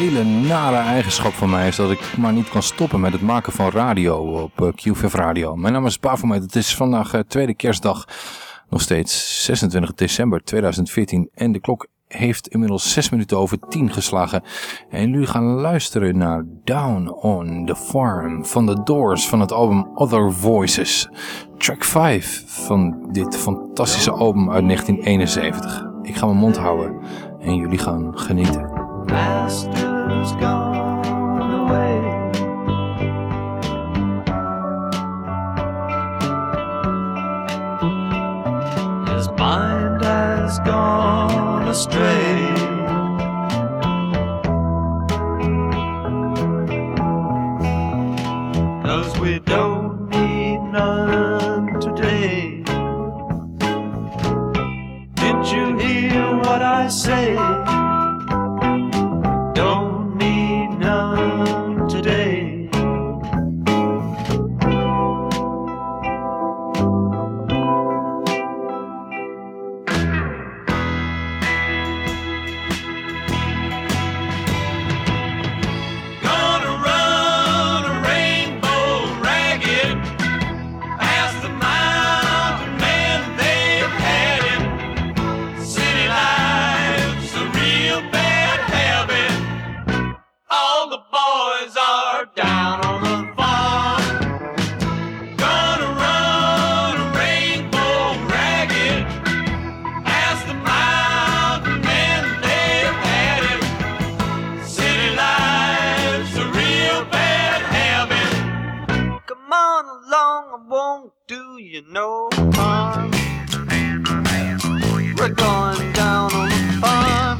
hele nare eigenschap van mij is dat ik maar niet kan stoppen met het maken van radio op uh, QVF Radio. Mijn naam is Bafomet. Het is vandaag uh, tweede kerstdag, nog steeds 26 december 2014 en de klok heeft inmiddels 6 minuten over 10 geslagen. En jullie gaan luisteren naar Down on the Farm van The Doors van het album Other Voices. Track 5 van dit fantastische album uit 1971. Ik ga mijn mond houden en jullie gaan genieten. Master's gone away. His mind has gone astray. We don't need none today. Did you hear what I say? No harm. We're down on the farm.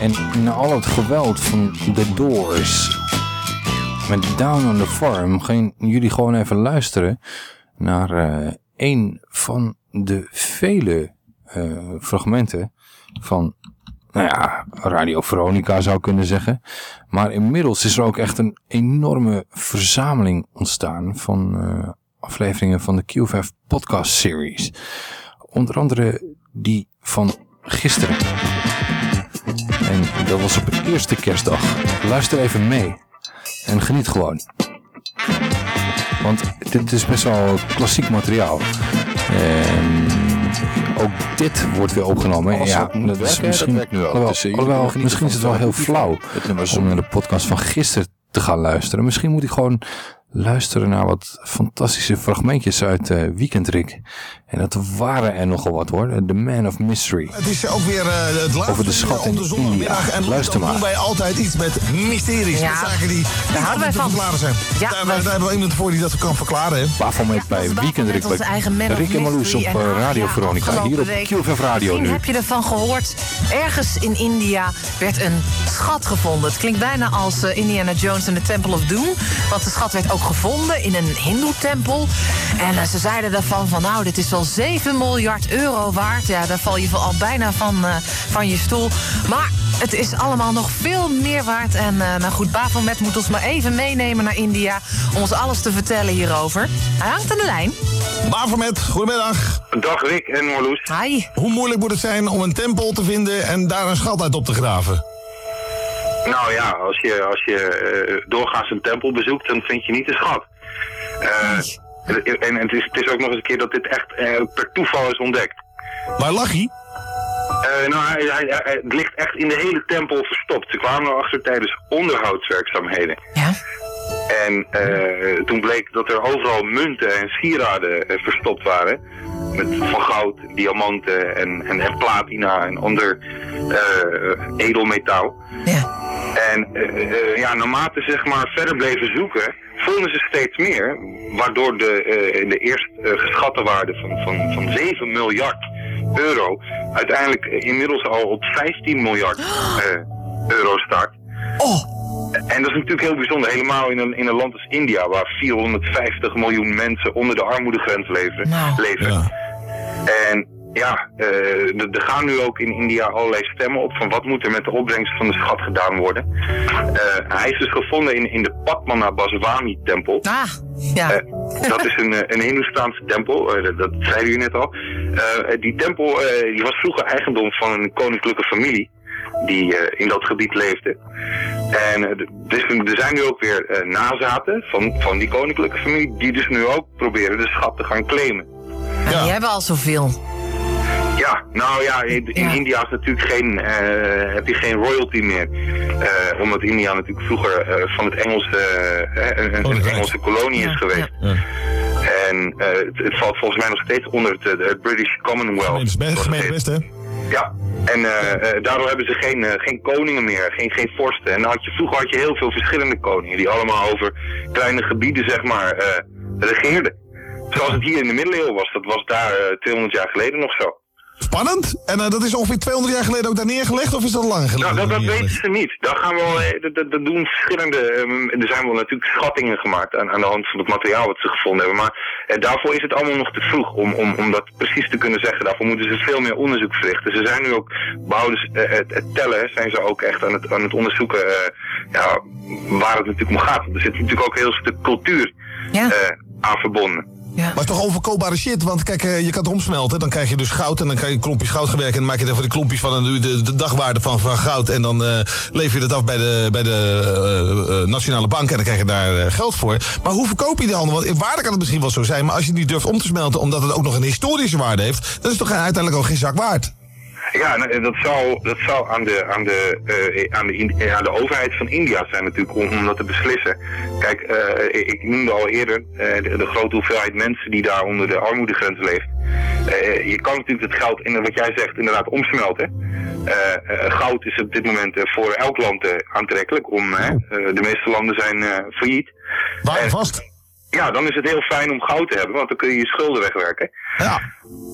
En na al het geweld van The Doors met Down on the Farm gaan jullie gewoon even luisteren naar eh, een van de vele eh, fragmenten van, nou ja, Radio Veronica zou kunnen zeggen. Maar inmiddels is er ook echt een enorme verzameling ontstaan van eh, afleveringen van de Q5 podcast series. Onder andere die van gisteren. En dat was op de eerste kerstdag. Luister even mee. En geniet gewoon. Want dit is best wel klassiek materiaal. En ook dit wordt weer opgenomen. Ja, dat is misschien, dat werkt nu al. alhoewel, Dus, misschien is het wel heel flauw Het om naar de podcast van gisteren te gaan luisteren. Misschien moet ik gewoon luisteren naar wat fantastische fragmentjes uit eh Weekendrik. En dat waren er nogal wat hoor. The Man of Mystery. Het is ook weer eh, het laatste Over de schat in. India. En Luister maar. doen wij altijd iets met mysteries. Ja, met zaken die niet daar houden wij van. verklaren zijn. Ja, daar, wij- daar hebben we iemand voor die dat kan verklaren. Hè? Waarvan Ja, bij Weekendrik eigen Man bij Rick en Marloes op eh, En, Radio ja, Veronica. Hier op QFF Radio nu. heb je ervan gehoord. Ergens in India werd een schat gevonden. Het klinkt bijna als Indiana Jones en de Temple of Doom. Want de schat werd ook gevonden in een hindoe-tempel. En eh, ze zeiden daarvan van nou, dit is wel 7 miljard euro waard. Ja, daar val je al bijna van, eh, van je stoel. Maar het is allemaal nog veel meer waard. En eh, nou goed, Bafomet moet ons maar even meenemen naar India... om ons alles te vertellen hierover. Hij hangt aan de lijn. Bavermet, goedemiddag. Dag Rick en Marloes. Hi. Hoe moeilijk moet het zijn om een tempel te vinden en daar een schat uit op te graven? Nou ja, als je, als je eh, doorgaans een tempel bezoekt, dan vind je niet de schat. Eh, en het is, het is ook nog eens een keer dat dit echt eh, per toeval is ontdekt. Waar lag hij? Nou, hij, hij- hij- het ligt echt in de hele tempel verstopt. Ze kwamen erachter tijdens onderhoudswerkzaamheden. Ja? En toen bleek dat er overal munten en sieraden verstopt waren. Met van goud, diamanten en, en, en platina en ander edelmetaal. Ja. En eh, eh, ja, naarmate ze zeg maar verder bleven zoeken, vonden ze steeds meer. Waardoor de, eh, de eerst geschatte waarde van, van, van 7 miljard euro uiteindelijk inmiddels al op 15 miljard eh, euro staat. Oh, En dat is natuurlijk heel bijzonder, helemaal in een, in een land als India, waar 450 miljoen mensen onder de armoedegrens leven. Nou. leven. Ja. En ja, eh, er gaan nu ook in India allerlei stemmen op van wat moet er met de opbrengst van de schat gedaan worden. Eh, hij is dus gevonden in, in de Padmanabhaswamy tempel. Ah, ja. Eh, dat is een, een Hindoestaanse tempel, dat, dat zei u net al. Eh, die tempel eh, die was vroeger eigendom van een koninklijke familie die eh, in dat gebied leefde. En dus, er zijn nu ook weer eh, nazaten van, van die koninklijke familie die dus nu ook proberen de schat te gaan claimen. En die hebben al zoveel. Ja, nou ja, in, in Ja. India is natuurlijk geen, eh, heb je geen royalty meer. Eh, omdat India natuurlijk vroeger eh, van het Engelse, een, een-. Engelse kolonie Ja, is geweest. Ja. En eh, het, het valt volgens mij nog steeds onder het, het British Commonwealth. Het best, hè? Ja, en eh, eh, daardoor hebben ze geen, eh, geen koningen meer, geen, geen vorsten. En dan had je, vroeger had je heel veel verschillende koningen die allemaal over kleine gebieden, zeg maar, eh, regeerden. Zoals het hier in de middeleeuwen was. Dat was daar eh, 200 jaar geleden nog zo. Spannend. En eh, dat is ongeveer 200 jaar geleden ook daar neergelegd, of is dat lang geleden? Nou, dat, dat weten ze niet. Daar gaan we wel, eh, dat, dat, dat doen verschillende, eh, er zijn wel natuurlijk schattingen gemaakt aan, aan de hand van het materiaal wat ze gevonden hebben. Maar eh, daarvoor is het allemaal nog te vroeg om, om, om dat precies te kunnen zeggen. Daarvoor moeten ze veel meer onderzoek verrichten. Ze zijn nu ook, behouden ze, eh, het, het tellen, zijn ze ook echt aan het, aan het onderzoeken ja, waar het natuurlijk om gaat. Want er zit natuurlijk ook een heel stuk cultuur Ja. eh, aan verbonden. Ja. Maar het is toch onverkoopbare shit, want kijk, eh, je kan het omsmelten, dan krijg je dus goud en dan kan je klompjes goud gewerkt en dan maak je er van die klompjes van de, de dagwaarde van, van goud en dan eh lever je dat af bij de, bij de eh, Nationale Bank en dan krijg je daar geld voor. Maar hoe verkoop je die handel? Want in waarde kan het misschien wel zo zijn, maar als je die durft om te smelten omdat het ook nog een historische waarde heeft, dan is het toch uiteindelijk ook geen zak waard. Ja, en dat zou, dat zou aan, de, aan, de, eh, aan, de, eh, aan de overheid van India zijn natuurlijk om, om dat te beslissen. Kijk, eh, ik noemde al eerder de, de grote hoeveelheid mensen die daar onder de armoedegrens leeft. Je kan natuurlijk het geld, in wat jij zegt, inderdaad omsmelten. Goud is op dit moment voor elk land aantrekkelijk. Om, de meeste landen zijn failliet. Waar vast. Ja, dan is het heel fijn om goud te hebben, want dan kun je je schulden wegwerken. Ja.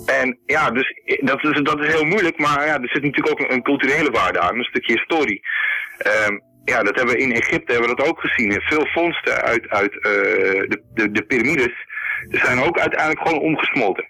En ja, dus dat is, dat is heel moeilijk, maar ja, er zit natuurlijk ook een, een culturele waarde aan, een stukje historie. Ehm, ja, dat hebben we in Egypte hebben we dat ook gezien. Veel vondsten uit, uit eh, de, de, de piramides zijn ook uiteindelijk gewoon omgesmolten.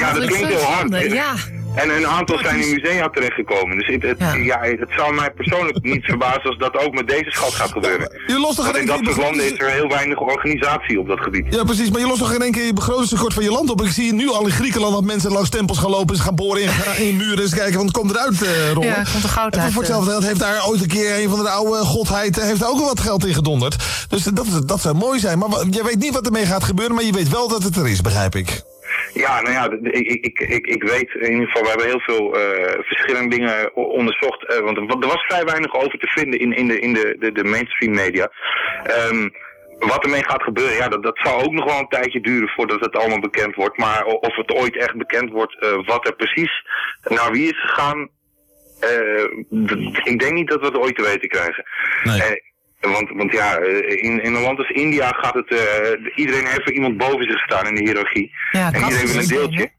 Ja, dat klinkt heel hard. zonde, Ja. En een aantal zijn in musea terechtgekomen. Dus het, het, Ja. ja. het zou mij persoonlijk niet verbazen als dat ook met deze schat gaat gebeuren. Je lost toch Want in dat soort landen is er heel weinig organisatie op dat gebied. Ja, precies. Maar je lost toch in één keer je begrotingstekort van je land op. Ik zie nu al in Griekenland dat mensen langs tempels gaan lopen. Ze gaan boren in, in muren. Eens kijken, want het komt eruit eh rollen. Ja, komt er goud En uit, voor eh. hetzelfde geld heeft daar ooit een keer een van de oude godheid... eh, heeft daar ook al wat geld in gedonderd. Dus dat, is- dat zou mooi zijn. Maar je weet niet wat ermee gaat gebeuren. Maar je weet wel dat het er is, begrijp ik. Ja, nou ja, ik, ik, ik, ik weet in ieder geval, we hebben heel veel eh, verschillende dingen onderzocht. eh, want er wa- was vrij weinig over te vinden in, in, de, in de, de, de mainstream media. Ehm, wat ermee gaat gebeuren, ja, dat, dat zal ook nog wel een tijdje duren voordat het allemaal bekend wordt. Maar of het ooit echt bekend wordt eh, wat er precies naar wie is gegaan, ik denk niet dat we het ooit te weten krijgen. Nee. Want, want ja, eh, in, in een land als India gaat het, eh, iedereen heeft er iemand boven zich staan in de hiërarchie. Ja, en iedereen wil een kastensysteem, deeltje.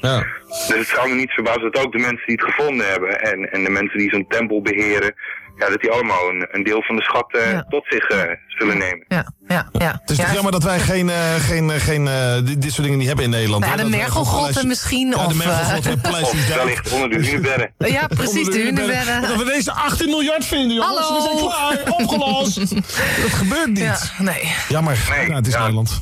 Ja. Dus het zou me niet verbazen dat ook de mensen die het gevonden hebben en, en de mensen die zo'n tempel beheren, ja, dat die allemaal een, een deel van de schat eh, Ja. tot zich eh, zullen nemen. Ja, ja, ja. Het is ja. toch jammer dat wij geen, eh, geen, geen eh, dit, dit soort dingen niet hebben in Nederland. Ja, de mergelgrotten misschien, Ja, de of, mergelgrotten Of wellicht onder de hunebedden. Ja, precies, de hunebedden. hunebedden. Dat we deze 18 miljard vinden, jongens. Hallo. We zijn klaar, opgelost. dat gebeurt niet. Ja, nee. Jammer. Nee, ja, het is ja. Nederland.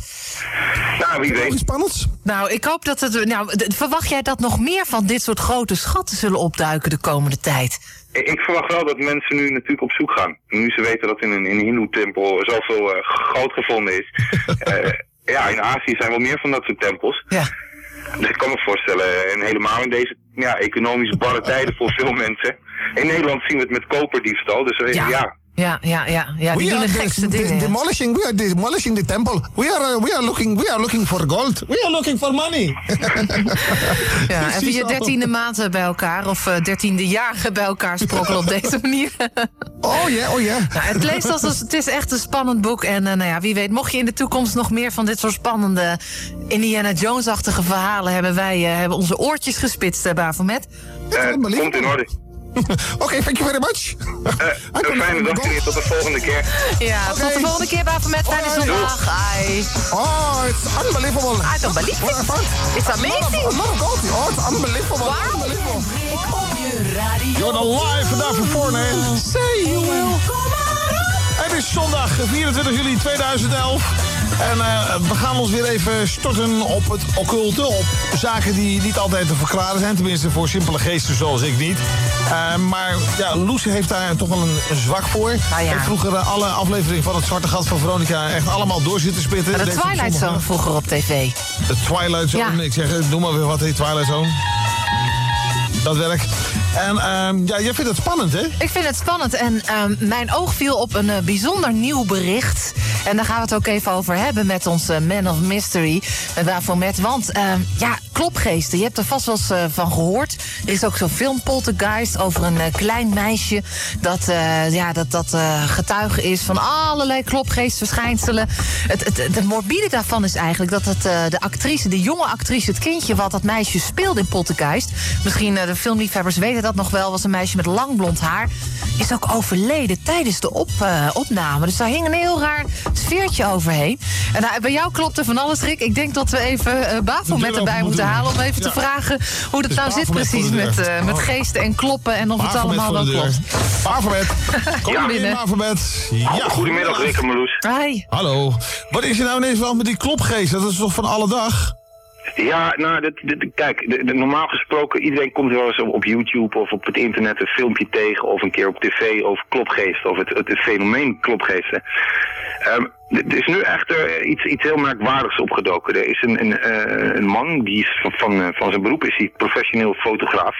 Nou, wie weet. spannends? Nou, ik hoop dat het. Nou, verwacht jij dat nog meer van dit soort grote schatten zullen opduiken de komende tijd? Ik ik verwacht wel dat mensen nu natuurlijk op zoek gaan. Nu ze weten dat in een, in een hindoe-tempel zoveel eh, goud gevonden is. Eh, ja, in Azië zijn wel meer van dat soort tempels. Ja. Dus ik kan me voorstellen, en helemaal in deze ja, economisch barre tijden voor veel mensen. In Nederland zien we het met koperdiefstal. Dus eh, Ja. ja, Ja, ja, ja, ja. Die doen de are gekste de- dingen. demolishing. We are demolishing the temple. We are, uh, we are looking. We are looking for gold. We are looking for money. Ja, Precies je dertiende maand bij elkaar of eh, dertiende jaar bij elkaar sprokkelen op deze manier. Oh ja, oh ja. Nou, het leest als een, het is echt een spannend boek. En eh, nou ja, wie weet, mocht je in de toekomst nog meer van dit soort spannende Indiana Jones-achtige verhalen hebben, wij eh, hebben onze oortjes gespitst, uh, Bafomet. eh, maar lief. komt in orde. Oké, thank you very much. Een fijne dag tot de volgende keer. Ja, tot de volgende keer, Bafomet. Fijne zondag. Hi. Oh, it's unbelievable. I don't believe it. It's amazing. Oh, it's unbelievable. Wow. Unbelievable. Op je radio. You're the live vandaag voor Forne. Say you will. Het is zondag 24 juli 2011. En eh, we gaan ons weer even storten op het occulte. Op zaken die niet altijd te verklaren zijn. Tenminste voor simpele geesten zoals ik niet. Eh, maar ja, Loes heeft daar toch wel een, een zwak voor. ja. Heeft vroeger eh, alle afleveringen van het Zwarte Gat van Veronica... echt allemaal door zitten spitten. De ze op Twilight Zone vroeger op tv. De Twilight Zone. Ja. Ik zeg, noem maar weer wat, die Twilight Zone. Dat werkt. En ehm, ja, jij vindt het spannend, hè? Ik vind het spannend en ehm, mijn oog viel op een eh, bijzonder nieuw bericht. En daar gaan we het ook even over hebben met onze Man of Mystery. Met daarvoor met, want ehm, ja, klopgeesten. Je hebt er vast wel eens eh, van gehoord. Er is ook zo'n film Poltergeist over een eh, klein meisje... dat, eh, ja, dat, dat eh, getuige is van allerlei klopgeestverschijnselen. Het, het, morbide daarvan is eigenlijk dat het, eh, de actrice, de jonge actrice... het kindje wat dat meisje speelde in Poltergeist... misschien eh, de filmliefhebbers weten dat nog wel... was een meisje met lang blond haar... is ook overleden tijdens de op, eh, opname. Dus daar hing een heel raar sfeertje overheen. En nou, bij jou klopte van alles, Rick. Ik denk dat we even eh Bavo met erbij moeten moeten halen... om even Ja. te vragen hoe dat Dus nou zit precies... de met, eh, met Oh. geesten en kloppen en of het allemaal wel klopt. Baphomet. Kom Ja. binnen. in, Baphomet. Ja, Goedemiddag, Rick en Marloes. Hi. Hallo. Wat is er nou ineens wel met die klopgeest? Dat is toch van alle dag? Ja, nou, dit, dit- kijk, normaal gesproken, iedereen komt wel eens op, YouTube of op het internet een filmpje tegen of een keer op tv over klopgeesten of het, het, fenomeen klopgeesten. Ehm, er is nu echter iets, iets heel merkwaardigs opgedoken. Er is een, een, eh, een man, die is van, van, eh, van zijn beroep is hij professioneel fotograaf.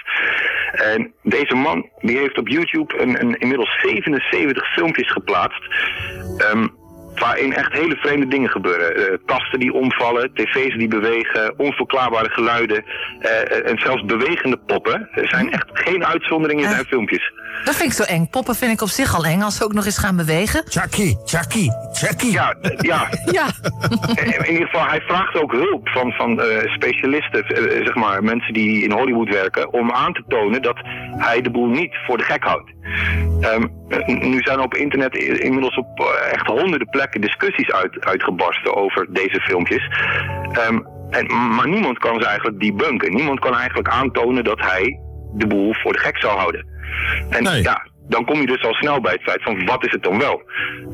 En deze man, die heeft op YouTube een, een inmiddels 77 filmpjes geplaatst. Ehm, Waarin echt hele vreemde dingen gebeuren. Eh, kasten die omvallen, tv's die bewegen, onverklaarbare geluiden eh, en zelfs bewegende poppen. Er zijn echt geen uitzonderingen in zijn filmpjes. Dat vind ik zo eng. Poppen vind ik op zich al eng als ze ook nog eens gaan bewegen. Chucky, Chucky, Chucky. Ja, eh, ja. Ja. in ieder geval, hij vraagt ook hulp van, van eh, specialisten, eh, zeg maar, mensen die in Hollywood werken, om aan te tonen dat hij de boel niet voor de gek houdt. Ehm, eh, nu zijn er op internet inmiddels op eh, echt honderden plekken discussies uit, uitgebarsten over deze filmpjes. Ehm, en, maar niemand kan ze eigenlijk debunken. Niemand kan eigenlijk aantonen dat hij de boel voor de gek zou houden. En Nee. ja, dan kom je dus al snel bij het feit van wat is het dan wel?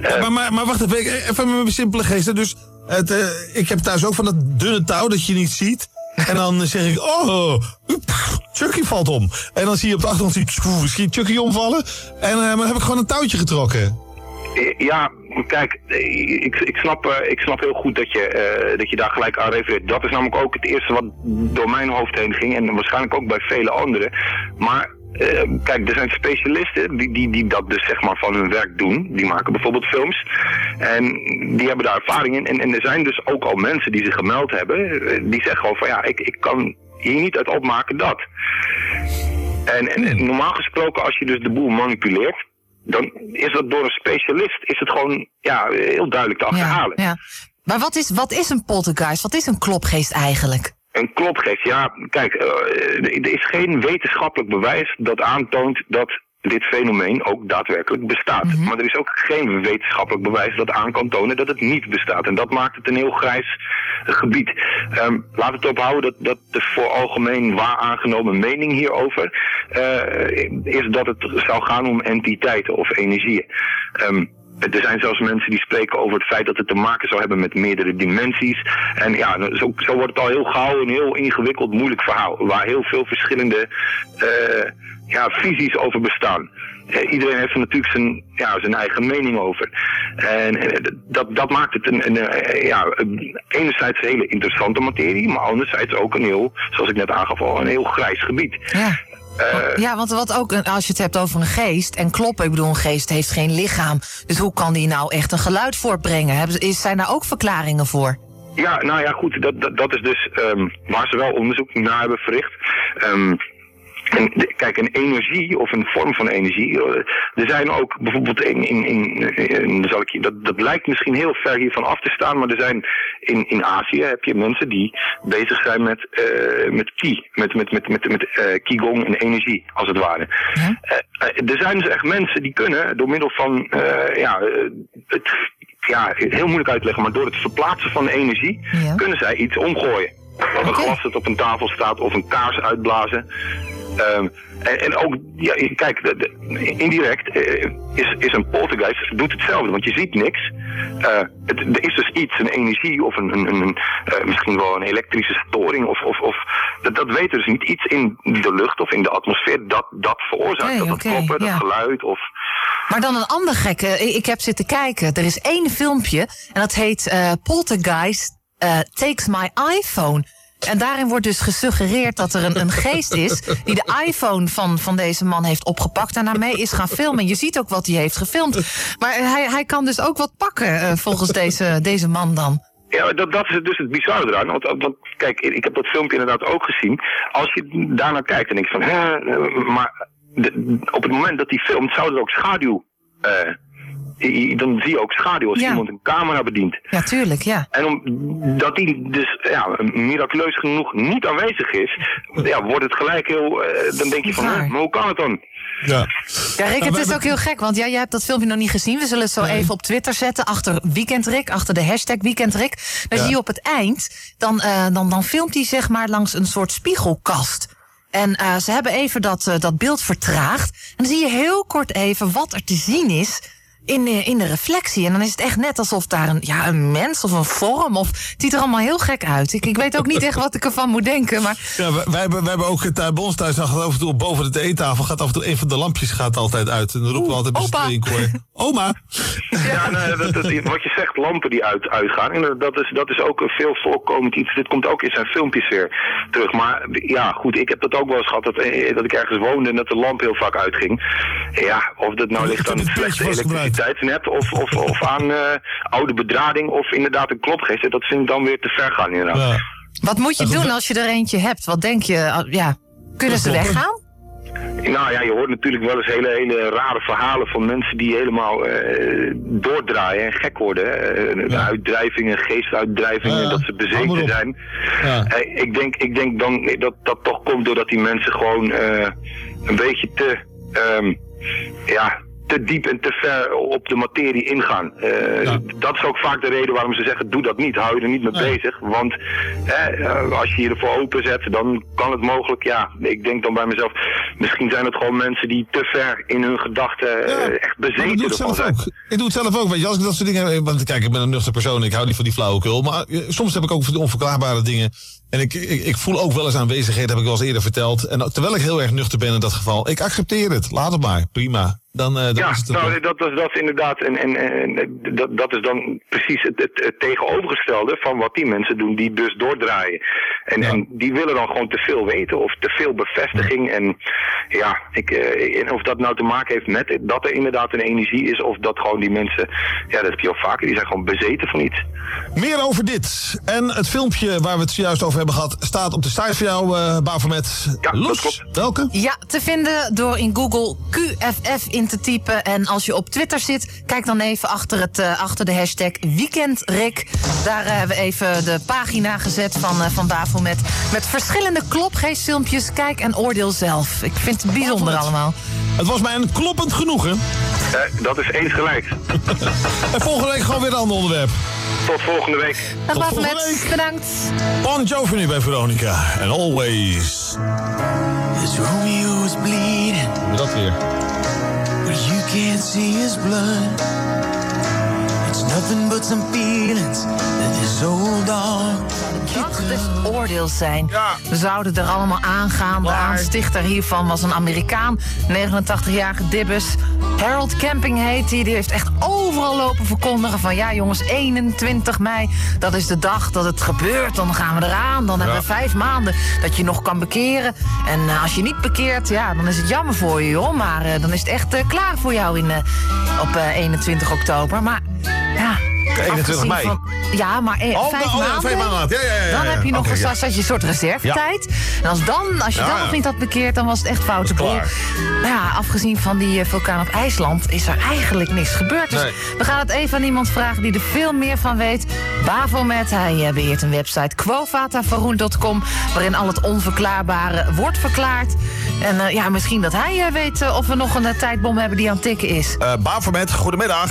Eh, maar, maar, maar wacht even, even met mijn simpele geesten. Dus het, eh, ik heb thuis ook van dat dunne touw dat je niet ziet. En dan zeg ik, oh, pff, Chucky valt om. En dan zie je op de achtergrond, zie je, Chucky omvallen. En maar dan heb ik gewoon een touwtje getrokken. Ja, kijk, eh, ik, ik, snap, eh, ik snap heel goed dat je, eh, dat je daar gelijk aan refereert. Dat is namelijk ook het eerste wat door mijn hoofd heen ging. En waarschijnlijk ook bij vele anderen. Maar eh, kijk, er zijn specialisten die, die, die dat dus zeg maar van hun werk doen. Die maken bijvoorbeeld films. En die hebben daar ervaring in. En, en er zijn dus ook al mensen die zich gemeld hebben. eh, Die zeggen gewoon van ja, ik, ik kan hier niet uit opmaken dat. En, en, en normaal gesproken, als je dus de boel manipuleert, dan is dat door een specialist is het gewoon ja, heel duidelijk te achterhalen. ja. Maar wat is, wat is een poltergeist? Wat is een klopgeest eigenlijk? Een klopgeest, ja, kijk, eh, er is geen wetenschappelijk bewijs dat aantoont dat dit fenomeen ook daadwerkelijk bestaat. Maar er is ook geen wetenschappelijk bewijs dat aan kan tonen dat het niet bestaat. En dat maakt het een heel grijs gebied. Ehm laat het ophouden dat, dat de voor algemeen waar aangenomen mening hierover eh, is dat het zou gaan om entiteiten of energieën. Ehm, er zijn zelfs mensen die spreken over het feit dat het te maken zou hebben met meerdere dimensies. En ja, zo, zo wordt het al heel gauw een heel ingewikkeld, moeilijk verhaal. Waar heel veel verschillende eh, ja, visies over bestaan. Iedereen heeft er natuurlijk zijn, ja, zijn eigen mening over. En eh, dat, dat maakt het een, een, eh, ja, een- enerzijds een hele interessante materie, maar anderzijds ook een heel, zoals ik net aangaf, al een heel grijs gebied. Ja. Eh, ja, want wat ook, als je het hebt over een geest en kloppen, ik bedoel, een geest heeft geen lichaam. Dus hoe kan die nou echt een geluid voortbrengen? Is, zijn daar ook verklaringen voor? Ja, nou ja, goed, dat, dat, dat is dus ehm, waar ze wel onderzoek naar hebben verricht. Ehm, En kijk, een energie of een vorm van energie. eh, Er zijn ook bijvoorbeeld in. in, in, in- zal ik, dat, dat lijkt misschien heel ver hiervan af te staan, maar er zijn in, in Azië heb je mensen die bezig zijn met, eh met ki, met, met, met, met, met eh, qigong en energie, als het ware. Ja. Er zijn dus echt mensen die kunnen door middel van, ja, het, ja, heel moeilijk uit te leggen, maar door het verplaatsen van energie Ja. kunnen zij iets omgooien. Of een glas dat op een tafel staat of een kaars uitblazen. Ehm, en, en ook, ja, kijk, de- de- indirect eh, is, is een poltergeist doet hetzelfde, want je ziet niks. Eh, het, er is dus iets, een energie of een, een, een, eh, misschien wel een elektrische storing of, of, of dat, dat weten we dus niet. Iets in de lucht of in de atmosfeer dat dat veroorzaakt. Dat kloppen, dat ja. geluid of... Maar dan een ander gekke. Ik heb zitten kijken. Er is één filmpje en dat heet Poltergeist Takes My iPhone. En daarin wordt dus gesuggereerd dat er een, een geest is die de iPhone van, van deze man heeft opgepakt en daarmee is gaan filmen. Je ziet ook wat hij heeft gefilmd. Maar hij, hij kan dus ook wat pakken eh, volgens deze, deze man dan. Ja, dat, dat is dus het bizarre eraan. Want, kijk, ik heb dat filmpje inderdaad ook gezien. Als je daarnaar kijkt, dan denk je van, hè, eh, maar op het moment dat hij filmt, zou er ook schaduw. i- dan zie je ook schaduw als Ja. iemand een camera bedient. Ja, tuurlijk, ja. En omdat die dus ja, miraculeus genoeg niet aanwezig is, ja, wordt het gelijk heel. eh, dan denk je van, hè, maar hoe kan het dan? Ja. Ja, Rick, het is ook heel gek, want ja, jij hebt dat filmpje nog niet gezien. We zullen het zo even op Twitter zetten, achter Weekendrik, achter de hashtag Weekendrik. Dan Ja. zie je op het eind, dan, eh, dan, dan filmt hij zeg maar langs een soort spiegelkast. En eh, ze hebben even dat, eh, dat beeld vertraagd. En dan zie je heel kort even wat er te zien is in, de- in de reflectie. En dan is het echt net alsof daar een, ja, een mens of een vorm... of het ziet er allemaal heel gek uit. Ik, ik weet ook niet echt wat ik ervan moet denken, maar... Ja, wij, wij hebben, wij hebben ook thuis, bij ons thuis, dan gaat af en toe boven de eettafel, gaat af en toe een van de lampjes gaat altijd uit. En dan roepen we altijd opa. in koor, Oma! Ja, nee, dat, dat, wat je zegt, lampen die uit, uitgaan. En dat- is, dat is ook een veel voorkomend iets. Dit komt ook in zijn filmpjes weer terug. Maar ja, goed, ik heb dat ook wel eens gehad. Dat, eh, dat ik ergens woonde en dat de lamp heel vaak uitging. Ja, of dat nou ligt aan het het slechte beetje of, of, of aan eh, oude bedrading of inderdaad een klopgeest. Dat vind ik dan weer te ver gaan inderdaad. Ja. Wat moet je doen als je er eentje hebt? Wat denk je? Ah, Ja, kunnen ze weggaan? Nou ja, je hoort natuurlijk wel eens hele, hele rare verhalen van mensen die helemaal eh, doordraaien en gek worden. Eh, Ja. Uitdrijvingen, geestuitdrijvingen, Ja, dat ze bezeten zijn. Ja. Eh, ik, denk, ik denk dan dat dat toch komt doordat die mensen gewoon eh, een beetje te, ehm, ja, te diep en te ver op de materie ingaan. Eh, Ja. Dat is ook vaak de reden waarom ze zeggen, doe dat niet, hou je er niet mee Nee. bezig. Want eh, als je je ervoor openzet, dan kan het mogelijk, ja, ik denk dan bij mezelf, misschien zijn het gewoon mensen die te ver in hun gedachten eh, Ja, echt bezeten ik doe het zelf ook. Ik doe het zelf ook. Weet je, als ik dat soort dingen. Want kijk, ik ben een nuchter persoon. Ik hou niet van die flauwekul. Maar soms heb ik ook onverklaarbare dingen. En ik, ik, ik voel ook wel eens aanwezigheid, heb ik wel eens eerder verteld. En terwijl ik heel erg nuchter ben in dat geval, ik accepteer het. Laat het maar. Prima. Dan, eh, dan Ja, is het nou, dat, dat, dat is inderdaad, en, en, en dat, dat is dan precies het, het, het tegenovergestelde van wat die mensen doen, die dus doordraaien. En, Ja. en die willen dan gewoon te veel weten of te veel bevestiging. En ja, ik, eh, en of dat nou te maken heeft met dat er inderdaad een energie is, of dat gewoon die mensen, ja, dat heb je al vaker, die zijn gewoon bezeten van iets. Meer over dit. En het filmpje waar we het zojuist over hebben gehad, staat op de site van jou, eh Bafomet. Ja, dat Loes, klopt. welke? Ja, te vinden door in Google QFF in te typen. En als je op Twitter zit, kijk dan even achter, het, eh, achter de hashtag WeekendRick. Daar hebben we even de pagina gezet van, eh van Bafomet. Met verschillende klopgeestfilmpjes. Kijk en oordeel zelf. Ik vind het bijzonder allemaal. Het was mij een kloppend genoegen. Eh, dat is eens gelijk. En volgende week gewoon weer een ander onderwerp. Tot volgende week. Dag Tot volgende week. bedankt. Bon Jovi nu bij Veronica. And always. Bleeding, Dat weer. but you can't see his blood. It's nothing but some feelings that this old dog. Dag des oordeels zijn. Ja. We zouden er allemaal aangaan. De aanstichter hiervan was een Amerikaan, 89-jarige Dibbes. Harold Camping heet hij. Die heeft echt overal lopen verkondigen van... ja jongens, 21 mei, dat is de dag dat het gebeurt. Dan gaan we eraan. Dan hebben we vijf maanden dat je nog kan bekeren. En eh, als je niet bekeert, ja, dan is het jammer voor je, joh. Maar eh, dan is het echt eh, klaar voor jou in, op eh, 21 oktober. Maar ja, 21 afgezien mei. van- ja, maar eh, Oh, vijf oh, maanden. vijf maanden later. Ja, ja, ja, ja, Dan heb je nog als je een soort reservetijd. En als, dan, als je dan nog niet had bekeerd, dan was het echt foute boel. Nou ja, afgezien van die eh, vulkaan op IJsland is er eigenlijk niks gebeurd. Dus Nee. we gaan het even aan iemand vragen die er veel meer van weet. Bavomet, hij eh, beheert een website quovatavaroen.com... waarin al het onverklaarbare wordt verklaard. En eh, ja, misschien dat hij weet of we nog een tijdbom hebben die aan het tikken is. Bavermet, goedemiddag.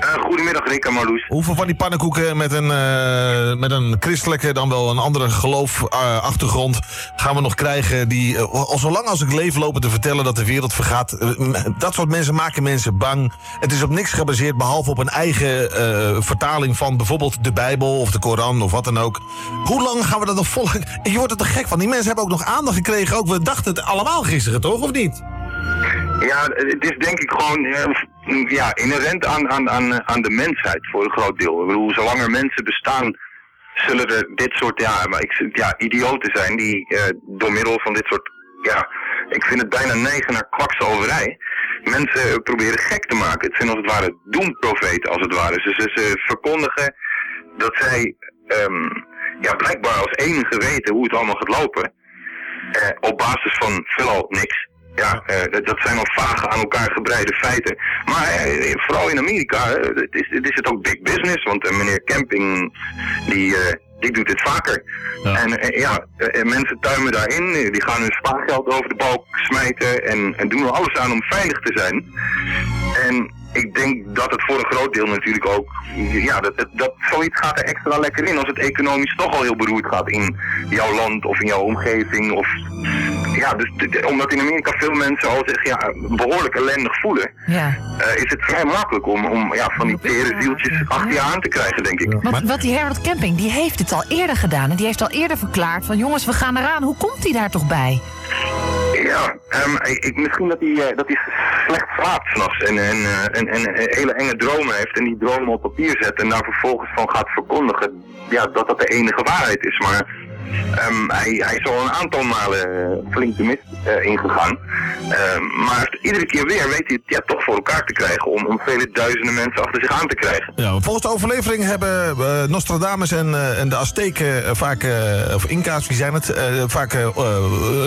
Eh, goedemiddag Rick Marloes. Hoeveel van die pannenkoeken met een, eh, met een christelijke, dan wel een andere geloofachtergrond gaan we nog krijgen? Die eh, al zolang als ik leef lopen te vertellen dat de wereld vergaat. Eh, dat soort mensen maken mensen bang. Het is op niks gebaseerd behalve op een eigen eh, vertaling van bijvoorbeeld de Bijbel of de Koran of wat dan ook. Hoe lang gaan we dat nog volgen? Je wordt er te gek van. Die mensen hebben ook nog aandacht gekregen. Ook, we dachten het allemaal gisteren, toch? Of niet? Ja, het is denk ik gewoon eh, ja, inherent aan, aan, aan, aan de mensheid voor een groot deel. Ik bedoel, zolang er mensen bestaan, zullen er dit soort ja, maar ik, ja, idioten zijn die eh, door middel van dit soort, ja, ik vind het bijna neigen naar kwakzalverij. Mensen proberen gek te maken. Het zijn als het ware doemprofeten, als het ware. Ze, ze verkondigen dat zij ehm, ja, blijkbaar als enige weten hoe het allemaal gaat lopen. Eh, op basis van veelal niks. Ja, eh, dat- zijn al vage aan elkaar gebreide feiten. Maar eh, vooral in Amerika het is, het is het ook big business. Want meneer Camping, die, die doet dit vaker. En eh, ja, mensen tuimen daarin. die gaan hun spaargeld over de balk smijten. En, en doen er alles aan om veilig te zijn. En ik denk dat het voor een groot deel natuurlijk ook, ja, dat, dat, dat zoiets gaat er extra lekker in als het economisch toch al heel beroerd gaat in jouw land of in jouw omgeving. Of, ja, dus omdat in Amerika veel mensen al zich ja, behoorlijk ellendig voelen, Ja. eh, is het vrij makkelijk om, om ja, van die tere zieltjes achter je aan te krijgen, denk ik. Want, wat die Harold Camping, die heeft het al eerder gedaan. En die heeft al eerder verklaard van... jongens, we gaan eraan. Hoe komt hij daar toch bij? Ja, ehm, ik, misschien dat hij, eh, dat hij slecht slaapt s'nachts en, en, eh, en, en eh, hele enge dromen heeft en die dromen op papier zet en daar vervolgens van gaat verkondigen ja, dat dat de enige waarheid is. Maar ehm, hij, hij is al een aantal malen eh, flink de mist eh, ingegaan. Ehm, maar iedere keer weer weet hij het ja, toch voor elkaar te krijgen om, om vele duizenden mensen achter zich aan te krijgen. Ja, volgens de overlevering hebben eh, Nostradamus en, en de Azteken vaak, of Inca's, wie zijn het, vaak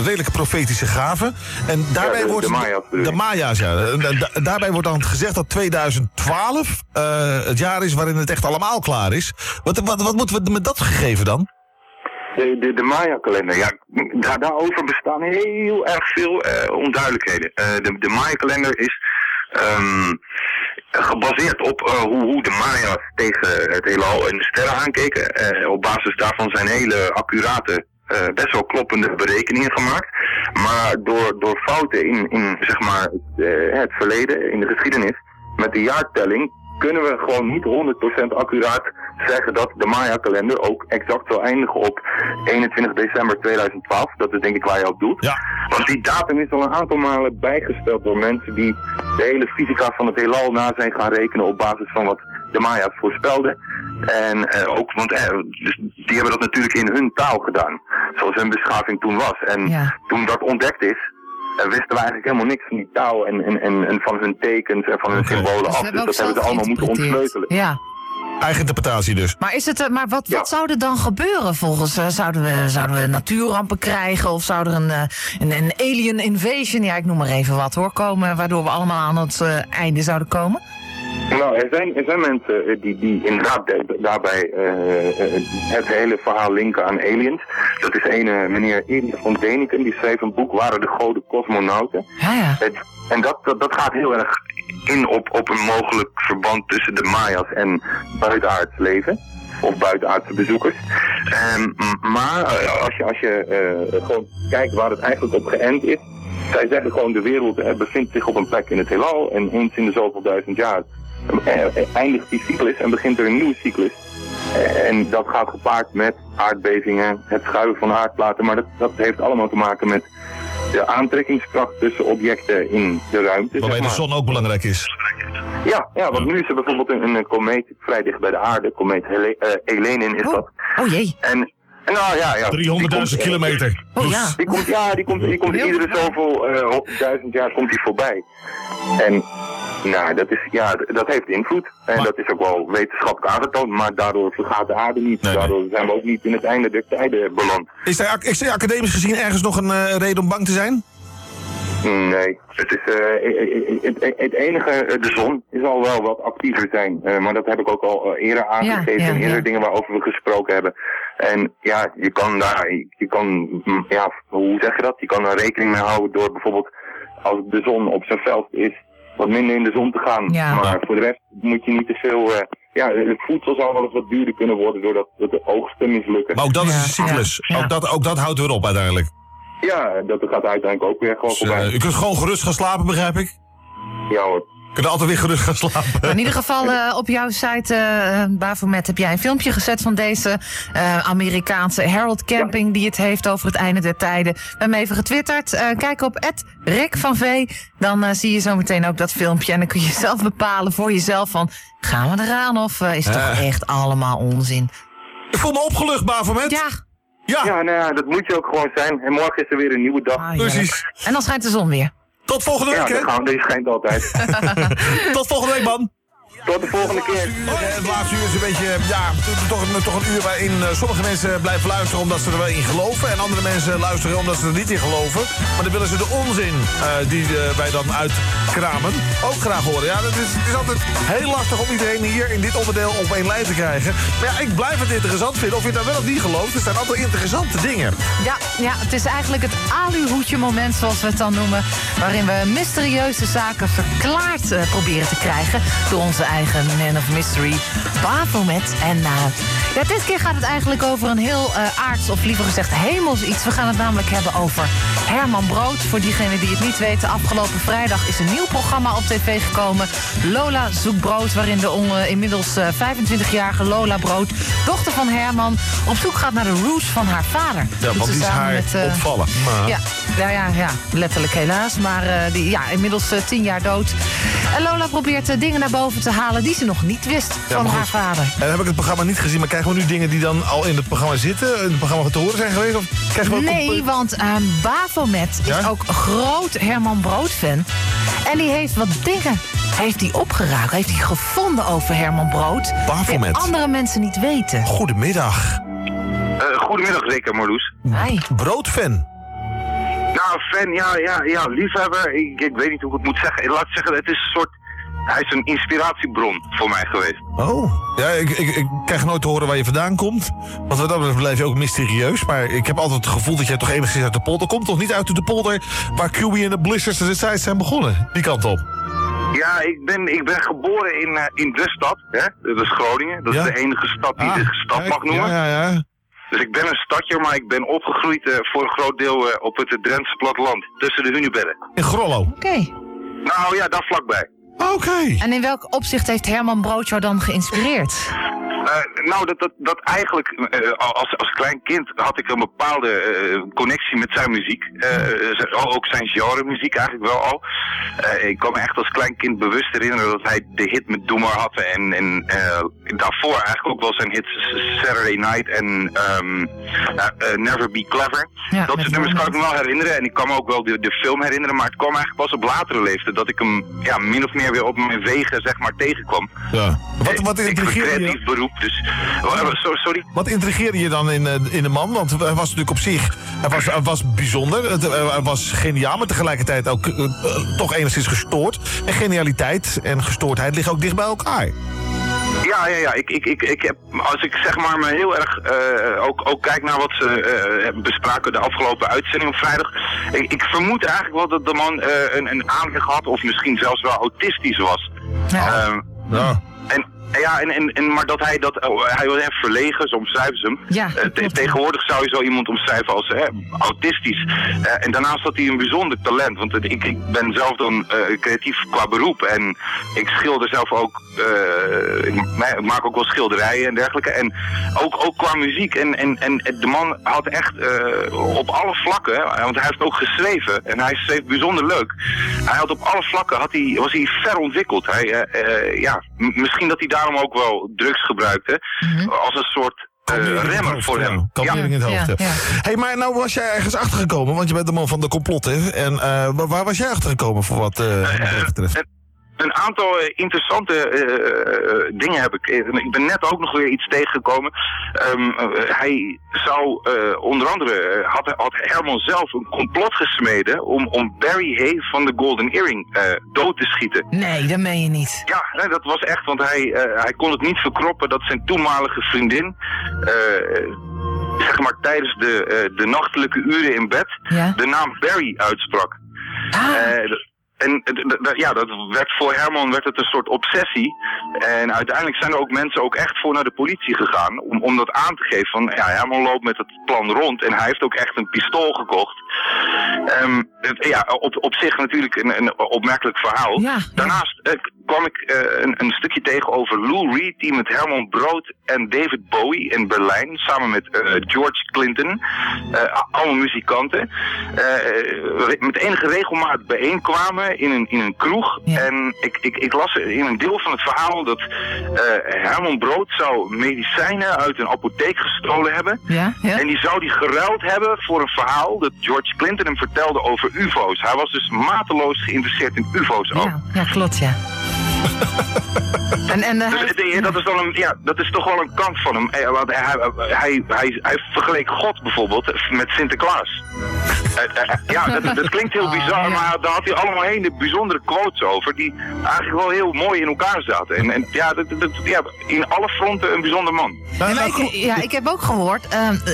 redelijke profetische gaven. En daarbij de- wordt de Maya's bedoel de? Maya's, ja. En da- da- daarbij wordt dan gezegd dat 2012 eh, het jaar is waarin het echt allemaal klaar is. Wat, wat, wat moeten we met dat gegeven dan? De, de, de Maya-kalender, ja, daar, daarover bestaan heel erg veel eh, onduidelijkheden. Eh, de, de Maya-kalender is ehm, gebaseerd op eh, hoe, hoe de Maya's tegen het heelal en de sterren aankeken. Op basis daarvan zijn hele accurate, best wel kloppende berekeningen gemaakt. Maar door, door fouten in, in zeg maar, het verleden, in de geschiedenis, met de jaartelling kunnen we gewoon niet 100% accuraat zeggen dat de Maya-kalender ook exact zal eindigen op 21 december 2012. Dat is denk ik waar je op doet. Ja. Want die datum is al een aantal malen bijgesteld door mensen die de hele fysica van het heelal na zijn gaan rekenen op basis van wat de Maya's voorspelden. En eh, ook, want eh, dus die hebben dat natuurlijk in hun taal gedaan, zoals hun beschaving toen was. En Ja. toen dat ontdekt is, eh, wisten we eigenlijk helemaal niks van die taal en, en, en, en van hun tekens en van hun Oké. symbolen Dus af. Dus dat hebben ze allemaal moeten ontsleutelen. Ja. Eigen interpretatie dus. Maar, is het, eh, maar wat, Ja. wat zou er dan gebeuren volgens? eh, zouden, we, zouden we natuurrampen krijgen? Of zou er een, eh, een, een alien invasion, ja ik noem maar even wat hoor, komen... waardoor we allemaal aan het eh, einde zouden komen? Nou, er zijn, er zijn mensen eh, die, die inderdaad de- daarbij eh, eh, het hele verhaal linken aan aliens. Dat is een meneer Erik van Deniken, die schreef een boek Waren de Goden Cosmonauten. Ja, ja. Het, en dat, dat, dat gaat heel erg in op, op een mogelijk verband tussen de Maya's en buitenaards leven. Of buitenaardse bezoekers. Ehm, m- maar als je, als je gewoon kijkt waar het eigenlijk op geënt is. Zij zeggen gewoon de wereld bevindt zich op een plek in het heelal. En eens in de zoveel duizend jaar eindigt die cyclus en begint er een nieuwe cyclus. Eh, En dat gaat gepaard met aardbevingen, het schuiven van aardplaten. Maar dat, dat heeft allemaal te maken met de aantrekkingskracht tussen objecten in de ruimte. Waarbij zeg de zon ook belangrijk is. Ja, ja, want nu is er bijvoorbeeld een, een komeet vrij dicht bij de aarde. Komeet Hele, eh, Elenin is Oh, dat. oh jee. En, nou ja, ja. die 300.000 komt, eh, kilometer. Oh ja. Die komt, ja, die komt, die komt iedere zoveel eh, duizend jaar komt die voorbij. En Nou, dat, is, ja, dat heeft invloed. En Maar- dat is ook wel wetenschappelijk aangetoond, maar daardoor vergaat de aarde niet. Nee, nee. daardoor zijn we ook niet in het einde der tijden beland. Is er, is er academisch gezien ergens nog een eh, reden om bang te zijn? Nee, het, is, eh, het, enige, eh, de zon is al wel wat actiever zijn. Eh, maar dat heb ik ook al eerder aangegeven ja, in eerder ja. dingen waarover we gesproken hebben. En ja, je kan daar, je kan, mm, ja, hoe zeg je dat? Je kan er rekening mee houden door bijvoorbeeld, als de zon op zijn veld is, wat minder in de zon te gaan. Ja. Maar voor de rest moet je niet te veel, eh, ja, het voedsel zal wel eens wat duurder kunnen worden doordat dat de oogsten mislukken. Maar ook dat is een cyclus. ja. Ook, dat, ook dat houdt weer op uiteindelijk. Ja, dat gaat uiteindelijk ook weer gewoon Dus, voorbij. eh, u kunt gewoon gerust gaan slapen, begrijp ik? ja hoor. Kunt altijd weer gerust gaan slapen. In ieder geval eh, op jouw site, eh Bafomet, heb jij een filmpje gezet van deze eh, Amerikaanse Herald Camping die het heeft over het einde der tijden. We hebben hem even getwitterd. Eh, kijk op Rick van V. Dan zie je zo meteen ook dat filmpje. En dan kun je zelf bepalen voor jezelf van gaan we eraan of is het toch echt allemaal onzin? Ik voel me opgelucht, Bafomet. Ja, Ja, Ja, nou ja, dat moet je ook gewoon zijn. En morgen is er weer een nieuwe dag. ah, precies. En dan schijnt de zon weer. Tot volgende Ja, week, dat hè? deze schijnt altijd. Tot volgende week, man. Tot de volgende keer. Het laatste uur is een beetje, ja, to- toch een, toch een uur waarin eh, sommige mensen blijven luisteren omdat ze er wel in geloven. En andere mensen luisteren omdat ze er niet in geloven. Maar dan willen ze de onzin eh, die eh, wij dan uitkramen ook graag horen. Ja, dat is, het is altijd heel lastig om iedereen hier in dit onderdeel op één lijn te krijgen. Maar ja, ik blijf het interessant vinden. Of je het nou wel of niet gelooft, er zijn altijd interessante dingen. Ja, ja, het is eigenlijk het aluhoedje moment, zoals we het dan noemen. Waarin we mysterieuze zaken verklaard eh, proberen te krijgen. Door onze eigen Man of Mystery, Bafomet. En eh, ja, dit keer gaat het eigenlijk over een heel eh, aards, of liever gezegd hemels iets. We gaan het namelijk hebben over Herman Brood. Voor diegenen die het niet weten, afgelopen vrijdag is een nieuw programma op tv gekomen. Lola zoekt brood, waarin de on- eh, inmiddels eh, 25-jarige Lola Brood, dochter van Herman, op zoek gaat naar de roots van haar vader. Ja, want die is haar met, eh, opvallen. Maar- Ja, ja, ja, ja, letterlijk helaas. Maar eh, die, ja, inmiddels eh, tien jaar dood. En Lola probeert eh, dingen naar boven te halen die ze nog niet wist Ja, van haar vader. En dan heb ik het programma niet gezien, maar krijgen we nu dingen die dan al in het programma zitten, in het programma te horen zijn geweest? Of krijgen we ook Nee, want ehm Bafomet is ook groot Herman Brood-fan. En die heeft wat dingen heeft die opgeraakt, heeft hij gevonden over Herman Brood. Baphomet. Die andere mensen niet weten. Goedemiddag. Eh, goedemiddag zeker, Marloes. Hi. Broodfan. Nou, fan, ja, ja, ja, liefhebber. Ik, ik weet niet hoe ik het moet zeggen. Laat ik zeggen, het is een soort... Hij is een inspiratiebron voor mij geweest. Oh. Ja, ik, ik, ik krijg nooit te horen waar je vandaan komt. Want wat dat betreft blijf je ook mysterieus. Maar ik heb altijd het gevoel dat jij toch enigszins uit de polder komt. Toch niet uit de polder waar QB en de Blizzards destijds zijn begonnen. Die kant op. Ja, ik ben, ik ben geboren in, eh, in de stad, hè? dat is Groningen. Dat Ja. is de enige stad die zich stad kijk, mag noemen. Ja, ja, ja. Dus ik ben een stadje, maar ik ben opgegroeid eh, voor een groot deel eh, op het Drentse platteland. Tussen de hunebedden. In Grollo. Oké. Nou ja, daar vlakbij. Oké. En in welk opzicht heeft Herman Brood jou dan geïnspireerd? Eh, nou, dat, dat, dat eigenlijk, eh, als, als klein kind had ik een bepaalde eh, connectie met zijn muziek. Eh, ook zijn genre muziek eigenlijk wel al. Eh, ik kan me echt als klein kind bewust herinneren dat hij de hit met Doe maar had. En, en eh, daarvoor eigenlijk ook wel zijn hits Saturday Night en ehm, eh, eh, Never Be Clever. Ja, dat soort nummers kan ik me wel herinneren. En ik kan me ook wel de, de film herinneren. Maar het kwam eigenlijk pas op latere leeftijd dat ik hem ja, min of meer weer op mijn wegen zeg maar tegenkwam. Ja. Wat, wat, ik heb een intrigeerde creatief je, dus... Oh, so- sorry? wat intrigeerde je dan in, eh, in de man? Want hij was natuurlijk op zich hij was, hij was bijzonder. Het, eh, Hij was geniaal, maar tegelijkertijd ook eh, toch enigszins gestoord. En genialiteit en gestoordheid liggen ook dicht bij elkaar. Ja, ja, ja. Ik, ik, ik, ik heb, als ik zeg maar me heel erg eh, ook, ook kijk naar wat ze eh, bespraken de afgelopen uitzending op vrijdag. Ik, ik vermoed eigenlijk wel dat de man eh, een, een aanleg had of misschien zelfs wel autistisch was. Ja. Ehm, Ja. en, ja, en, en, en, maar dat hij dat, oh, hij was echt verlegen, zo omschrijven ze hem. Ja, Eh, tegenwoordig zou je zo iemand omschrijven als eh, autistisch. Eh, en daarnaast had hij een bijzonder talent, want ik, ik ben zelf dan eh, creatief qua beroep en ik schilder zelf ook, ik, ma- ik maak ook wel schilderijen en dergelijke. En ook, ook qua muziek. En, en, en de man had echt op alle vlakken, hè, want hij heeft ook geschreven en hij schreef bijzonder leuk. Hij had op alle vlakken had hij, was hij ver ontwikkeld. Hij, ja, misschien dat hij daarom ook wel drugs gebruikte als een soort eh, remmer voor ja. hem. Kalmering in het hoofd. ja, ja. hey, maar nou was jij ergens achtergekomen, want je bent de man van de complotten. En eh, waar, was jij achtergekomen voor wat eh, betreft? Een aantal eh, interessante eh, eh, dingen heb ik. Ik ben net ook nog weer iets tegengekomen. Ehm, eh, hij zou onder andere, had, had Herman zelf een complot gesmeden om, om Barry Hay van de Golden Earring dood te schieten. Nee, dat meen je niet. Ja, nee, dat was echt, want hij, hij kon het niet verkroppen dat zijn toenmalige vriendin, zeg maar tijdens de, de nachtelijke uren in bed, Ja. de naam Barry uitsprak. Ah, en d- ja, dat werd voor Herman werd het een soort obsessie. En uiteindelijk zijn er ook mensen ook echt voor naar de politie gegaan om, om dat aan te geven. Van ja, Herman loopt met het plan rond en hij heeft ook echt een pistool gekocht. Ehm, het- ja, op, op zich natuurlijk een, een opmerkelijk verhaal. Ja, ja. Daarnaast eh, kwam ik eh, een, een stukje tegen over Lou Reed, die met Herman Brood en David Bowie in Berlijn, samen met eh, George Clinton, allemaal muzikanten, met enige regelmaat bijeenkwamen in een, in een kroeg. Ja. En ik, ik, ik las in een deel van het verhaal dat Herman Brood zou medicijnen uit een apotheek gestolen hebben. En die zou die geruild hebben voor een verhaal dat George Clinton hem vertelde over ufo's. Hij was dus mateloos geïnteresseerd in ufo's ook. Ja, ja, klopt, ja. En, en, eh, Dus hij- dat is, dan een, ja, dat is toch wel een kant van hem. Eh, want Hij, hij, hij, vergeleek God bijvoorbeeld met Sinterklaas. Eh, ja, dat, dat klinkt heel Oh, bizar, ja. maar daar had hij allemaal hele bijzondere quotes over. Die eigenlijk wel heel mooi in elkaar zaten. En, en ja, dat, dat, ja, in alle fronten een bijzonder man. Ja, maar ik, goed. ja, ik heb ook gehoord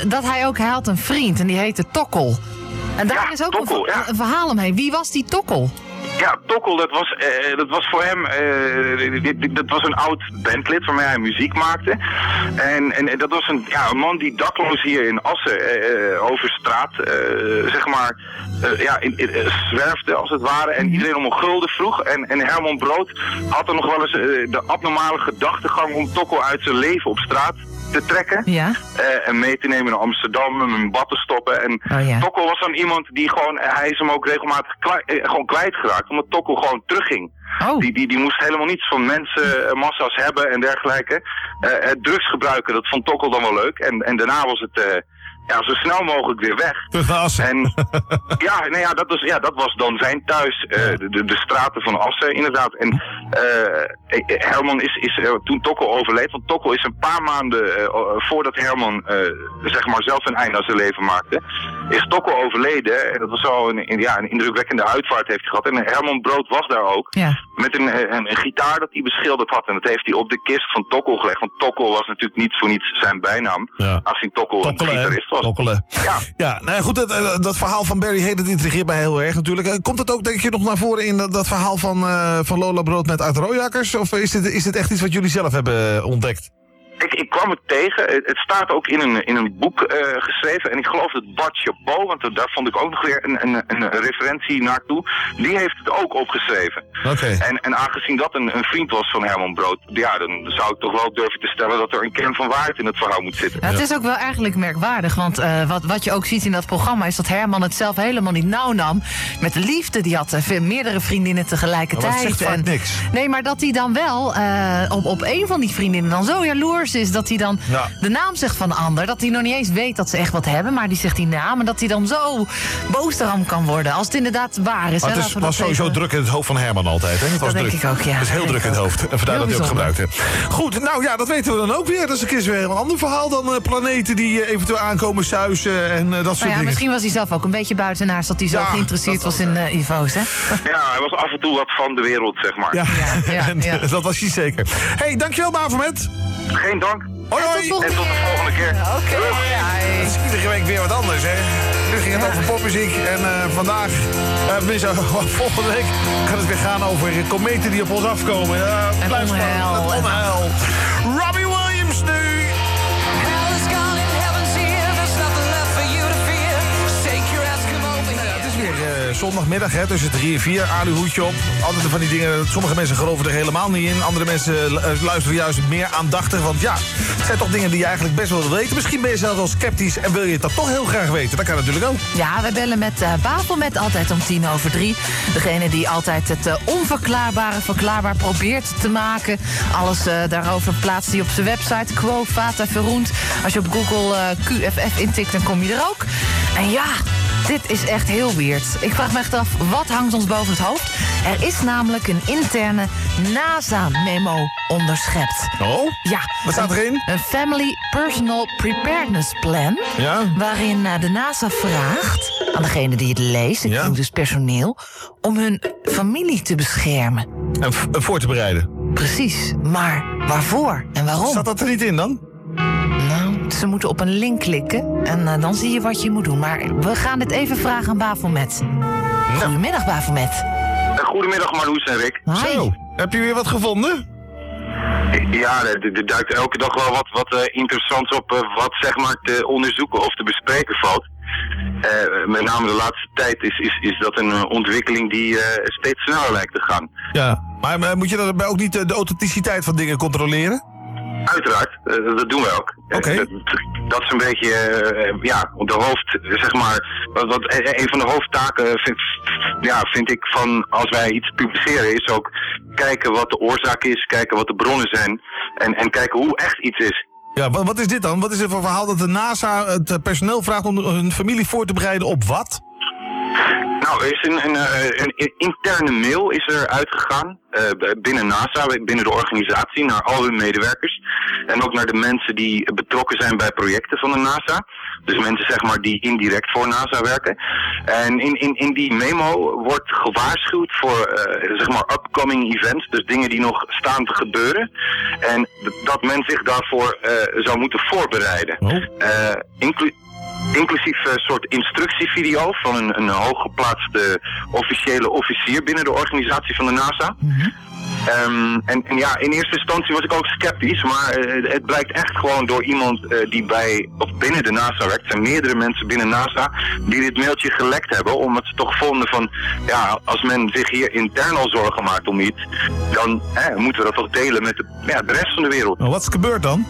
dat hij ook, hij had een vriend en die heette Tokkel. En daar Ja, is ook Tokkel, een verhaal omheen. Wie was die Tokkel? Ja, Tokkel, dat was, eh, dat was voor hem, eh, dat was een oud bandlid waarmee hij muziek maakte. En, en dat was een, ja, een man die dakloos hier in Assen eh, over straat, zeg maar, ja, in, in- zwerfde als het ware. En iedereen om een gulden vroeg. En, en Herman Brood had er nog wel eens de abnormale gedachtegang om Tokkel uit zijn leven op straat te trekken. Ja? Eh, en mee te nemen naar Amsterdam, in een bad te stoppen. En Oh, ja. Tokkel was dan iemand die gewoon, hij is hem ook regelmatig klei- eh, gewoon kwijtgeraakt, omdat Tokkel gewoon terugging. Oh, Die, die, die moest helemaal niets van mensenmassa's hebben en dergelijke. Eh, het drugs gebruiken, dat vond Tokkel dan wel leuk. En, en daarna was het eh, ja, zo snel mogelijk weer weg. Terug naar Assen. En ja, nou ja, dat was, ja, dat was dan zijn thuis, eh, de, de, straten van Assen inderdaad. En eh, Herman is, is eh, toen Tokkel overleed, want Tokkel is een paar maanden voordat Herman zeg maar zelf een einde aan zijn leven maakte, is Tokkel overleden. En dat was zo een, een- ja, een indrukwekkende uitvaart heeft hij gehad. En Herman Brood was daar ook. ja. Met een, een, een gitaar dat hij beschilderd had. En dat heeft hij op de kist van Tokkel gelegd. Want Tokkel was natuurlijk niet voor niets zijn bijnaam. Ja. Aangezien Tokkel een Tokkelen, hè? gitarist was. Tokkelen. Ja. Ja, nou goed, dat, eh, dat verhaal van Barry Hay, dat intrigeert mij heel erg natuurlijk. Eh, Komt het ook, denk je, nog naar voren in dat, dat verhaal van, eh, van Lola Brood met Rooijakkers? Of is dit, is dit echt iets wat jullie zelf hebben ontdekt? Ik, ik kwam het tegen. Het, het staat ook in een, in een boek eh, geschreven. En ik geloof dat Bart Chabot, want daar vond ik ook nog weer een, een, een referentie naartoe. Die heeft het ook opgeschreven. Oké. En, en aangezien dat een, een vriend was van Herman Brood, ja, dan zou ik toch wel durven te stellen dat er een kern van waarheid in het verhaal moet zitten. Ja, het is ook wel eigenlijk merkwaardig, want eh, wat, wat je ook ziet in dat programma is dat Herman het zelf helemaal niet nauw nam met de liefde. Die had veel meerdere vriendinnen tegelijkertijd. Maar het zegt vaak niks. Nee, maar dat hij dan wel eh, op, op een van die vriendinnen dan zo jaloers is dat hij dan Ja. de naam zegt van de ander. Dat hij nog niet eens weet dat ze echt wat hebben, maar die zegt die naam. En dat hij dan zo boos daarom kan worden als het inderdaad waar is. Maar het is, was dat sowieso even- druk in het hoofd van Herman altijd. Hè? Het was denk druk. ik ook, ja. Het is heel Dat druk in denk het hoofd. En vandaar Heel dat hij ook gebruikt heeft. Goed, nou ja, dat weten we dan ook weer. Dat is een keer weer een ander verhaal dan eh, planeten die eh, eventueel aankomen suizen en eh, dat soort Nou ja, dingen. misschien was hij zelf ook een beetje buitenaars dat hij zo Ja, geïnteresseerd dat was in UFO's, hè? Ja, hij was af en toe wat van de wereld, zeg maar. Ja, Ja, ja, en, ja. dat was hij zeker. hey, dankjewel Bavermet. Geen dank. Hoi, En tot hoi. volgende En tot de volgende keer. Oké, Het is iedere week weer wat anders, hè? Nu ging het Ja. over popmuziek en eh, vandaag, eh, tenminste, volgende week, gaat het weer gaan over kometen die op ons afkomen. Ja, En blijf onheil. En onheil. Robbie Williams nu. Zondagmiddag, hè, tussen drie en vier. Aluhoedje op. Altijd van die dingen, sommige mensen geloven er helemaal niet in. Andere mensen eh, luisteren juist meer aandachtig. Want ja, het zijn toch dingen die je eigenlijk best wel wil weten. Misschien ben je zelf wel sceptisch en wil je het toch heel graag weten. Dat kan natuurlijk ook. Ja, we bellen met uh, Bafelmet altijd om tien over drie. Degene die altijd het eh, onverklaarbare verklaarbaar probeert te maken. Alles daarover plaatst hij op zijn website. Quo Fata Verroend. Als je op Google QFF intikt, dan kom je er ook. En ja, Dit is echt heel weird. Ik vraag me echt af, wat hangt ons boven het hoofd? Er is namelijk een interne NASA-memo onderschept. Oh? Ja. Wat staat erin? Een Family Personal Preparedness Plan. Ja? Waarin eh, de NASA vraagt aan degene die het leest, ik Ja. dus personeel, om hun familie te beschermen. En voor te bereiden. Precies, maar waarvoor en waarom? Staat dat er niet in dan? Nou, ze moeten op een link klikken en eh, dan zie je wat je moet doen. Maar we gaan het even vragen aan Bafomet. Goedemiddag, Bafomet. Eh, Goedemiddag Marloes en Rick. Hi. Zo, heb je weer wat gevonden? Ja, er, er duikt elke dag wel wat, wat eh, interessants op eh, wat zeg maar te onderzoeken of te bespreken valt. Eh, met name de laatste tijd is, is, is dat een ontwikkeling die eh, steeds sneller lijkt te gaan. Ja. Maar, maar moet je daarbij ook niet de authenticiteit van dingen controleren? Uiteraard, eh, dat doen we ook. Eh, dat, dat is een beetje, eh, ja, de hoofd, zeg maar, wat, wat een van de hoofdtaken vind, ja, vind ik van als wij iets publiceren is ook kijken wat de oorzaak is, kijken wat de bronnen zijn en, en kijken hoe echt iets is. Ja, wat, wat is dit dan? Wat is het voor verhaal dat de NASA het personeel vraagt om hun familie voor te bereiden op wat? Nou, er is een, een, een, een interne mail is er uitgegaan binnen NASA, binnen de organisatie, naar al hun medewerkers. En ook naar de mensen die betrokken zijn bij projecten van de NASA. Dus mensen zeg maar die indirect voor NASA werken. En in, in, in die memo wordt gewaarschuwd voor eh, zeg maar upcoming events. Dus dingen die nog staan te gebeuren. En dat men zich daarvoor eh, zou moeten voorbereiden. Oh. Eh, inclu- inclusief een soort instructievideo van een, een hooggeplaatste officiële officier binnen de organisatie van de NASA. Ehm, en, en ja, in eerste instantie was ik ook sceptisch, maar eh, het blijkt echt gewoon door iemand eh, die bij, of binnen de NASA werkt. Er zijn meerdere mensen binnen NASA die dit mailtje gelekt hebben, omdat ze toch vonden van, ja, als men zich hier intern al zorgen maakt om iets, dan eh, moeten we dat toch delen met de, ja, de rest van de wereld. Nou, wat is gebeurd dan?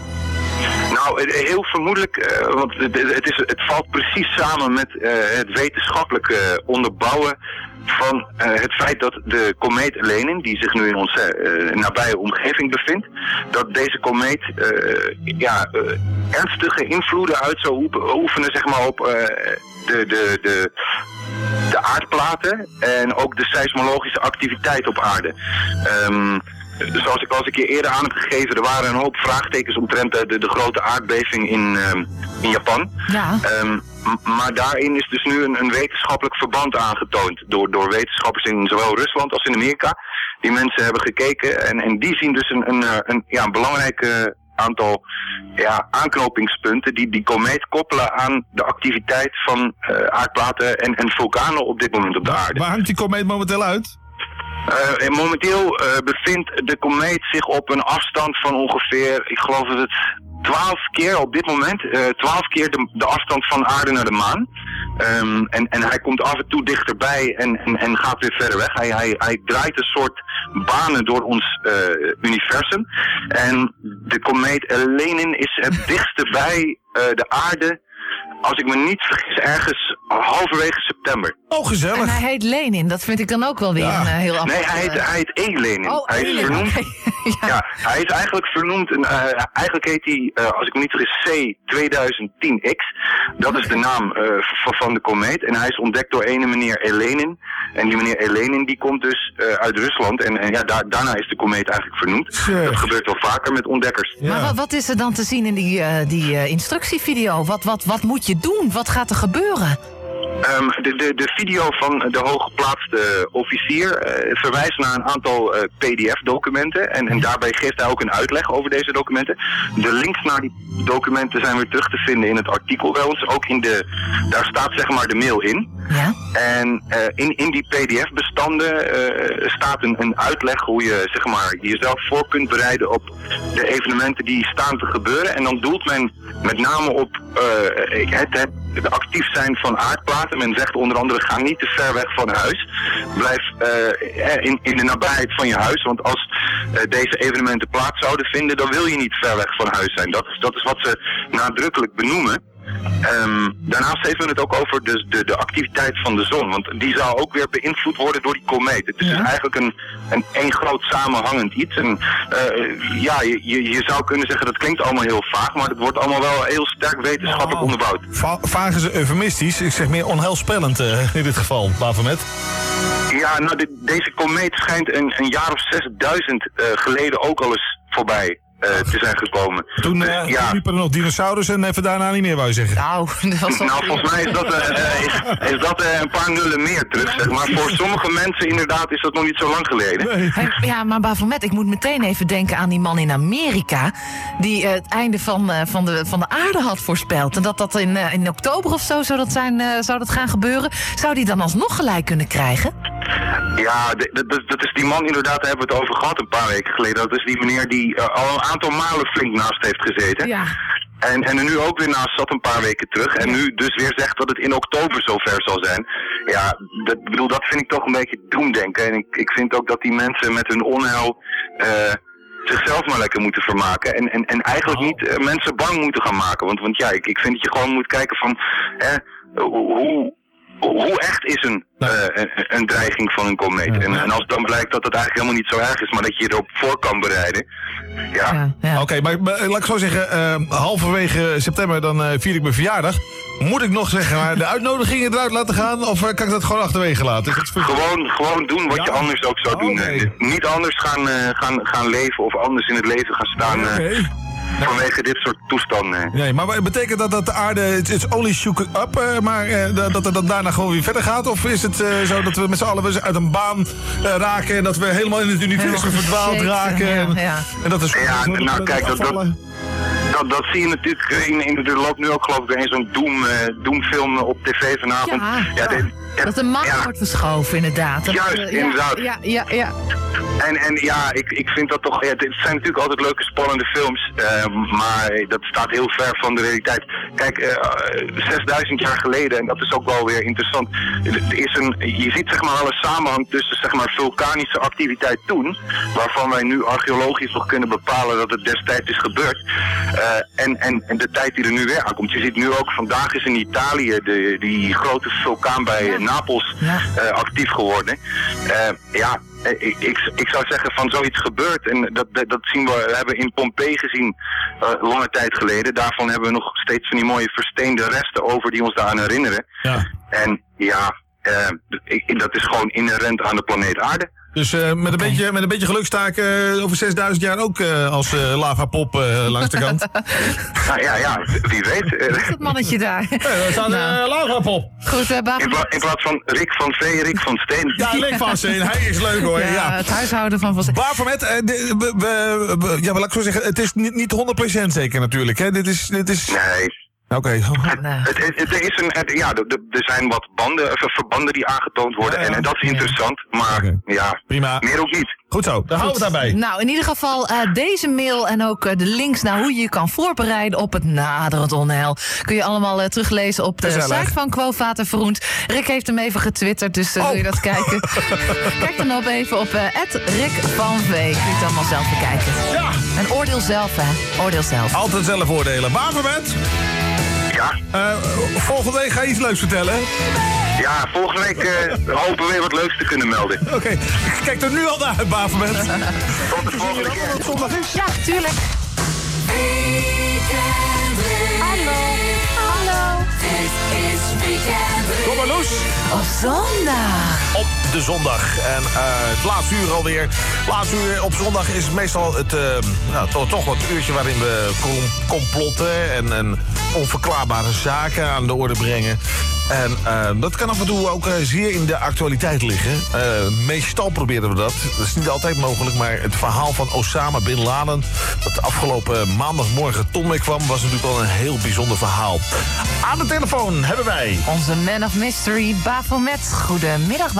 Nou, eh, heel vermoedelijk, eh, want het, is, het valt precies samen met eh, het wetenschappelijke onderbouwen van het feit dat de komeet Lenin, die zich nu in onze nabije omgeving bevindt, dat deze komeet ja, ernstige invloeden uit zou oefenen zeg maar, op de, de, de, de aardplaten en ook de seismologische activiteit op aarde. Ehm, zoals ik al eens een keer eerder aan heb gegeven, er waren een hoop vraagtekens omtrent de, de, de grote aardbeving in, ehm, in Japan. Ja. Ehm, maar daarin is dus nu een, een wetenschappelijk verband aangetoond door, door wetenschappers in zowel Rusland als in Amerika. Die mensen hebben gekeken en, en die zien dus een, een, eh, een, ja, een belangrijk eh, aantal ja, aanknopingspunten die die komeet koppelen aan de activiteit van eh, aardplaten en, en vulkanen op dit moment op de aarde. Waar hangt die komeet momenteel uit? En momenteel eh, bevindt de komeet zich op een afstand van ongeveer, ik geloof dat het 12 keer op dit moment, eh 12 keer de, afstand van aarde naar de maan. Ehm, en, en hij komt af en toe dichterbij en, en, en gaat weer verder weg. Hij, hij, hij draait een soort banen door ons universum. En de komeet Lenin is het dichtste bij de aarde, als ik me niet vergis, ergens halverwege september. Oh, En gezellig. hij heet Lenin, dat vind ik dan ook wel weer Ja. een eh, heel apart. Nee, hij heet, eh, hij heet E. Lenin. Oh, hij is Lenin, vernoemd ja. Ja, hij is eigenlijk vernoemd, en, eh, eigenlijk heet hij, eh, als ik me niet vergis, C2010X. Dat is de naam eh, van, van de komeet. En hij is ontdekt door ene meneer Elenin. En die meneer Elenin die komt dus eh, uit Rusland. En, en ja, daar, daarna is de komeet eigenlijk vernoemd. Zeg. Dat gebeurt wel vaker met ontdekkers. Maar Ja. wat, wat is er dan te zien in die, eh, die eh, instructievideo? Wat, wat, wat moet je doen? Wat gaat er gebeuren? Ehm, de, de, de video van de hooggeplaatste officier eh, verwijst naar een aantal eh, PDF-documenten. En, en daarbij geeft hij ook een uitleg over deze documenten. De links naar die documenten zijn weer terug te vinden in het artikel bij ons. Ook in de, daar staat zeg maar de mail in. Ja? En eh, in, in die PDF-bestanden staat een, een uitleg hoe je zeg maar, jezelf voor kunt bereiden op de evenementen die staan te gebeuren. En dan doelt men met name op het, het, het actief zijn van aardplaten. Men zegt onder andere ga niet te ver weg van huis. Blijf eh, in, in de nabijheid van je huis. Want als eh, deze evenementen plaats zouden vinden, dan wil je niet ver weg van huis zijn. Dat dat is wat ze nadrukkelijk benoemen. Ehm, daarnaast heeft men het ook over de, de, de activiteit van de zon. Want die zou ook weer beïnvloed worden door die komeet. Het is dus eigenlijk een, een één groot samenhangend iets. En eh, ja, je, zou kunnen zeggen dat klinkt allemaal heel vaag, maar het wordt allemaal wel heel sterk wetenschappelijk onderbouwd. Va vaag is eufemistisch. Ik zeg meer onheilspellend eh, in dit geval, Bafomet. Ja, nou, de- deze komeet schijnt een, een jaar of 6000 eh, geleden ook al eens voorbij te zijn gekomen. Toen Dus, eh ja. liepen er nog dinosaurus en even daarna niet meer, wou je zeggen. Nou, dat was toch Nou, volgens mij is dat, eh, eh, is, is dat eh, een paar nullen meer terug, zeg maar. Voor sommige mensen inderdaad is dat nog niet zo lang geleden. Nee. Hey, ja, maar Bafomet, ik moet meteen even denken aan die man in Amerika... die eh, het einde van, eh, van, de, van de aarde had voorspeld. En dat dat in, eh, in oktober of zo zou dat, zijn, eh, zou dat gaan gebeuren. Zou die dan alsnog gelijk kunnen krijgen? Ja, dat, dat is die man inderdaad, daar hebben we het over gehad een paar weken geleden. Dat is die meneer die eh, al een aantal malen flink naast heeft gezeten. Ja. En, en er nu ook weer naast zat een paar weken terug. En nu dus weer zegt dat het in oktober zover zal zijn. Ja, dat, bedoel, dat vind ik toch een beetje doemdenken. En ik, ik vind ook dat die mensen met hun onheil eh, zichzelf maar lekker moeten vermaken. En, en, en eigenlijk niet eh, mensen bang moeten gaan maken. Want, want ja, ik, ik vind dat je gewoon moet kijken van... Hoe, hoe echt is een, eh, een, een dreiging van een komeet? En, en als dan blijkt dat het eigenlijk helemaal niet zo erg is, maar dat je je erop voor kan bereiden. Ja, Ja, ja. Oké, maar, maar, eh, laat ik zo zeggen, eh, halverwege september dan eh, vier ik mijn verjaardag. Moet ik nog zeggen, maar de uitnodigingen eruit laten gaan? Of kan ik dat gewoon achterwege laten? Is dat Gewoon, gewoon doen wat Ja? je anders ook zou Oh, doen. Niet anders gaan, eh, gaan, gaan leven of anders in het leven gaan staan Oké. Vanwege dit soort toestanden. Nee, maar betekent dat dat de aarde, het is only shook up, eh, maar eh, dat dat het dan daarna gewoon weer verder gaat? Of is het eh, zo dat we met z'n allen weer uit een baan eh, raken en dat we helemaal in het universum verdwaald raken? En, ja, ja. en dat is Ja, nou, kijk, dat- dat-? Dat, dat zie je natuurlijk, in, in, er loopt nu ook geloof ik weer een zo'n Doom, eh, Doom-film op tv vanavond. Ja, Dat de macht ja. wordt verschoven, inderdaad. Dat, Juist, eh, ja, inderdaad. Ja, ja, ja. En, en ja, ik, ik vind dat toch. Ja, het zijn natuurlijk altijd leuke, spannende films. eh, maar dat staat heel ver van de realiteit. Kijk, eh, eh, 6000 jaar geleden, en dat is ook wel weer interessant. Er is een, je ziet zeg maar alle samenhang tussen zeg maar vulkanische activiteit toen. Waarvan wij nu archeologisch nog kunnen bepalen dat het destijds is gebeurd. eh, en, en, en de tijd die er nu weer aankomt. Je ziet nu ook, vandaag is in Italië de, die grote vulkaan bij eh, Napels Ja. eh, actief geworden. Eh, ja, eh, ik, ik, ik zou zeggen van zoiets gebeurt. En dat, dat, zien we, we hebben in Pompeii gezien, lange tijd geleden. Daarvan hebben we nog steeds van die mooie versteende resten over die ons daaraan herinneren. Ja. En ja, ik, dat is gewoon inherent aan de planeet aarde. Dus eh, met, een beetje, met een beetje geluk sta ik eh, over 6000 jaar ook eh, als eh lavapop eh, langs de kant. Nou ja, ja, wie weet. Eh, Dat mannetje daar. We staan Nou. eh, lavapop. Goed, in, pla- in plaats van Rick van Vee, Rick van Steen. Ja, Leek van Steen, hij is leuk hoor. Ja, Ja. het huishouden van Van Steen. Eh, we, we, we- ja, maar laat ik zo zeggen, het is niet, niet 100% zeker natuurlijk. Hè? Dit is, dit is... Nee. Oké. Een, het- ja, er- zijn wat banden, verbanden die aangetoond worden. Ja, ja. En, en dat is interessant, maar ja, Prima. meer ook niet. Goed zo, dan houden we het daarbij. Nou, in ieder geval eh, deze mail en ook eh, de links naar hoe je je kan voorbereiden op het naderend onheil. Kun je allemaal eh, teruglezen op de site van Quo Vater Verroend. Rick heeft hem even getwitterd, dus eh, Oh. wil je dat kijken? Kijk dan op even op eh Rick van V. Kun je het allemaal zelf bekijken. Ja, En oordeel zelf, hè? Oordeel zelf. altijd zelf oordelen. Bafomet, Ja, eh, volgende week ga je iets leuks vertellen. ja volgende week eh, hopen we weer wat leuks te kunnen melden. Oké, ik kijk er nu al naar uit, Bafomet. Tot de volgende keer. het zondag is. Ja, tuurlijk. Hallo. Hallo. Kom maar los. Op zondag. op de zondag. En eh, het laatste uur alweer. Laatste uur op zondag is meestal het, eh, nou, toch, wat uurtje waarin we com- complotten en, en onverklaarbare zaken aan de orde brengen. En eh, dat kan af en toe ook zeer in de actualiteit liggen. Meestal proberen we dat. Dat is niet altijd mogelijk, maar het verhaal van Osama Bin Laden... dat afgelopen maandagmorgen ton mee kwam... was natuurlijk wel een heel bijzonder verhaal. Aan de telefoon hebben wij... Onze man of mystery, Bafomet. Goedemiddag,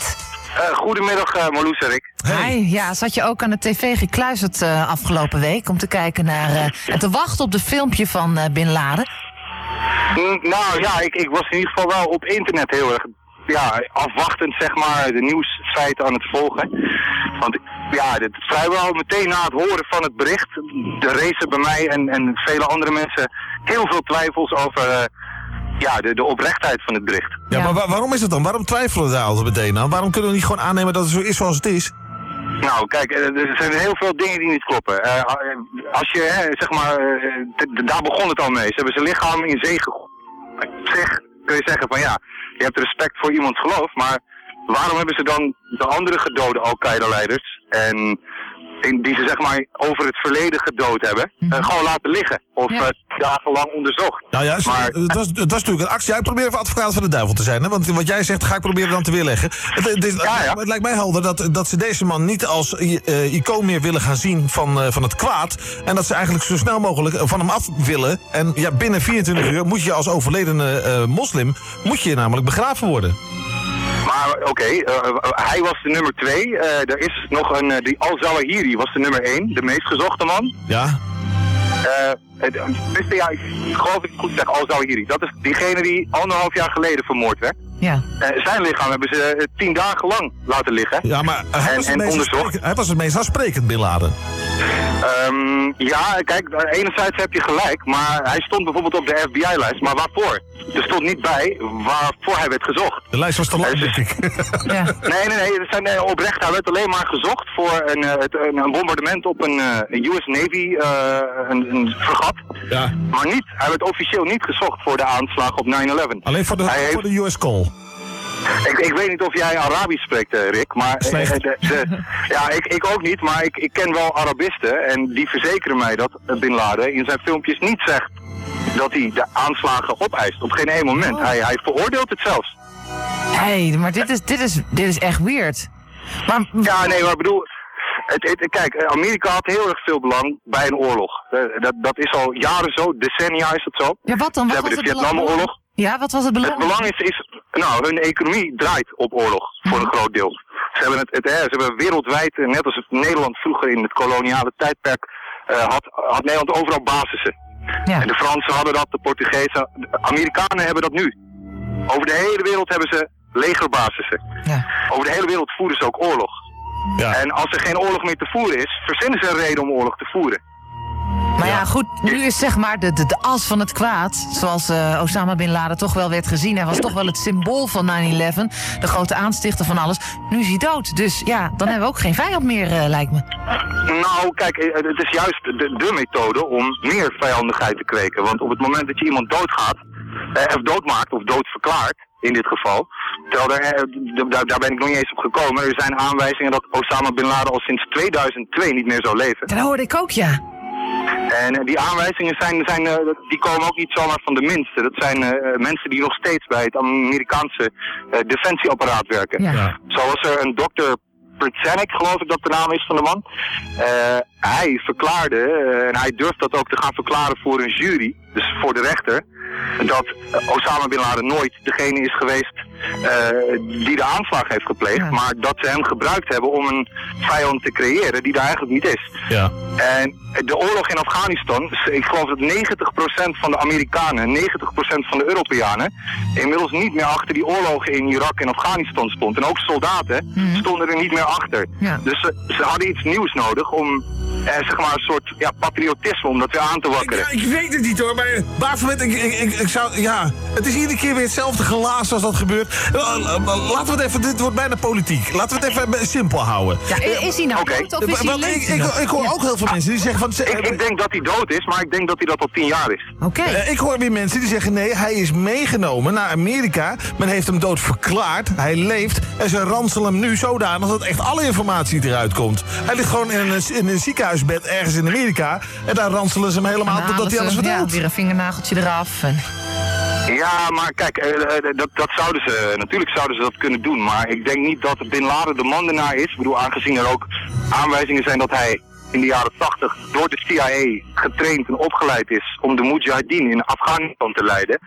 Eh, goedemiddag uh, Marloes en Rick. Hi, ja, zat je ook aan de tv gekluisterd eh, afgelopen week... om te kijken naar eh, en te wachten op de filmpje van eh, Bin Laden? Mm, nou ja, ik, ik was in ieder geval wel op internet heel erg ja, afwachtend zeg maar de nieuwsfeiten aan het volgen. Want ja, dit, vrijwel meteen na het horen van het bericht, de race bij mij en, en vele andere mensen heel veel twijfels over eh, ja, de, de oprechtheid van het bericht. Ja, Ja. maar wa- waarom is dat dan? Waarom twijfelen we daar altijd meteen aan? Waarom kunnen we niet gewoon aannemen dat het zo is zoals het is? Nou, kijk, eh, er zijn heel veel dingen die niet kloppen. Eh, als je, hè, zeg maar, eh, daar begon het al mee. Ze hebben zijn lichaam in zee gegooid. Op zich kun je zeggen van ja, je hebt respect voor iemands geloof, maar waarom hebben ze dan de andere gedode Al-Qaeda-leiders en in, die ze zeg maar over het verleden gedood hebben, eh, gewoon laten liggen of Ja. eh, dagenlang onderzocht? Nou ja, Maar- dat, is, dat is natuurlijk een actie. Jij probeert even advocaat van de duivel te zijn. Hè? Want wat jij zegt, ga ik proberen dan te weerleggen. Het, het, is- Ja, ja. het lijkt mij helder dat, dat ze deze man niet als eh, icoon meer willen gaan zien van, eh, van het kwaad. En dat ze eigenlijk zo snel mogelijk van hem af willen. En ja, binnen 24 uur moet je als overledene eh, moslim moet je namelijk begraven worden. Maar oké, eh, hij was de nummer twee. Eh, er is nog een, eh, die Al-Zawahiri was de nummer één, de meest gezochte man. Ja? Eh, het, ja, ik geloof dat ik goed zeg, Al-Zawahiri. Dat is diegene die anderhalf jaar geleden vermoord werd. Ja. Eh, zijn lichaam hebben ze eh, tien dagen lang laten liggen. Ja, maar hij, En- was het en meest onderzocht. aansprekend- hij was het meest aansprekend, Bin Laden. Ehm, ja, kijk, eh, enerzijds heb je gelijk, maar hij stond bijvoorbeeld op de FBI-lijst. Maar waarvoor? Er stond niet bij waarvoor hij werd gezocht. De lijst was te lang, denk ik. ja. Nee, nee, nee, het zijn oprecht. Hij werd alleen maar gezocht voor een, eh, een, een bombardement op een, eh, een US Navy, eh, een, een fregat. ja. Maar niet, hij werd officieel niet gezocht voor de aanslag op 9-11. Alleen voor de, Hij heeft- voor de US call. Ik, ik weet niet of jij Arabisch spreekt, eh, Rick, maar eh, de- de- ja, ik, ik ook niet, maar ik, ik ken wel Arabisten en die verzekeren mij dat eh, Bin Laden in zijn filmpjes niet zegt dat hij de aanslagen opeist. Op geen één moment. Oh. Hij, hij veroordeelt het zelfs. Hé, maar dit is, dit, is, dit is echt weird. Maar Ja, nee, maar ik bedoel, het, het, kijk, eh, Amerika had heel erg veel belang bij een oorlog. Eh, Dat, dat is al jaren zo, decennia is het zo. ja, wat dan? Ze Wat hebben was de? Vietnamoorlog. Ja, wat was het belang? Het belang is, is, nou, hun economie draait op oorlog, voor een groot deel. Ze hebben, het, het, hè, ze hebben wereldwijd, eh, net als het Nederland vroeger in het koloniale tijdperk, eh, had, had Nederland overal basissen. Ja. En de Fransen hadden dat, de Portugezen, de Amerikanen hebben dat nu. Over de hele wereld hebben ze legerbasissen. Ja. Over de hele wereld voeren ze ook oorlog. Ja. En als er geen oorlog meer te voeren is, verzinnen ze een reden om oorlog te voeren. Maar ja, goed, nu is zeg maar de, de, de as van het kwaad, zoals eh, Osama Bin Laden toch wel werd gezien. Hij was toch wel het symbool van 9-11, de grote aanstichter van alles. Nu is hij dood, dus ja, dan hebben we ook geen vijand meer, eh, lijkt me. Nou, kijk, eh, het is juist de, de methode om meer vijandigheid te kweken. Want op het moment dat je iemand doodgaat, eh, of doodmaakt, of doodverklaart, in dit geval. Terwijl daar, daar ben ik nog niet eens op gekomen. Er zijn aanwijzingen dat Osama Bin Laden al sinds 2002 niet meer zou leven. Dat hoorde ik ook, ja. En eh, die aanwijzingen zijn, zijn, eh, die komen ook niet zomaar van de minste. Dat zijn eh, mensen die nog steeds bij het Amerikaanse defensieapparaat werken. Ja. Ja. Zo was er een dokter Przanek, geloof ik dat de naam is van de man. Eh, hij verklaarde, en hij durft dat ook te gaan verklaren voor een jury, dus voor de rechter, dat Osama Bin Laden nooit degene is geweest die de aanslag heeft gepleegd, Ja. maar dat ze hem gebruikt hebben om een vijand te creëren die daar eigenlijk niet is. Ja. En de oorlog in Afghanistan, ik geloof dat 90% van de Amerikanen, 90% van de Europeanen, inmiddels niet meer achter die oorlogen in Irak en Afghanistan stond. En ook soldaten Mhm. stonden er niet meer achter. Ja. Dus ze, ze hadden iets nieuws nodig om, eh, zeg maar, een soort ja, patriotisme, om dat weer aan te wakkeren. Ja, ik weet het niet hoor, maar Bavermet, ik, ik, ik, ik zou, ja, het is iedere keer weer hetzelfde gelaas als dat gebeurt. Eh, eh, Laten we het even, dit wordt bijna politiek. Laten we het even simpel houden. ja i- is hij nou Oké. dood of is hij ik, ik, hij nog? ik hoor Ja. ook heel veel mensen die zeggen van... ze- Ik, ik denk dat hij dood is, maar ik denk dat hij dat al tien jaar is. Oké. Eh, ik hoor weer mensen die zeggen nee, hij is meegenomen naar Amerika. Men heeft hem dood verklaard. Hij leeft. En ze ranselen hem nu zodanig dat echt alle informatie eruit komt. Hij ligt gewoon in een, in een ziekenhuisbed ergens in Amerika. En daar ranselen ze hem helemaal totdat hij alles ze, ja, vertelt. weer een vingernageltje eraf. En... Ja, maar kijk, eh, eh, dat, dat zouden ze, natuurlijk zouden ze dat kunnen doen. Maar ik denk niet dat Bin Laden de man ernaar is. Ik bedoel, aangezien er ook aanwijzingen zijn dat hij in de jaren 80 door de CIA getraind en opgeleid is om de Mujahideen in Afghanistan te leiden.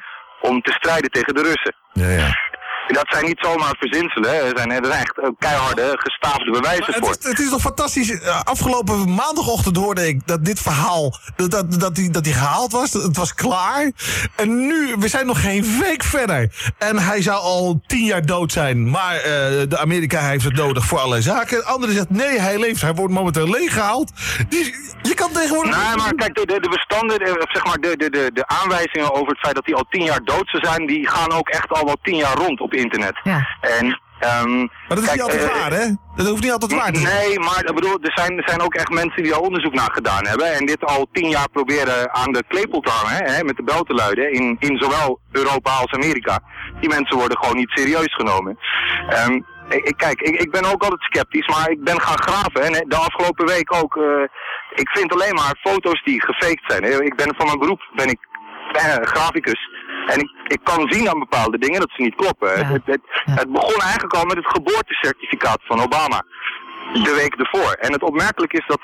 Om te strijden tegen de Russen. Ja, ja. Dat zijn niet zomaar verzinselen, er zijn, er zijn echt eh, keiharde, gestaafde bewijzen voor. het, is, het is toch fantastisch. Eh, Afgelopen maandagochtend hoorde ik dat dit verhaal. dat, dat, dat, die, dat die gehaald was. Het was klaar. En nu, we zijn nog geen week verder. En hij zou al tien jaar dood zijn. Maar eh, de Amerika heeft het nodig voor allerlei zaken. De andere zegt nee, hij leeft. Hij wordt momenteel leeggehaald. Die, je kan tegenwoordig. Nee, maar kijk, de, de, de bestanden, de, of zeg maar, de, de, de, de aanwijzingen over het feit dat hij al tien jaar dood zou zijn, die gaan ook echt al wel tien jaar rond op internet. Ja. En, ehm, Maar dat is kijk, niet altijd eh, waar, hè? Dat hoeft niet altijd waar te zijn. Nee, maar ik bedoel, er zijn, er zijn ook echt mensen die daar onderzoek naar gedaan hebben. En dit al tien jaar proberen aan de klepel te hangen, hè, met de bel te luiden, in, in zowel Europa als Amerika. Die mensen worden gewoon niet serieus genomen. Ehm, ik, kijk, ik, ik ben ook altijd sceptisch, maar ik ben gaan graven. En de afgelopen week ook, eh, ik vind alleen maar foto's die gefaked zijn. hè. Ik ben van mijn beroep, ben ik graficus. En ik, ik kan zien aan bepaalde dingen dat ze niet kloppen. Ja. Het, het, het begon eigenlijk al met het geboortecertificaat van Obama. De week ervoor. En het opmerkelijk is dat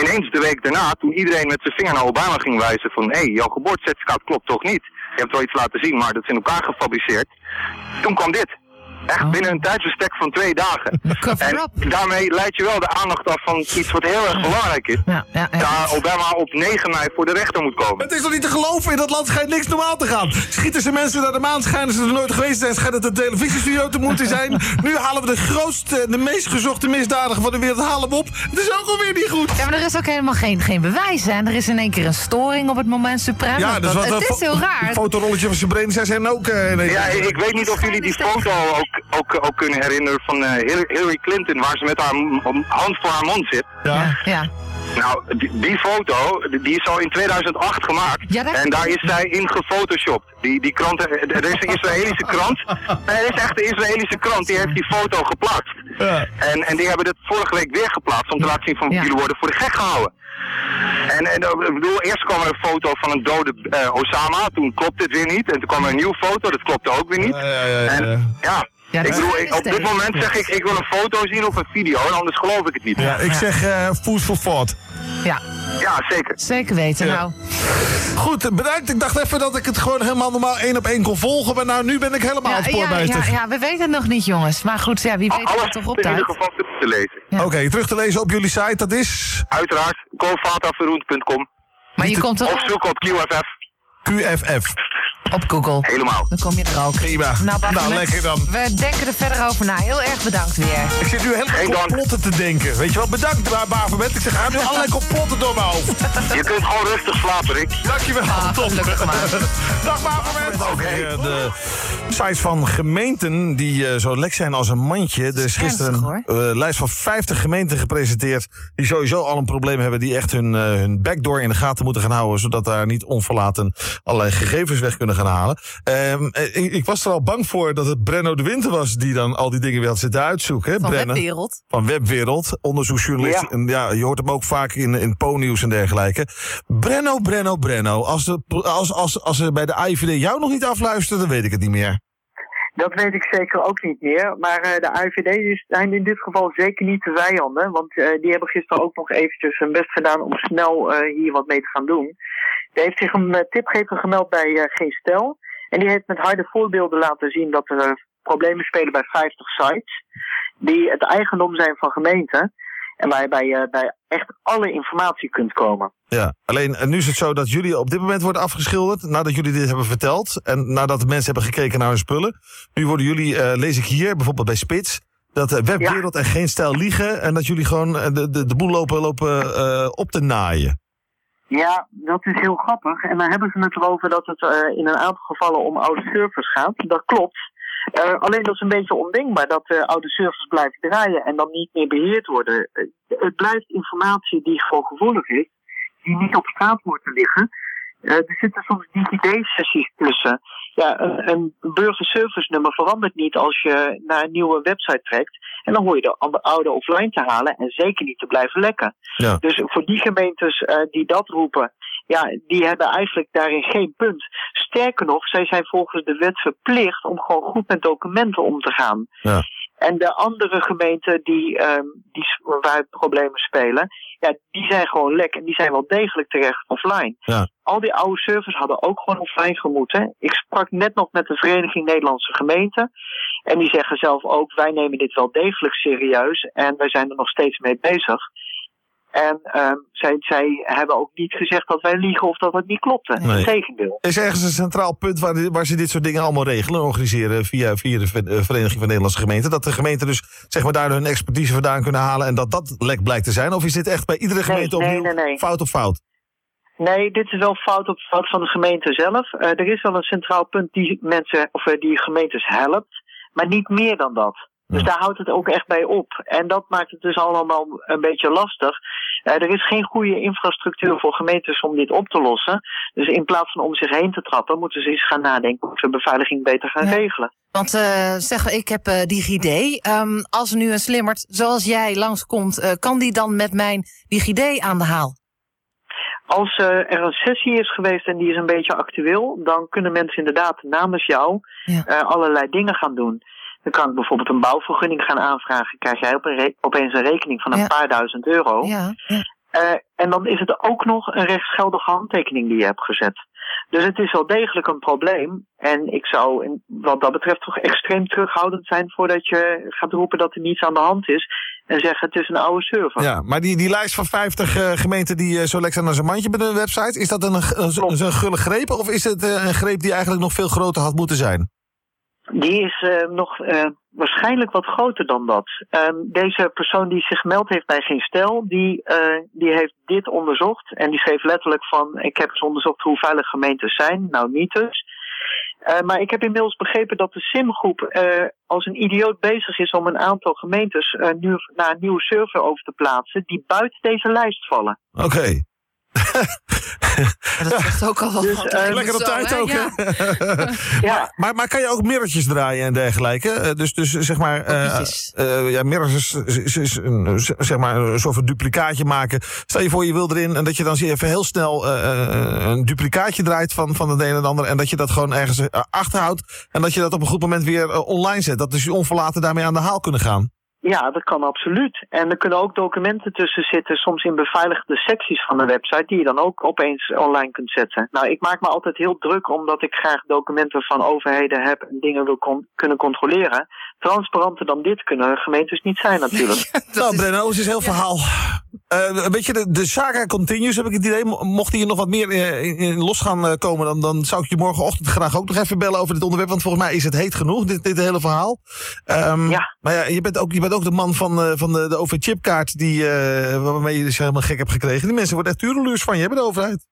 ineens de week daarna, toen iedereen met zijn vinger naar Obama ging wijzen van hé, hey, jouw geboortecertificaat klopt toch niet. Je hebt wel iets laten zien, maar dat is in elkaar gefabriceerd. Toen kwam dit. Echt Oh. binnen een tijdsbestek van twee dagen. En daarmee leid je wel de aandacht af van iets wat heel erg belangrijk is. Ja, ja, ja. Daar Obama op 9 mei voor de rechter moet komen. Het is toch niet te geloven? In dat land schijnt niks normaal te gaan. Schieten ze mensen naar de maan, schijnen ze er nooit geweest te zijn, schijnt het een televisiestudio te moeten zijn. Nu halen we de grootste, de meest gezochte misdadiger van de wereld, halen we op. Het is ook alweer niet goed. Ja, maar er is ook helemaal geen, geen bewijs. Hè? En er is in één keer een storing op het moment suprem. Ja, Dat- dus wat het is heel raar. Een fotorolletje van Srebrenica zijn ook... eh, nee. Ja, ik ik weet niet of jullie die foto ook, ook, ook kunnen herinneren van eh, Hillary- Hillary Clinton, waar ze met haar hand voor haar mond zit. Ja. Ja. Nou, die, die foto, die is al in 2008 gemaakt. Ja, dat- En daar is zij in gefotoshopt. Die, die krant, er er is een Israëlische krant. Nee, er is echt een Israëlische krant, die heeft die foto geplaatst. Ja. En, en die hebben het vorige week weer geplaatst om te laten zien van Ja. jullie worden voor de gek gehouden. En, en eh, ik bedoel, eerst kwam er een foto van een dode eh, Osama, toen klopte het weer niet. En toen kwam er een nieuwe foto, dat klopte ook weer niet. Ja, ja, ja, ja. En ja, Ja, dat ik bedoel, is ik- op dit moment zeg ik, ik wil een foto zien of een video, anders geloof ik het niet. Ja, ik zeg eh food for thought. ja, Ja, zeker. zeker weten. Ja. Nou, Goed, bedankt. Ik dacht even dat ik het gewoon helemaal normaal één op één kon volgen. Maar nou, nu ben ik helemaal ja, ja, spoorbuistig. ja, ja, we weten het nog niet, jongens. Maar goed, ja, wie weet Alles het toch op in ieder tijd. geval terug te lezen. Ja. Oké, terug te lezen op jullie site. Dat is Uiteraard, golfataverroend.com Maar je komt of toch zoek op QFF. QFF. Op Google. Helemaal. Dan kom je er ook. Prima. Nou, Nou, we- lekker dan. We denken er verder over na. Heel erg bedankt weer. Ik zit nu dank. complotten te denken. Weet je wat? Bedankt, Ba- Baverbent. Ik zeg, ga nu allerlei complotten door mijn hoofd. Je kunt gewoon rustig slapen, Rick. Dankjewel. Ah, Top. Dag Baverbent. Oké. De sites van gemeenten die eh, zo lek zijn als een mandje. Er is gisteren een eh, lijst van 50 gemeenten gepresenteerd. Die sowieso al een probleem hebben. Die echt hun, eh, hun backdoor in de gaten moeten gaan houden. Zodat daar niet onverlaten allerlei gegevens weg kunnen gaan halen. Ehm, eh, ik, ik was er al bang voor dat het Brenno de Winter was. Die dan al die dingen weer had zitten uitzoeken. Hè, Van Brenno? Webwereld. van Webwereld, onderzoeksjournalist. Ja. En ja, je hoort hem ook vaak in, in Po-nieuws en dergelijke. Brenno, Brenno, Brenno. Als, de, als, als, als ze bij de IVD jou nog niet afluisteren, dan weet ik het niet meer. Dat weet ik zeker ook niet meer. Maar eh, de AIVD zijn in dit geval zeker niet de vijanden. Want eh, die hebben gisteren ook nog eventjes hun best gedaan om snel eh, hier wat mee te gaan doen. Er heeft zich een eh, tipgever gemeld bij eh, Geen Stel. En die heeft met harde voorbeelden laten zien dat er eh, problemen spelen bij 50 sites. Die het eigendom zijn van gemeenten. En waarbij je bij echt alle informatie kunt komen. Ja, alleen nu is het zo dat jullie op dit moment worden afgeschilderd. Nadat jullie dit hebben verteld. En nadat de mensen hebben gekeken naar hun spullen. Nu worden jullie, lees ik hier, bijvoorbeeld bij Spits. Dat de webwereld en geen stijl liegen. En dat jullie gewoon de, de, de boel lopen, lopen op te naaien. Ja, dat is heel grappig. En dan hebben ze het erover dat het eh, in een aantal gevallen om oude servers gaat. Dat klopt. Eh, alleen dat is een beetje ondenkbaar dat eh, oude servers blijven draaien en dan niet meer beheerd worden. Het blijft informatie die gewoon gevoelig is, die niet op straat te liggen. Er zitten soms DigiD-sessies tussen. Ja, een, een burgerservice nummer verandert niet als je naar een nieuwe website trekt. En dan hoor je de oude offline te halen en zeker niet te blijven lekken. Ja. Dus voor die gemeentes eh, die dat roepen, ja, die hebben eigenlijk daarin geen punt. Sterker nog, zij zijn volgens de wet verplicht om gewoon goed met documenten om te gaan. Ja. En de andere gemeenten die, ehm, die, waar problemen spelen, ja, die zijn gewoon lek en die zijn wel degelijk terecht offline. Ja. Al die oude servers hadden ook gewoon offline gemoeten. Ik sprak net nog met de Vereniging Nederlandse Gemeenten. En die zeggen zelf ook, wij nemen dit wel degelijk serieus en wij zijn er nog steeds mee bezig. En ehm, zij, zij hebben ook niet gezegd dat wij liegen of dat het niet klopte. Nee. Integendeel. Is ergens een centraal punt waar, waar ze dit soort dingen allemaal regelen, organiseren via, via de eh, Vereniging van Nederlandse Gemeenten? Dat de gemeenten dus zeg maar, daar hun expertise vandaan kunnen halen en dat dat lek blijkt te zijn? Of is dit echt bij iedere gemeente nee, opnieuw nee, nee. fout op fout? Nee, dit is wel fout op fout van de gemeente zelf. Eh, er is wel een centraal punt die mensen of eh, die gemeentes helpt, maar niet meer dan dat. Dus Ja. daar houdt het ook echt bij op. En dat maakt het dus allemaal een beetje lastig. Eh, er is geen goede infrastructuur voor gemeentes om dit op te lossen. Dus in plaats van om zich heen te trappen, moeten ze eens gaan nadenken hoe ze beveiliging beter gaan Ja. regelen. Want eh, zeg, ik heb eh DigiD. Ehm, als er nu een slimmerd zoals jij langskomt, eh, kan die dan met mijn DigiD aan de haal? Als er een sessie is geweest en die is een beetje actueel, dan kunnen mensen inderdaad namens jou Ja. eh, allerlei dingen gaan doen. Dan kan ik bijvoorbeeld een bouwvergunning gaan aanvragen. Krijg jij op een re- opeens een rekening van een Ja. paar duizend euro. Ja, ja. Eh, en dan is het ook nog een rechtsgeldige handtekening die je hebt gezet. Dus het is wel degelijk een probleem. En ik zou in- wat dat betreft toch extreem terughoudend zijn voordat je gaat roepen dat er niets aan de hand is. En zeggen het is een oude server. Ja, maar die, die lijst van 50 eh, gemeenten die eh, zo lekker zijn als een mandje met hun website, is dat een, een, een, gulle greep of is het een greep die eigenlijk nog veel groter had moeten zijn? Die is eh, nog eh, waarschijnlijk wat groter dan dat. Ehm, deze persoon die zich gemeld heeft bij Geen Stel, die, eh, die heeft dit onderzocht. En die schreef letterlijk van, ik heb eens onderzocht hoe veilig gemeentes zijn. Nou, niet dus. Maar ik heb inmiddels begrepen dat de SIM-groep als een idioot bezig is om een aantal gemeentes nu naar een nieuwe server over te plaatsen die buiten deze lijst vallen. Oké. Dat zegt ook al wel Dus, wat. eh, Lekker op tijd hè? ook, Ja. maar, maar, maar kan je ook mirrortjes draaien en dergelijke? Eh, Dus, dus zeg maar... eh, eh, ja, mirrors is, is- is een, zeg maar een soort van duplicaatje maken. Stel je voor je wil erin en dat je dan even heel snel eh, eh, een duplicaatje draait van, van het een en het ander. En dat je dat gewoon ergens achterhoudt. En dat je dat op een goed moment weer online zet. Dat dus je onverlaten daarmee aan de haal kunnen gaan. Ja, dat kan absoluut. En er kunnen ook documenten tussen zitten, soms in beveiligde secties van de website, die je dan ook opeens online kunt zetten. Nou, ik maak me altijd heel druk omdat ik graag documenten van overheden heb en dingen wil kunnen controleren. Transparanter dan dit kunnen gemeentes niet zijn natuurlijk. nou, Brenno, het is een heel verhaal. Eh, weet je, de, de saga continues, heb ik het idee. Mo- Mocht hier nog wat meer eh, in, in los gaan eh, komen, dan, dan zou ik je morgenochtend graag ook nog even bellen over dit onderwerp. Want volgens mij is het heet genoeg, dit, dit hele verhaal. Ehm, Ja. Maar ja, je bent ook, je bent ook de man van, eh, van de, de OV-chipkaart die, eh, waarmee je dus helemaal gek hebt gekregen. Die mensen worden echt tureluurs van je, hebben de overheid.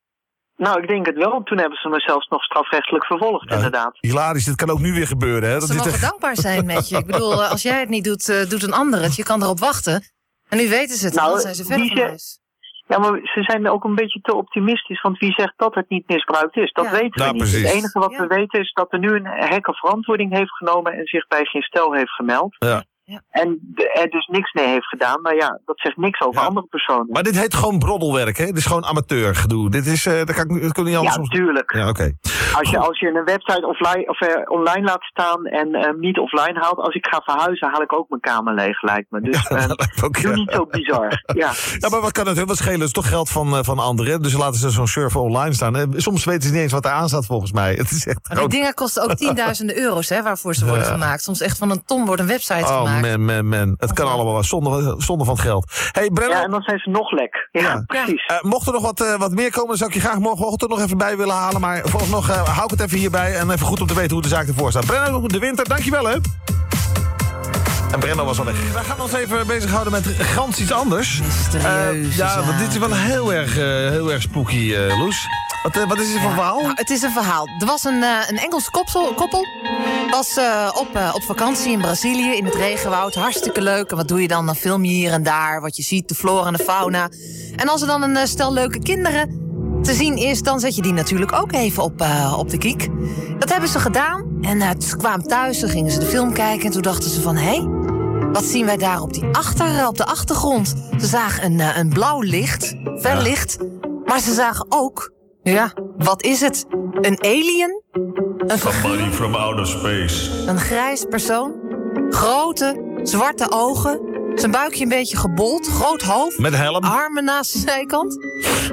Nou, ik denk het wel. Toen hebben ze me zelfs nog strafrechtelijk vervolgd, Ja. inderdaad. Hilarisch, dit kan ook nu weer gebeuren. Hè? Dat Ze mogen echt- dankbaar zijn met je. Ik bedoel, eh, als jij het niet doet, eh, doet een ander het. Je kan erop wachten. En nu weten ze het. Nou, dan zijn ze verder van huis. Ja, maar ze zijn ook een beetje te optimistisch, want wie zegt dat het niet misbruikt is? Dat Ja. weten we niet. precies. Het enige wat Ja. we weten is dat er nu een hacker verantwoording heeft genomen en zich bij geen stel heeft gemeld. Ja. Ja. En er dus niks mee heeft gedaan. Maar ja, dat zegt niks over Ja. andere personen. Maar dit heet gewoon broddelwerk, hè? Dit is gewoon amateurgedoe. Dit is, eh dat kan ik, dat kan niet anders. ja, tuurlijk. Ja, oké. Als je, als je een website offline, of, eh, online laat staan en eh, niet offline haalt, als ik ga verhuizen, haal ik ook mijn kamer leeg, lijkt me. Dus eh, Oké. doe niet zo bizar. Ja. Ja, maar wat kan het? hè? Wat schelen? Het is toch geld van, eh, van anderen. Dus laten ze zo'n server online staan. Eh, Soms weten ze niet eens wat er aan staat, volgens mij. Het is echt die dingen kosten ook tienduizenden euro's hè, waarvoor ze worden Ja. gemaakt. Soms echt van een ton wordt een website Oh gemaakt. man, man, man. Het kan allemaal wel. Zonde, zonde van het geld. hey, Brenno. ja, en dan zijn ze nog lek. Ja, Ja. precies. eh, mocht er nog wat, eh, wat meer komen, dan zou ik je graag morgenochtend nog even bij willen halen. Maar vooralsnog eh, hou ik het even hierbij. En even goed om te weten hoe de zaak ervoor staat. Brenno de Winter, dankjewel hè. En Brenno was al weg. Wij gaan ons even bezighouden met gans iets anders. Eh, ja, want dit is wel heel erg, eh, heel erg spooky, eh, Loes. Wat, eh, wat is dit voor verhaal? Nou, het is een verhaal. Er was een, eh, een Engels koppel, koppel was eh, op, eh, op vakantie in Brazilië in het regenwoud. Hartstikke leuk. En wat doe je dan? Dan film je hier en daar wat je ziet, de flora en de fauna. En als er dan een eh, stel leuke kinderen te zien is, dan zet je die natuurlijk ook even op, eh, op de kiek. Dat hebben ze gedaan. En eh, ze kwamen thuis, toen gingen ze de film kijken. En toen dachten ze van, hé, hey, wat zien wij daar op, die achter, op de achtergrond? Ze zagen een, eh, een blauw licht, fel licht. Maar ze zagen ook, ja, wat is het? Een alien? Een? Somebody from outer space. Een grijs persoon? Grote, zwarte ogen, zijn buikje een beetje gebold, groot hoofd, Met helm. armen naast de zijkant.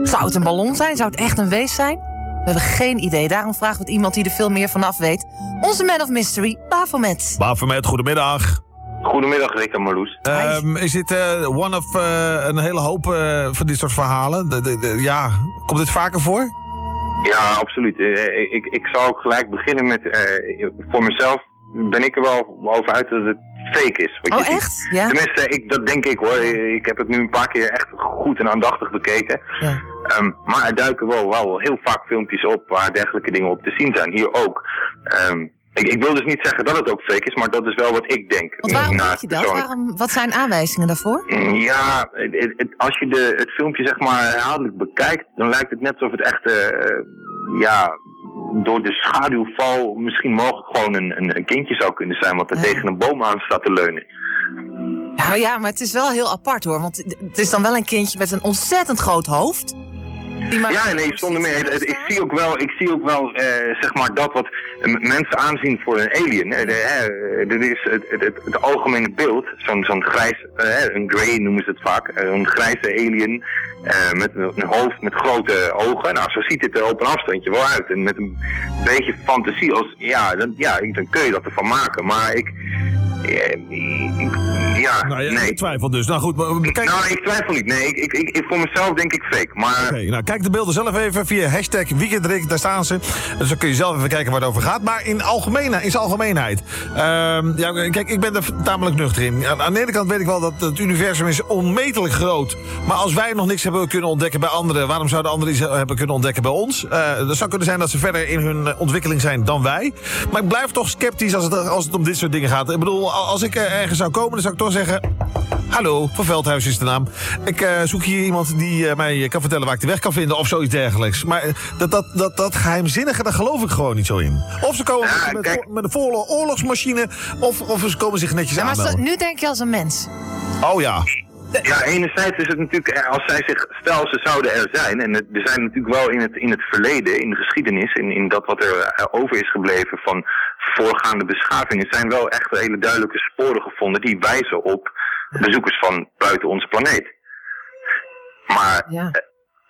Zou het een ballon zijn? Zou het echt een wees zijn? We hebben geen idee. Daarom vragen we het iemand die er veel meer vanaf weet. Onze man of mystery, Bafomet. Bafomet, goedemiddag. Goedemiddag, Rick en Marloes. Ehm, is dit eh, one of eh, een hele hoop eh, van dit soort verhalen? De- de- de- ja, komt dit vaker voor? Ja, absoluut. Eh, Ik, ik zal ook gelijk beginnen met, eh, voor mezelf ben ik er wel over uit dat het fake is. wat je Oh, ziet. echt? Ja? Tenminste, ik, dat denk ik hoor. Ik heb het nu een paar keer echt goed en aandachtig bekeken. Ja. Ehm, maar er duiken wel, wel heel vaak filmpjes op waar dergelijke dingen op te zien zijn. Hier ook. Ehm, ik, ik wil dus niet zeggen dat het ook fake is, maar dat is wel wat ik denk. Want waarom denk je dat? Waarom, wat zijn aanwijzingen daarvoor? Ja, het- als je de, het filmpje zeg maar herhaaldelijk bekijkt, dan lijkt het net alsof het echt, eh, ja, door de schaduwval misschien mogelijk gewoon een, een, kindje zou kunnen zijn wat er Ja. tegen een boom aan staat te leunen. Ja, ja, maar het is wel heel apart hoor. Want het is dan wel een kindje met een ontzettend groot hoofd. Ja, nee, zonder meer. Ik zie ook wel, ik zie ook wel eh, zeg maar dat wat eh, mensen aanzien voor een alien. hè, dit is het, het, het, het algemene beeld, zo'n zo'n grijs, eh, een grey noemen ze het vaak, eh, een grijze alien eh, met een hoofd met grote ogen. Nou, zo ziet het er op een afstandje wel uit. En met een beetje fantasie, als, ja, dan, ja, dan kun je dat ervan maken. Maar eh, ik ja, Nou, nee. ik twijfel dus. Nou goed, maar kijk, Nou, ik twijfel niet. Nee, ik, ik, ik, voor mezelf denk ik fake. Maar Oké, nou kijk de beelden zelf even via hashtag weekendrik, daar staan ze. Dus dan kun je zelf even kijken waar het over gaat. Maar in, algemene, in zijn algemeenheid. Ehm, ja, kijk, ik ben er tamelijk nuchter in. Aan, aan de ene kant weet ik wel dat het universum is onmetelijk groot. Maar als wij nog niks hebben kunnen ontdekken bij anderen... waarom zouden anderen iets hebben kunnen ontdekken bij ons? Eh het zou kunnen zijn dat ze verder in hun eh, ontwikkeling zijn dan wij. Maar ik blijf toch sceptisch als het, als het om dit soort dingen gaat. Ik bedoel, als ik eh, ergens zou komen, dan zou ik toch zeggen... Hallo, Van Veldhuis is de naam. Ik eh, zoek hier iemand die eh, mij kan vertellen waar ik de weg kan vinden of zoiets dergelijks. Maar dat, dat, dat, dat geheimzinnige, daar geloof ik gewoon niet zo in. Of ze komen met, met een vooroorlog- oorlogsmachine, of, of ze komen zich netjes Ja, maar aanmelden. nu denk je als een mens. Oh ja. Ja, enerzijds is het natuurlijk, eh, als zij zich, stel ze zouden er zijn, en er zijn natuurlijk wel in het, in het verleden, in de geschiedenis, in, in dat wat er eh, over is gebleven van voorgaande beschavingen, zijn wel echt hele duidelijke sporen gevonden die wijzen op bezoekers van buiten onze planeet. Maar, Ja.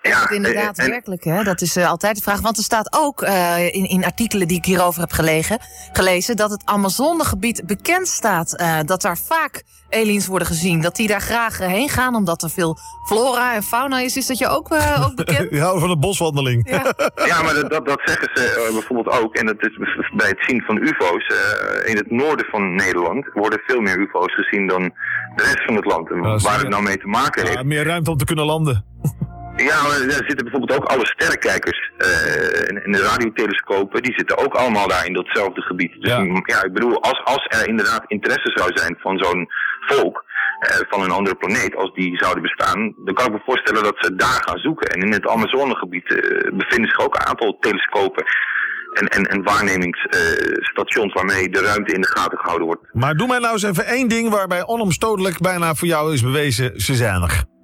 Ja, Dat inderdaad eh, en- werkelijk, hè? Dat is eh, altijd de vraag. Want er staat ook eh, in, in artikelen die ik hierover heb gelegen, gelezen... dat het Amazonegebied bekend staat. eh, dat daar vaak aliens worden gezien. Dat die daar graag heen gaan, omdat er veel flora en fauna is. Is dat je ook, ook bekend? Houdt van een boswandeling. Ja. Ja, maar dat, dat, dat zeggen ze bijvoorbeeld ook. En dat is bij het zien van ufo's. eh, in het noorden van Nederland worden veel meer ufo's gezien dan de rest van het land. En Ja, is- waar het nou mee te maken heeft. Ja, meer ruimte om te kunnen landen. Ja, maar er zitten bijvoorbeeld ook alle sterrenkijkers eh, en, en de radiotelescopen, die zitten ook allemaal daar in datzelfde gebied. Dus Ja. ja, ja ik bedoel, als, als er inderdaad interesse zou zijn van zo'n volk, eh, van een andere planeet, als die zouden bestaan, dan kan ik me voorstellen dat ze daar gaan zoeken. En in het Amazonegebied eh, bevinden zich ook een aantal telescopen en, en, en waarnemingsstations waarmee de ruimte in de gaten gehouden wordt. Maar doe mij nou eens even één ding waarbij onomstotelijk bijna voor jou is bewezen, ze zijn er.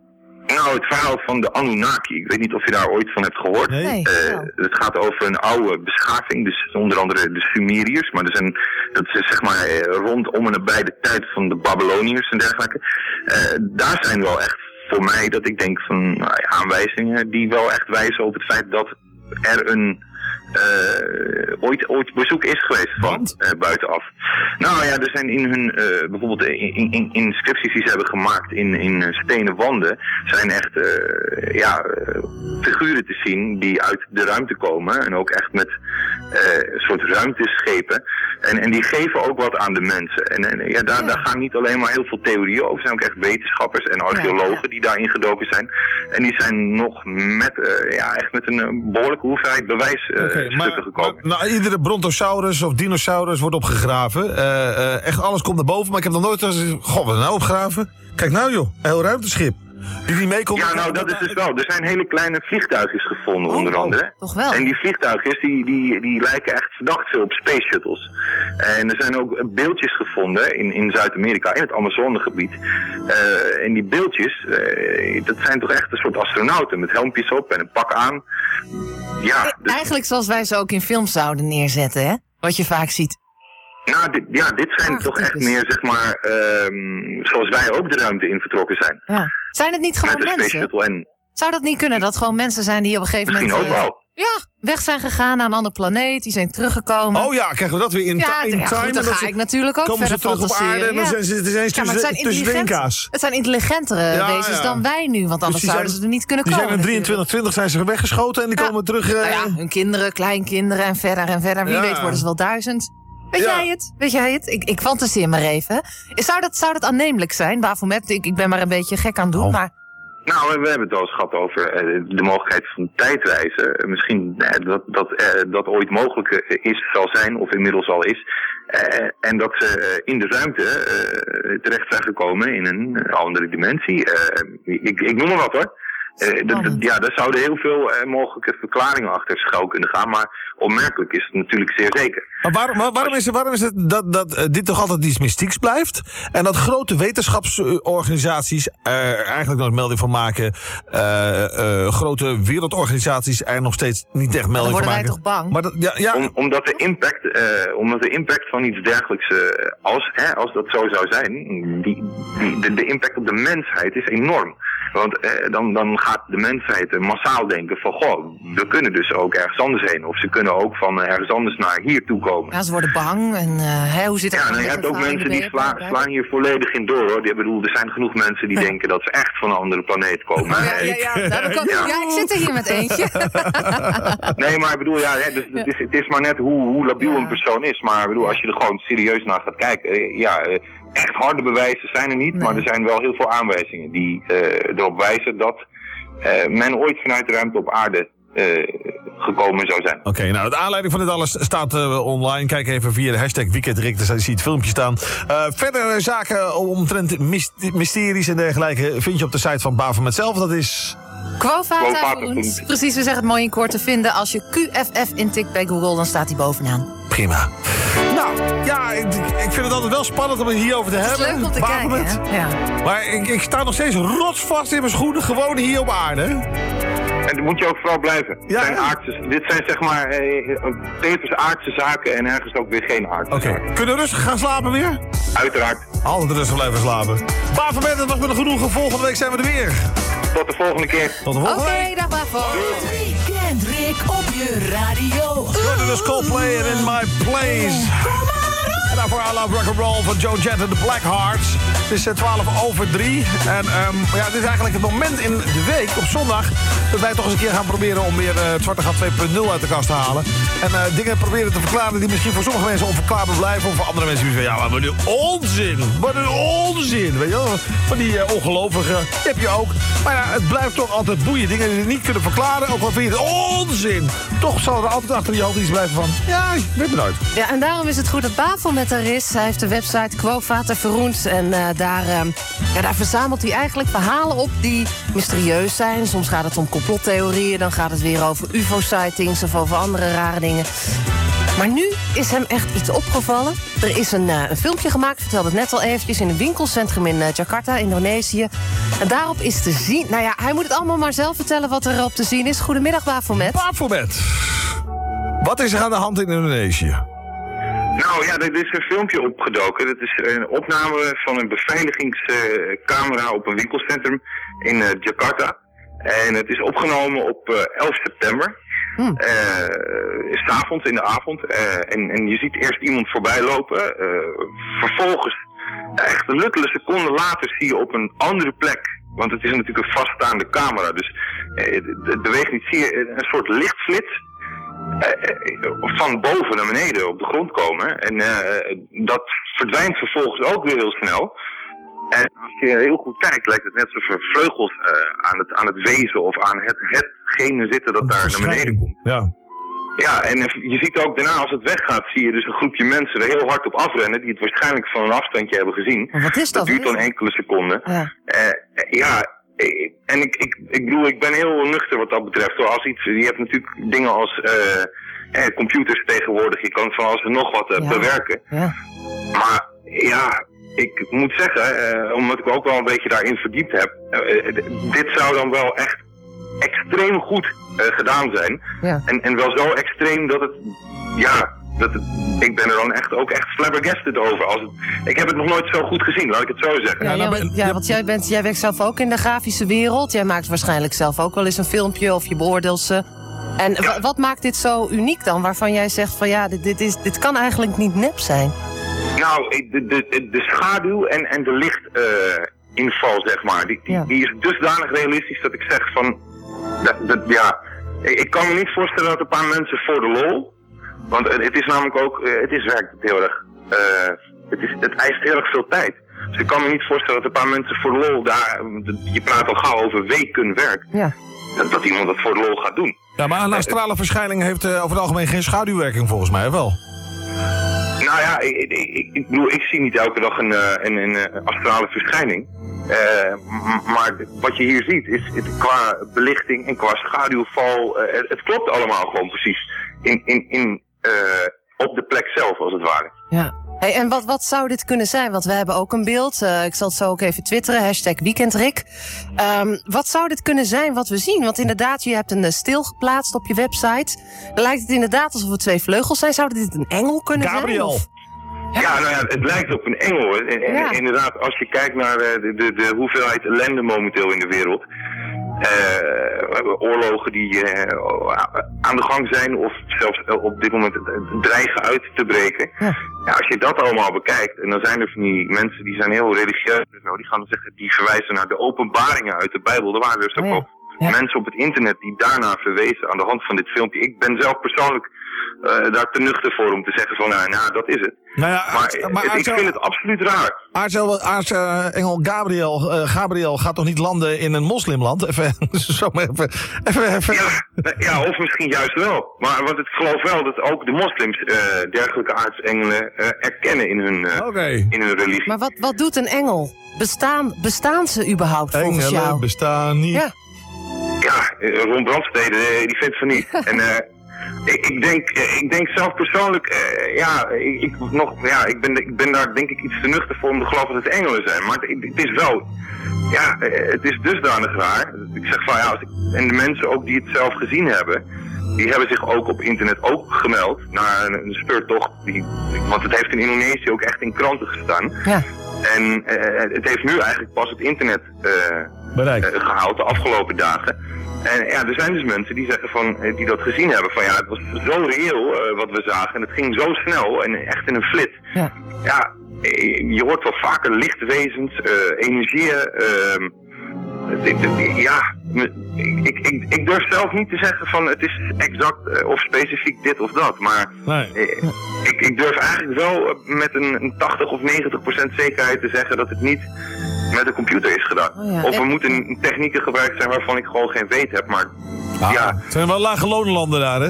Nou, het verhaal van de Anunnaki. Ik weet niet of je daar ooit van hebt gehoord. Nee. Eh, nou. het gaat over een oude beschaving, dus onder andere de Sumeriërs, maar er zijn, dat is zeg maar eh, rondom en nabij de tijd van de Babyloniërs en dergelijke. Eh, daar zijn wel echt voor mij dat ik denk van nou ja, aanwijzingen die wel echt wijzen op het feit dat er een eh, ooit, ooit bezoek is geweest van eh, buitenaf. Nou ja, er zijn in hun, eh, bijvoorbeeld in, in, in inscripties die ze hebben gemaakt in, in stenen wanden, zijn echt eh, ja, figuren te zien die uit de ruimte komen. En ook echt met eh, een soort ruimteschepen. En, en die geven ook wat aan de mensen. En, en ja, daar, Ja. daar gaan niet alleen maar heel veel theorieën over. Er zijn ook echt wetenschappers en archeologen ja. die daarin gedoken zijn. En die zijn nog met, eh, ja, echt met een eh, behoorlijke hoeveid bewijsstukken Maar, maar nou, iedere brontosaurus of dinosaurus wordt opgegraven. Eh, eh, echt alles komt naar boven, maar ik heb nog nooit... eens- Goh, wat nou opgegraven? Kijk nou joh, een heel ruimteschip. Die mee kon... Ja, nou dat is dus wel. Er zijn hele kleine vliegtuigjes gevonden, Oh, onder andere. Toch wel? En die vliegtuigjes die, die, die lijken echt verdacht veel op space shuttles. En er zijn ook beeldjes gevonden in, in Zuid-Amerika, in het Amazonegebied. Eh, en die beeldjes, eh, dat zijn toch echt een soort astronauten met helmpjes op en een pak aan. Ja, dus- Eigenlijk zoals wij ze ook in films zouden neerzetten, hè? Wat je vaak ziet. Nou, dit, ja, dit zijn toch echt meer, zeg maar, ehm, zoals wij ook de ruimte in vertrokken zijn. Ja. Zijn het niet gewoon mensen? Zou dat niet kunnen? Dat gewoon mensen zijn die op een gegeven misschien moment... eh, wel. Ja, weg zijn gegaan naar een andere planeet. Die zijn teruggekomen. Oh ja, krijgen we dat weer in, ja, in ja, time? goed, en dan dat ga ze- ik natuurlijk ook komen ze terug op aarde en dan fantaseren. zijn ze, zijn ze Ja, maar het tussen, zijn, tussen het zijn intelligentere Ja, wezens ja. dan wij nu. Want anders zouden zijn- ze er niet kunnen Die komen. zijn in natuurlijk. 2320 zijn ze weggeschoten en die Ja. komen terug. Nou ja, hun kinderen, kleinkinderen en verder en verder. Wie Ja. weet worden ze wel duizend. Weet Ja. jij het? Weet jij het? Ik, ik fantaseer maar even. Zou dat, zou dat aannemelijk zijn? Bafomet, ik, ik ben maar een beetje gek aan het doen. Oh. Maar Nou, we hebben het al eens gehad over eh, de mogelijkheid van tijdreizen. Misschien eh, dat dat, eh, dat ooit mogelijk is, zal zijn, of inmiddels al is. Eh, en dat ze in de ruimte eh, terecht zijn gekomen in een andere dimensie. Eh, ik, ik noem maar wat hoor. Eh, ja, daar zouden heel veel eh, mogelijke verklaringen achter schuil kunnen gaan. Maar onmerkelijk is het natuurlijk zeer zeker. Maar waarom, maar waarom is het, waarom is het dat, dat eh, dit toch altijd iets mystieks blijft? En dat grote wetenschapsorganisaties er eigenlijk nooit melding van maken. eh, eh, grote wereldorganisaties er nog steeds niet echt dan melding van worden wij maken. toch bang? Maar dat, ja, ja, Om, omdat, de impact, eh, omdat de impact van iets dergelijks, eh, als, hè, als dat zo zou zijn, die, die, de, de impact op de mensheid is enorm. Want eh, dan, dan gaat de mensheid massaal denken van, goh, we kunnen dus ook ergens anders heen. Of ze kunnen ook van ergens anders naar hier toe komen. Ja, ze worden bang. En eh, hè, hoe zit het Ja, nou, je hebt ook mensen die sla, slaan hier volledig in door hoor. Ik bedoel, er zijn genoeg mensen die denken dat ze echt van een andere planeet komen. Oh, ja, ja. Nou, kan- Ja. ja, ik zit er hier met eentje. Nee, maar ik bedoel, ja, hè, dus, het, is, het is maar net hoe, hoe labiel een persoon is. Maar ik bedoel, als je er gewoon serieus naar gaat kijken, eh, ja, eh, echt harde bewijzen zijn er niet. Nee. Maar er zijn wel heel veel aanwijzingen die eh, erop wijzen dat eh, men ooit vanuit de ruimte op aarde eh, gekomen zou zijn. Oké, nou, de aanleiding van dit alles staat eh, online. Kijk even via de hashtag weekendrik, daar zie je het filmpje staan. Eh, verder zaken omtrent myst- mysteries en dergelijke vind je op de site van Bavermet zelf. Dat is... Quovata. Precies, we zeggen het mooi in kort te vinden. Als je QFF intikt bij Google, dan staat hij bovenaan. Prima. Nou, ja, ik, ik vind het altijd wel spannend om het hierover te Het is hebben. leuk om te kijken, Baphomet. hè? Ja. Maar ik, ik sta nog steeds rotsvast in mijn schoenen, gewoon hier op aarde. En dat moet je ook vooral blijven. Ja, zijn ja. aardse, dit zijn zeg maar eh, tevens aardse zaken en ergens ook weer geen aardse Oké, zaken. kunnen we rustig gaan slapen weer? Uiteraard. Altijd rustig blijven slapen. Bavermet, het was me er genoegen. Volgende week zijn we er weer. Tot de volgende keer. Tot de Oké, volgende week. dag Bavo. Weekend Rick op je radio. Dit is Coldplay en In My Place. En daarvoor I Love Rock and Roll van Joe Jett en de Blackhearts. Het is eh, 12 over 3. En ehm, ja, dit is eigenlijk het moment in de week, op zondag... dat wij toch eens een keer gaan proberen om weer eh, het Zwarte Gat 2.0 uit de kast te halen. En eh, dingen proberen te verklaren die misschien voor sommige mensen onverklaarbaar blijven... of voor andere mensen die zeggen, ja, wat een onzin. Wat een onzin. Weet je wel? Van die eh, ongelovigen, die heb je ook. Maar ja, het blijft toch altijd boeien. Dingen die je niet kunnen verklaren, ook al vind je het onzin. Toch zal er altijd achter je hoofd iets blijven van... ja, ik weet het nooit. Ja, en daarom is het goed dat Hij heeft de website Quovata Verroend. En eh, daar, ehm, ja, daar verzamelt hij eigenlijk verhalen op die mysterieus zijn. Soms gaat het om complottheorieën. Dan gaat het weer over ufo-sightings of over andere rare dingen. Maar nu is hem echt iets opgevallen. Er is een, eh, een filmpje gemaakt, vertelde het net al eventjes... in een winkelcentrum in eh, Jakarta, Indonesië. En daarop is te zien... Nou ja, hij moet het allemaal maar zelf vertellen wat er op te zien is. Goedemiddag, Baphomet. Baphomet. Wat is er aan de hand in Indonesië? Nou ja, er is een filmpje opgedoken. Dat is een opname van een beveiligingscamera op een winkelcentrum in eh, Jakarta. En het is opgenomen op eh, 11 september. Hmm. Eh, s avonds in de avond. Eh, en, en je ziet eerst iemand voorbij lopen. Eh, vervolgens, echt een luttele seconde later, zie je op een andere plek. Want het is natuurlijk een vaststaande camera. Dus eh, het, beweegt niet. Zie je een soort lichtflits eh, eh, van boven naar beneden op de grond komen. En eh, dat verdwijnt vervolgens ook weer heel snel. En als je heel goed kijkt, lijkt het net alsof er vleugels eh, aan, het, aan het wezen of aan het, hetgene zitten dat daar naar beneden komt. Ja. Ja, en eh, je ziet ook daarna als het weggaat, zie je dus een groepje mensen er heel hard op afrennen, die het waarschijnlijk van een afstandje hebben gezien. Wat is dat? Dat duurt dan enkele seconden. Ja. Eh, eh, ja, eh, en ik, ik, ik bedoel, ik ben heel nuchter wat dat betreft. Hoor. Als iets, je hebt natuurlijk dingen als eh, eh, computers tegenwoordig, je kan van alles en nog wat Ja. bewerken. Ja. Maar ja, ik moet zeggen, omdat ik ook wel een beetje daarin verdiept heb, dit zou dan wel echt extreem goed gedaan zijn. Ja. En, en wel zo extreem dat het, ja, dat het, ik ben er dan echt ook echt flabbergasted over. Als het, ik heb het nog nooit zo goed gezien, laat ik het zo zeggen. Ja, nou ja, want, ja, want jij, bent, jij werkt zelf ook in de grafische wereld. Jij maakt waarschijnlijk zelf ook wel eens een filmpje of je beoordeelt ze. En wa- wat maakt dit zo uniek dan? Waarvan jij zegt van ja, dit, dit, is, dit kan eigenlijk niet nep zijn. Nou, de, de, de schaduw en, en de lichtinval, zeg maar, die, die, Ja. die is dusdanig realistisch dat ik zeg van, dat, dat, ja, ik kan me niet voorstellen dat een paar mensen voor de lol, want het het is namelijk ook, eh, het is werkelijk heel erg, eh, het, is, het eist heel erg veel tijd. Dus ik kan me niet voorstellen dat een paar mensen voor de lol daar, je praat al gauw over weken werk, Ja. dat, dat iemand dat voor de lol gaat doen. Ja, maar een astrale verschijning heeft eh, over het algemeen geen schaduwwerking volgens mij, wel? Nou ja, ik, ik, ik, ik bedoel, ik zie niet elke dag een, eh, een, een, eh, astrale verschijning. Eh, maar wat je hier ziet, is het, qua belichting en qua schaduwval, eh, het, het klopt allemaal gewoon precies. In, in, in, eh, op de plek zelf, als het ware. Ja. Hey, en wat, wat zou dit kunnen zijn? Want we hebben ook een beeld. eh, ik zal het zo ook even twitteren. Hashtag weekendrik. Ehm, wat zou dit kunnen zijn wat we zien? Want inderdaad, je hebt een eh, stil geplaatst op je website. Dan lijkt het inderdaad alsof het twee vleugels zijn. Zou dit een engel kunnen Gabriel. zijn? Ja, nou ja, het lijkt op een engel. En, en- Ja. inderdaad, als je kijkt naar eh, de, de, de hoeveelheid ellende momenteel in de wereld. Eh, oorlogen die eh, aan de gang zijn of zelfs eh, op dit moment dreigen uit te breken. Ja. Ja, als je dat allemaal bekijkt, en dan zijn er van die mensen die zijn heel religieus en zo, die gaan dan zeggen, die verwijzen naar de openbaringen uit de Bijbel. Er waren dus ook Oh Ja. mensen op het internet die daarna verwezen aan de hand van dit filmpje. Ik ben zelf persoonlijk eh, daar te nuchter voor om te zeggen van, nou, nou dat is het. Nou ja, Maar, Aarts- ik vind het absoluut raar. Aartsel- Aartsengel Gabriel, eh, Gabriel gaat toch niet landen in een moslimland? Even, zo maar even, even, even. Ja, eh, ja, of misschien juist wel. Maar want ik geloof wel dat ook de moslims eh, dergelijke aartsengelen eh, erkennen in hun, in hun religie. Maar wat, wat doet een engel? Bestaan, bestaan ze überhaupt volgens Engelen jou? bestaan niet. Ja. Ja, Ron Brandstede, die vindt van niet. en eh, ik, ik, denk, eh, ik denk zelf persoonlijk, eh, ja, ik, ik nog, ja ik, ben, ik ben daar denk ik iets te nuchter voor om te geloven dat het engelen zijn. Maar het, het is wel, ja, eh, het is dusdanig raar. Ik zeg van ja, als ik, en de mensen ook die het zelf gezien hebben, die hebben zich ook op internet ook gemeld naar een, een speurtocht. Die, want het heeft in Indonesië ook echt in kranten gestaan. Ja. En eh, het heeft nu eigenlijk pas het internet eh, Bereikt. eh, gehaald de afgelopen dagen. En ja, er zijn dus mensen die zeggen van, eh, die dat gezien hebben van ja, het was zo reëel eh, wat we zagen en het ging zo snel en echt in een flits. Ja. Ja, eh, je hoort wel vaker lichtwezens, energieën. Ja, ik, ik, ik durf zelf niet te zeggen van het is exact eh, of specifiek dit of dat, maar Nee. eh, ik, ik durf eigenlijk wel eh, met een, een 80 of 90 procent zekerheid te zeggen dat het niet met een computer is gedaan. Oh ja, Of er en- moeten technieken gebruikt zijn waarvan ik gewoon geen weet heb, maar ja, Het zijn wel lage lonenlanden daar, hè?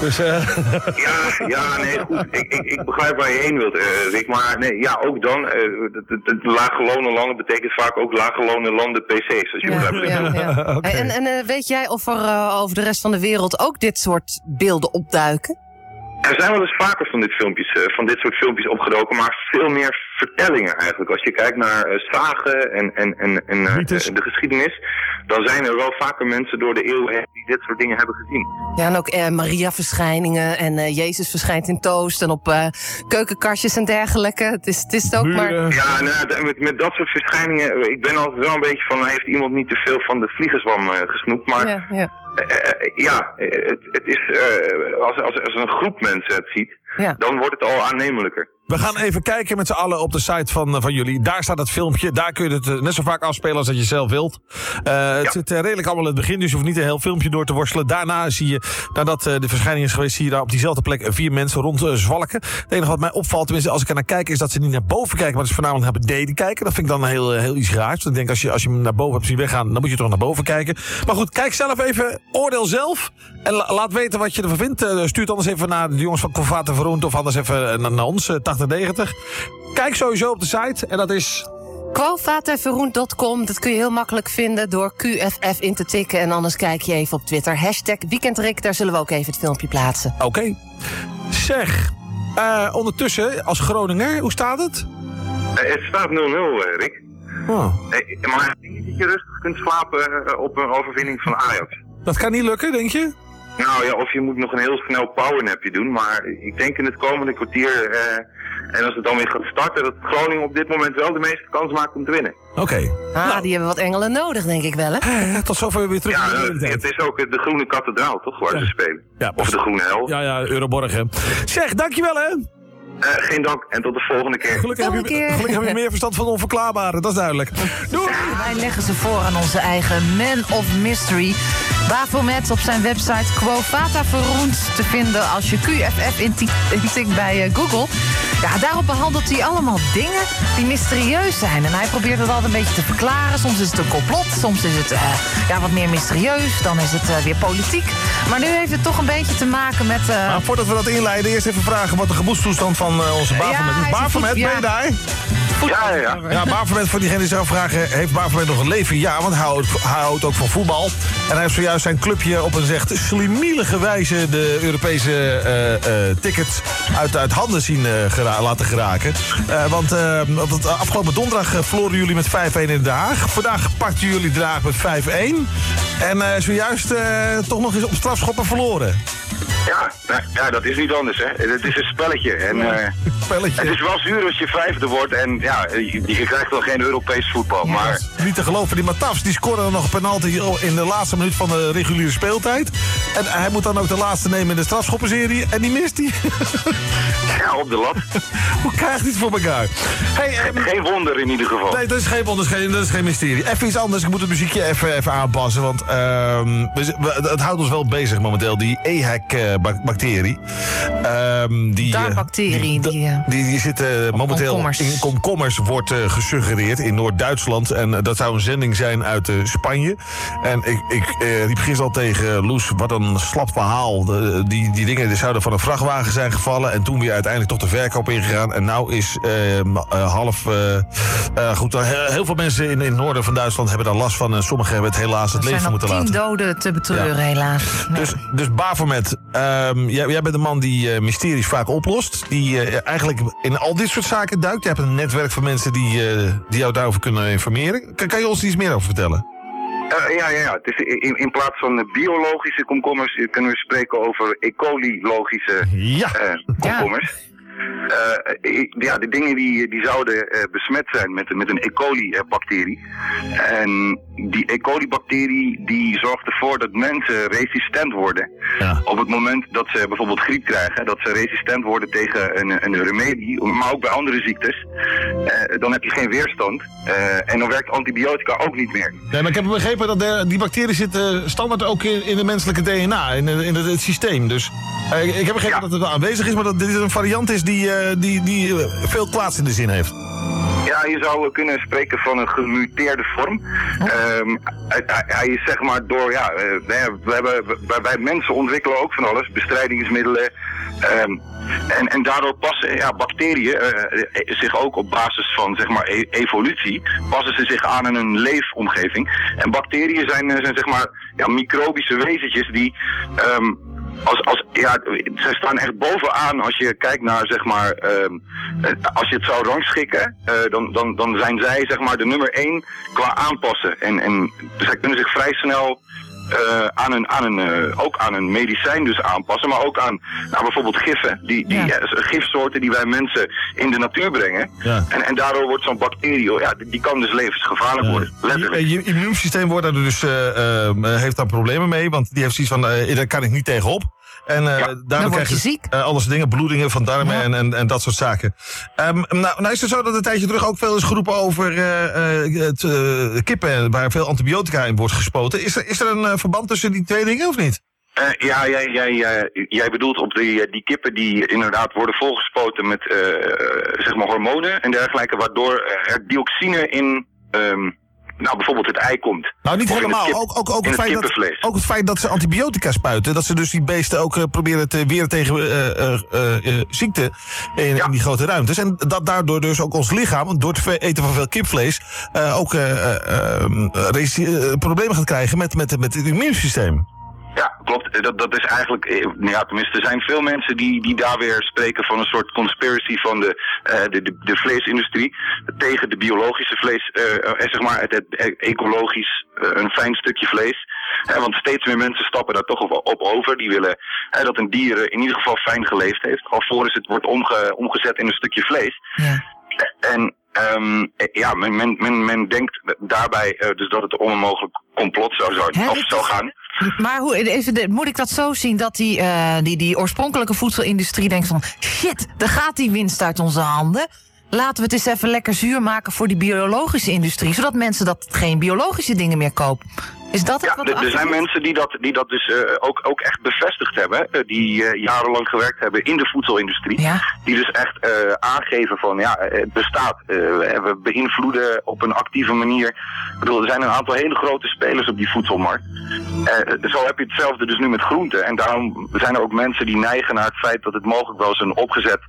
Dus, eh, ja, ja, nee, goed. Ik, ik, ik begrijp waar je heen wilt, eh, Rick. Maar nee, ja, ook dan. eh, de, de, de lage lonen landen betekent vaak ook lage lonen landen PC's, als je Ja, begrijpt. ja. En, en eh, weet jij of er eh, over de rest van de wereld ook dit soort beelden opduiken? Er zijn wel eens vaker van dit, filmpjes, eh, van dit soort filmpjes opgedoken, maar veel meer vertellingen eigenlijk. Als je kijkt naar eh, zagen en, en, en, en eh, de geschiedenis, dan zijn er wel vaker mensen door de eeuwen heen die dit soort dingen hebben gezien. Ja, en ook eh, Maria-verschijningen en eh, Jezus verschijnt in toast en op eh, keukenkastjes en dergelijke. Het is het, is het ook maar... Ja, nou, met, met dat soort verschijningen, ik ben altijd wel een beetje van, heeft iemand niet te veel van de vliegerswam eh, gesnoept? Maar Ja, ja. Ja, het, het is, eh, als, als, als een groep mensen het ziet, Ja. dan wordt het al aannemelijker. We gaan even kijken met z'n allen op de site van, eh, van jullie. Daar staat het filmpje. Daar kun je het eh, net zo vaak afspelen als dat je zelf wilt. Eh, Het zit redelijk allemaal in het begin, dus je hoeft niet een heel filmpje door te worstelen. Daarna zie je, nadat de verschijning is geweest, zie je daar op diezelfde plek vier mensen rond eh, zwalken. Het enige wat mij opvalt, tenminste als ik er naar kijk, is dat ze niet naar boven kijken, maar dat ze voornamelijk naar beneden kijken. Dat vind ik dan heel, heel iets raars. Want ik denk, als je, als je hem naar boven hebt zien weggaan, dan moet je toch naar boven kijken. Maar goed, kijk zelf even, oordeel zelf. En la- laat weten wat je ervan vindt. Stuur het anders even naar de jongens van Convate Verroend of anders even naar, naar ons, 8090. Kijk sowieso op de site en dat is... Quovateverroend.com, dat kun je heel makkelijk vinden door QFF in te tikken. En anders kijk je even op Twitter. Hashtag Weekendrik, daar zullen we ook even het filmpje plaatsen. Oké. Zeg, eh, ondertussen, als Groninger, hoe staat het? Eh, het staat 0-0, eh, Rick. Oh, Eh, maar ik denk niet dat je rustig kunt slapen op een overwinning van Ajax. dat kan niet lukken, denk je? Nou ja, of je moet nog een heel snel powernapje doen. Maar ik denk in het komende kwartier, eh, en als het dan weer gaat starten, dat Groningen op dit moment wel de meeste kans maakt om te winnen. Oké. Ah, die hebben wat engelen nodig, denk ik wel, hè? Eh, Tot zover weer terug Ja, in de eh, het is ook de Groene Kathedraal, toch, waar ze spelen? Ja, of de Groene Hel. Ja, ja, Euroborg, hè. Zeg, dankjewel, hè. Eh, geen dank en tot de volgende keer. Gelukkig heb, je, Volgende keer. gelukkig heb je meer verstand van onverklaarbare, dat is duidelijk. Doei! Wij leggen ze voor aan onze eigen Man of Mystery. Baphomet op zijn website Quo Vata Verroend te vinden als je QFF inti- intikt bij eh, Google. Ja, daarop behandelt hij allemaal dingen die mysterieus zijn. En hij probeert het altijd een beetje te verklaren. Soms is het een complot, soms is het eh, ja, wat meer mysterieus. Dan is het eh, weer politiek. Maar nu heeft het toch een beetje te maken met... eh, Maar voordat we dat inleiden, eerst even vragen wat de gemoedstoestand van eh, onze Bafomet Ja, ben je daar? Ja, ja, ja. Ja, Bafomet, voor diegene die zich afvragen, heeft Bafomet nog een leven? Ja, want hij houdt, hij houdt ook van voetbal. En hij heeft zojuist zijn clubje op een zegt slimielige wijze de Europese eh, eh, tickets uit, uit handen zien eh, gera- laten geraken. Eh, want eh, op het afgelopen donderdag verloren jullie met 5-1 in Den Haag. Vandaag pakten jullie Den Haag met 5-1. En eh, zojuist eh, toch nog eens op strafschoppen verloren. Ja, nou, ja, dat is niet anders, hè. Het is een spelletje. En, eh, Spelletje. het is wel zuur als je vijfde wordt en ja, je, je krijgt wel geen Europees voetbal. Maar Niet te geloven, die Matafs die scoorde dan nog een penalty in de laatste minuut van de reguliere speeltijd. En hij moet dan ook de laatste nemen in de strafschoppenserie. En die mist hij. ja, op de lat. Hoe krijgt hij het voor elkaar? Hey, ehm, Geen wonder in ieder geval. Nee, dat is geen wonder, dat is geen, dat is geen mysterie. Even iets anders, ik moet het muziekje even, even aanpassen. Want ehm, het houdt ons wel bezig momenteel, die EHEC-bacterie. Ehm, die, eh, Darmbacterie, Die, die, eh, die, die zit eh, momenteel komkommers. in komkommers, wordt eh, gesuggereerd in Noord-Duitsland. En eh, dat zou een zending zijn uit eh, Spanje. En ik, ik eh, riep gisteren al tegen Loes, wat een slap verhaal. De- die, die dingen die zouden van een vrachtwagen zijn gevallen. En toen weer uiteindelijk toch de verkoop ingegaan. En nou is eh, ma- eh, half... eh, eh, goed, eh, heel, veel mensen in, in het noorden van Duitsland hebben daar last van. En sommigen hebben het helaas het er leven zijn nog moeten tien laten. doden te betreuren, Ja. helaas. Dus, dus Ehm, jij, jij bent een man die eh, mysteries vaak oplost. Die eh, eigenlijk in al dit soort zaken duikt. Je hebt een netwerk van mensen die, eh, die jou daarover kunnen informeren. Kan, kan je ons iets meer over vertellen? Eh, ja, ja, ja. Het is in, in plaats van biologische komkommers kunnen we spreken over E. coli-logische Ja. eh, komkommers. Eh, ja, de dingen die, die zouden eh, besmet zijn met, met een E. coli-bacterie. En die E. coli-bacterie die zorgt ervoor dat mensen resistent worden. Ja. Op het moment dat ze bijvoorbeeld griep krijgen, dat ze resistent worden tegen een, een remedie, maar ook bij andere ziektes, eh, dan heb je geen weerstand. Eh, en dan werkt antibiotica ook niet meer. Nee, maar ik heb begrepen dat de- die bacterie zit eh, standaard ook in, in de menselijke DNA, in, in het, het systeem. Dus eh, ik heb begrepen Ja. dat het wel aanwezig is, maar dat dit een variant is die, eh, die, die eh, veel kwaads in de zin heeft. Ja, je zou kunnen spreken van een gemuteerde vorm. Ehm, hij, hij- hij is zeg maar door, ja, eh, we hebben- wij, wij mensen ontwikkelen ook van alles, bestrijdingsmiddelen. ehm, en, en daardoor passen ja, bacteriën eh, eh, zich ook op basis van zeg maar e- evolutie, passen ze zich aan in een leefomgeving. En bacteriën zijn, eh, zijn zeg maar ja, microbische wezentjes die ehm, als, als, ja, zij staan echt bovenaan als je kijkt naar, zeg maar, eh, als je het zou rangschikken, eh, dan, dan, dan zijn zij, zeg maar, de nummer één qua aanpassen. En, en zij kunnen zich vrij snel eh, aan een, aan een, eh, ook aan een medicijn dus aanpassen, maar ook aan nou, bijvoorbeeld giffen, die, die, Ja. eh, gifsoorten die wij mensen in de natuur brengen. Ja. En, en daardoor wordt zo'n bacterie, oh ja, die, die kan dus levensgevaarlijk worden, letterlijk. Je, je immuunsysteem wordt daar dus, heeft daar problemen mee, want die heeft zoiets van, daar kan ik niet tegenop. En eh daardoor word krijg je ziek. eh, alles dingen, bloedingen van darmen Ja. en, en, en dat soort zaken. Ehm, nou, nou is het zo dat een tijdje terug ook veel is geroepen over eh, eh, het, eh, kippen waar veel antibiotica in wordt gespoten. Is er, is er een verband tussen die twee dingen of niet? Eh, ja, jij, jij, jij bedoelt op die, die kippen die inderdaad worden volgespoten met zeg maar hormonen en dergelijke, waardoor er dioxine in ehm, nou, bijvoorbeeld het ei komt. Nou, niet helemaal. kip- ook, ook, ook, het het feit dat, ook het feit dat ze antibiotica spuiten. Dat ze dus die beesten ook eh, proberen te weren tegen eh, eh, ziekte in, Ja. in die grote ruimtes. En dat daardoor dus ook ons lichaam, door het eten van veel kipvlees, ook eh, eh, eh, resi- eh, problemen gaat krijgen met, met, met het immuunsysteem. Ja, klopt. Dat, dat is eigenlijk, eh, nou ja, tenminste, er zijn veel mensen die, die daar weer spreken van een soort conspiracy van de, eh, de, de, de vleesindustrie tegen de biologische vlees, eh, eh, zeg maar het, het ecologisch eh, een fijn stukje vlees. Eh, want steeds meer mensen stappen daar toch op, op over. Die willen eh, dat een dier eh, in ieder geval fijn geleefd heeft, alvorens het wordt omge, omgezet in een stukje vlees. Ja. En ehm, eh, ja, men, men, men, men denkt daarbij eh, dus dat het om een mogelijk complot zou, zou, of zou gaan. Maar hoe, moet ik dat zo zien dat die, eh, die, die oorspronkelijke voedselindustrie denkt van... shit, daar gaat die winst uit onze handen. Laten we het eens even lekker zuur maken voor die biologische industrie... zodat mensen dat geen biologische dingen meer kopen. Is dat het Ja, wat er- zijn mensen die dat, die dat dus eh, ook, ook echt bevestigd hebben. eh, die eh, jarenlang gewerkt hebben in de voedselindustrie. Ja. Die dus echt aangeven van ja, het bestaat. We beïnvloeden op een actieve manier. Ik bedoel, er zijn een aantal hele grote spelers op die voedselmarkt. Zo heb je hetzelfde dus nu met groenten. En daarom zijn er ook mensen die neigen naar het feit dat het mogelijk wel eens een opgezet,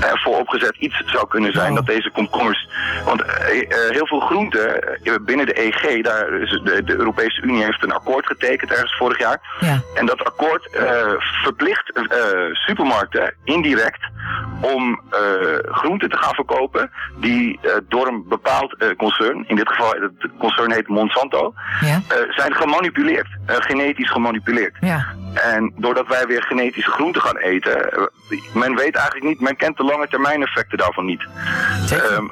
voor opgezet iets zou kunnen zijn. Dat deze komkommers. Want heel veel groenten binnen de EG, daar is de, de Europese Unie heeft een akkoord getekend ergens vorig jaar. Ja. En dat akkoord eh, verplicht eh, supermarkten indirect om eh, groenten te gaan verkopen die door een bepaald concern, in dit geval het concern heet Monsanto, Ja. zijn gemanipuleerd, genetisch gemanipuleerd. Ja. En doordat wij weer genetische groenten gaan eten, men weet eigenlijk niet, men kent de lange termijn effecten daarvan niet. Ehm,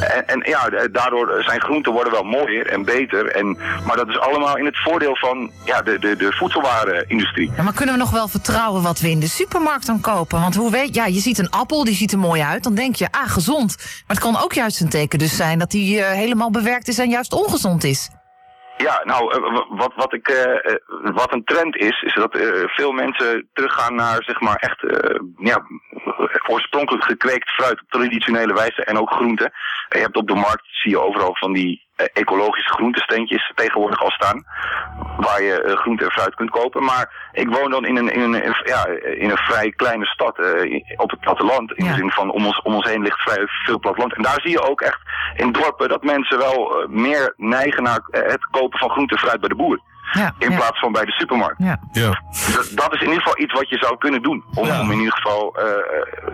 en, en ja, daardoor zijn groenten worden wel mooier en beter. En, maar dat is allemaal in het voordeel van ja, de, de, de voedselwarenindustrie. Ja, maar kunnen we nog wel vertrouwen wat we in de supermarkt dan kopen? Want hoe weet ja, je ziet een appel, die ziet er mooi uit. Dan denk je, ah, gezond. Maar het kan ook juist een teken dus zijn dat die eh, helemaal bewerkt is en juist ongezond is. Ja, nou, eh, wat, wat, ik, eh, wat een trend is, is dat eh, veel mensen teruggaan naar, zeg maar, echt, ja, oorspronkelijk gekweekt fruit op traditionele wijze en ook groenten. Je hebt op de markt, zie je overal van die eh, ecologische groentesteentjes tegenwoordig al staan, waar je eh, groente en fruit kunt kopen. Maar ik woon dan in een, in een, ja, in een vrij kleine stad, eh, op het platteland, in Ja. de zin van om ons, om ons heen ligt vrij veel platteland. En daar zie je ook echt in dorpen dat mensen wel meer neigen naar het kopen van groente en fruit bij de boer. Ja, In ja, plaats van bij de supermarkt. ja. Ja. Dat, dat is in ieder geval iets wat je zou kunnen doen. Om, Ja. om in ieder geval eh, eh,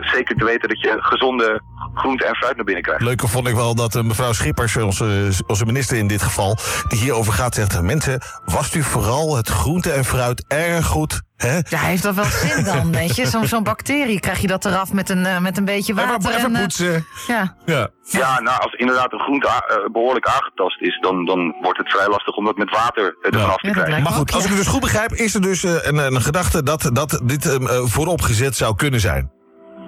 zeker te weten dat je gezonde groente en fruit naar binnen krijgt. Leuker vond ik wel dat eh, mevrouw Schippers, onze, onze minister in dit geval, die hierover gaat, zegt: Mensen, wast u vooral het groente en fruit erg goed. Hè? Ja, heeft dat wel zin dan, weet je? Zo'n zo'n bacterie, krijg je dat eraf met een, eh, met een beetje water? Even, even en, eh, poetsen. ja. Ja. Ja, nou, als inderdaad een groente eh, behoorlijk aangetast is, dan, dan wordt het vrij lastig om dat met water eh, ervan Ja. af te Ja, krijgen. Maar goed, als ik ja. het dus goed begrijp, is er dus eh, een, een gedachte dat, dat dit eh, eh, vooropgezet zou kunnen zijn.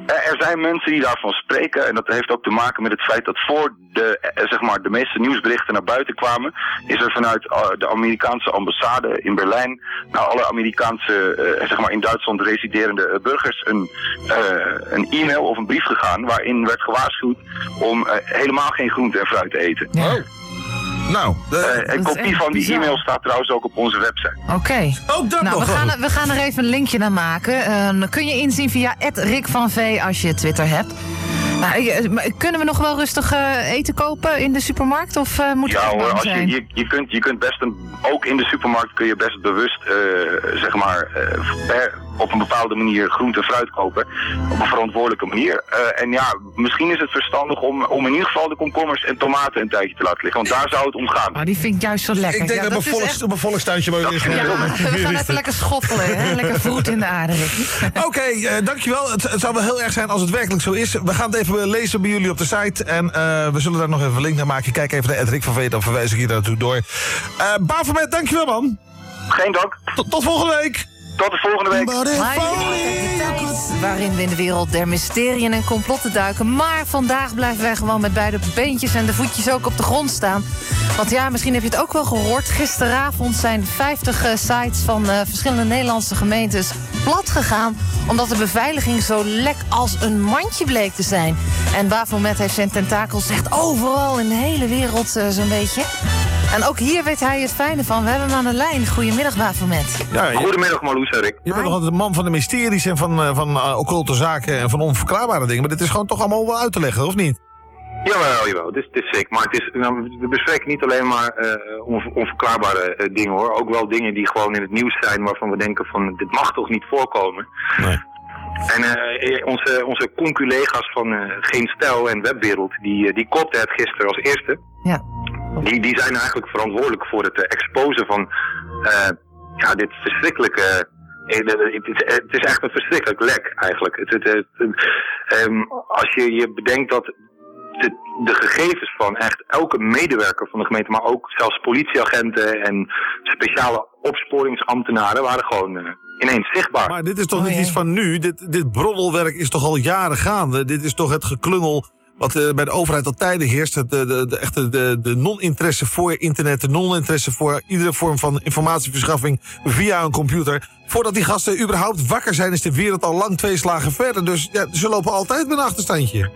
Eh, Er zijn mensen die daarvan spreken en dat heeft ook te maken met het feit dat voor de, eh, zeg maar, de meeste nieuwsberichten naar buiten kwamen, is er vanuit eh, de Amerikaanse ambassade in Berlijn naar alle Amerikaanse, eh, zeg maar in Duitsland residerende burgers een, eh, een e-mail of een brief gegaan waarin werd gewaarschuwd om helemaal geen groente en fruit te eten. Ja. Nou, een kopie van die bizar. e-mail staat trouwens ook op onze website. Oké. ook dat Nou, nog. we gaan, er- we gaan er even een linkje naar maken. Eh, dan kun je inzien via Rick van V als je Twitter hebt. Nou, eh, maar kunnen we nog wel rustig eh, eten kopen in de supermarkt? Of eh moet Ja hoor, als je, je, je, kunt, je kunt best een, ook in de supermarkt kun je best bewust, eh, zeg maar, eh, per- op een bepaalde manier groente en fruit kopen. Op een verantwoordelijke manier. Eh, en ja, misschien is het verstandig om, om in ieder geval de komkommers en tomaten een tijdje te laten liggen. Want daar zou het om gaan. Oh, die vind ik juist zo lekker. ik denk Ja, dat mijn is volks, echt- mijn volkstuintje maar eens Ja, we gaan even lekker schoffelen. Hè? Lekker vroet in de aarde. Oké, eh, dankjewel. Het, het zou wel heel erg zijn als het werkelijk zo is. We gaan het even lezen bij jullie op de site. En eh, we zullen daar nog even een link naar maken. Kijk even naar Edrik van Veet, dan verwijs ik je daar naartoe door. Eh Bavermet, dankjewel man. Geen dank. Tot, tot volgende week. Tot de volgende week. Tijd waarin we in de wereld der mysterieën en complotten duiken. Maar vandaag blijven wij gewoon met beide beentjes en de voetjes ook op de grond staan. Want ja, misschien heb je het ook wel gehoord. Gisteravond zijn 50 eh, sites van eh, verschillende Nederlandse gemeentes plat gegaan. Omdat de beveiliging zo lek als een mandje bleek te zijn. En Bafelmet heeft zijn tentakels echt overal in de hele wereld eh, zo'n beetje. En ook hier weet hij het fijne van. We hebben hem aan de lijn. Goedemiddag, Bafelmet. Ja, Goedemiddag Marloes je bent nog altijd een man van de mysteries en van, eh, van eh, occulte zaken en van onverklaarbare dingen. Maar dit is gewoon toch allemaal wel uit te leggen, of niet? Jawel, jawel. Het is, het is sick. Maar het is, nou, we bespreken niet alleen maar eh, onver- onverklaarbare dingen hoor. Ook wel dingen die gewoon in het nieuws zijn waarvan we denken van dit mag toch niet voorkomen. Nee. En eh, onze, onze conculega's van eh, Geen Stijl en Webwereld, die, die kopten het gisteren als eerste. Ja. Die, die zijn eigenlijk verantwoordelijk voor het exposen van eh, ja, dit verschrikkelijke... eh, Het is, het is echt een verschrikkelijk lek eigenlijk. Het, het, het- het- ehm, als je je bedenkt dat de, de gegevens van echt elke medewerker van de gemeente, maar ook zelfs politieagenten en speciale opsporingsambtenaren waren gewoon eh, ineens zichtbaar. Maar dit is toch Oh, niet ja. iets van nu? Dit, dit broddelwerk is toch al jaren gaande? Dit is toch het geklungel wat eh, bij de overheid al tijden heerst? De, de, de, echte de, de non-interesse voor internet, de non-interesse voor iedere vorm van informatieverschaffing via een computer. Voordat die gasten überhaupt wakker zijn, is de wereld al lang twee slagen verder. Dus ja, ze lopen altijd met een achterstandje.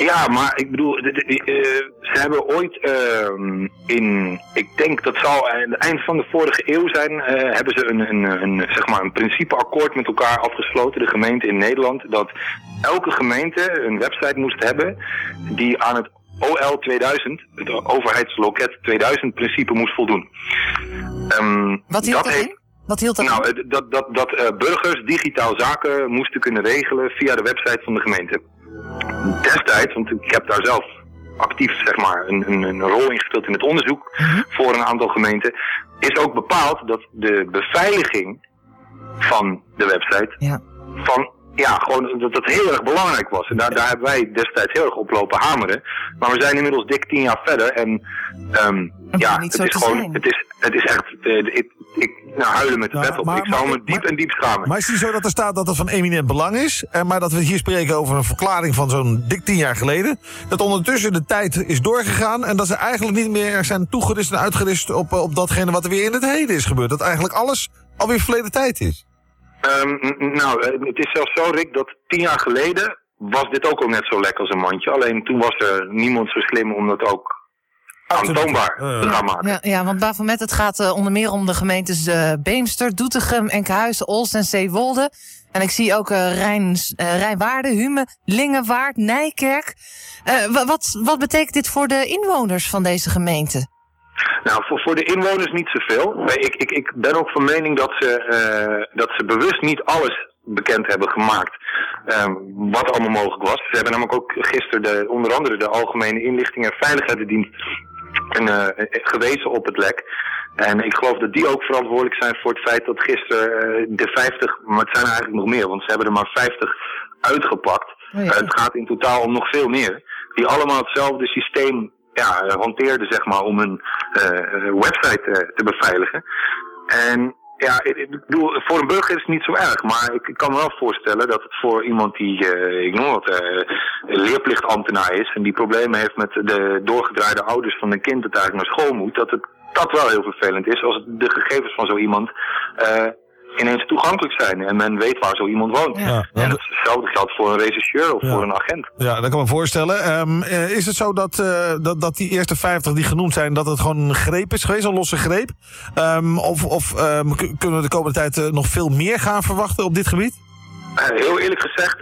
Ja, maar ik bedoel, de- de- eh, ze hebben ooit ehm, in, ik denk dat zal aan het eind van de vorige eeuw zijn, eh, hebben ze een, een, een, zeg maar een principeakkoord met elkaar afgesloten, de gemeente in Nederland, dat elke gemeente een website moest hebben die aan het OL 2000, het overheidsloket 2000 principe moest voldoen. Ehm, Wat hield dat heeft- in? Wat hield dat in? nou, eh, dat, dat, dat eh, burgers digitaal zaken moesten kunnen regelen via de website van de gemeente. Destijds, want ik heb daar zelf actief zeg maar, een, een, een rol in gespeeld in het onderzoek voor een aantal gemeenten, is ook bepaald dat de beveiliging van de website Ja. van ja, gewoon dat dat heel erg belangrijk was. En daar, daar hebben wij destijds heel erg op lopen hameren. Maar we zijn inmiddels dik tien jaar verder en ehm, Dat ja, het zo is te gewoon, zijn. het is, het is echt, eh, ik, ik nou, huilen met de pet op. maar- ik zou maar- me diep maar- en diep schamen. Maar is het niet zo dat er staat dat het van eminent belang is? eh, Maar dat we hier spreken over een verklaring van zo'n dik tien jaar geleden. Dat ondertussen de tijd is doorgegaan. En dat ze eigenlijk niet meer zijn toegerust en uitgerust op, eh, op datgene wat er weer in het heden is gebeurd. Dat eigenlijk alles alweer verleden tijd is. Ehm, nou, het is zelfs zo, Rick, dat tien jaar geleden was dit ook al net zo lekker als een mandje. Alleen toen was er niemand zo slim om dat ook aantoonbaar te gaan maken. Ja, ja, want Bafomet, het gaat eh, onder meer om de gemeentes eh, Beemster, Doetinchem, Enkhuizen, Olst en Zeewolde. En ik zie ook eh Rijn, eh, Rijnwaarde, Hume, Lingewaard, Nijkerk. Eh, wa- wat, wat betekent dit voor de inwoners van deze gemeente? Nou, voor, voor de inwoners niet zoveel. Maar Ik, ik, ik ben ook van mening dat ze, eh, dat ze bewust niet alles bekend hebben gemaakt ehm, wat allemaal mogelijk was. Ze hebben namelijk ook gisteren de, onder andere de Algemene Inlichting en Veiligheidsdienst en, eh, gewezen op het lek. En ik geloof dat die ook verantwoordelijk zijn voor het feit dat gisteren eh, de 50, maar het zijn er eigenlijk nog meer, want ze hebben er maar 50 uitgepakt. Oh ja. Het gaat in totaal om nog veel meer. Die allemaal hetzelfde systeem ja, eh, hanteerden, zeg maar, om hun eh, website te beveiligen. En ja, voor een burger is het niet zo erg, maar ik, kan me wel voorstellen dat het voor iemand die, eh, ik noem wat, eh, leerplichtambtenaar is en die problemen heeft met de doorgedraaide ouders van een kind dat eigenlijk naar school moet, dat het dat wel heel vervelend is als de gegevens van zo iemand eh, ineens toegankelijk zijn en men weet waar zo iemand woont. Ja. En hetzelfde geldt voor een rechercheur of Ja. voor een agent. Ja, dat kan me voorstellen. Ehm, eh, is het zo dat, eh, dat, dat die eerste 50 die genoemd zijn, dat het gewoon een greep is geweest, een losse greep? Ehm, of of ehm, kunnen we de komende tijd eh, nog veel meer gaan verwachten op dit gebied? Heel eerlijk gezegd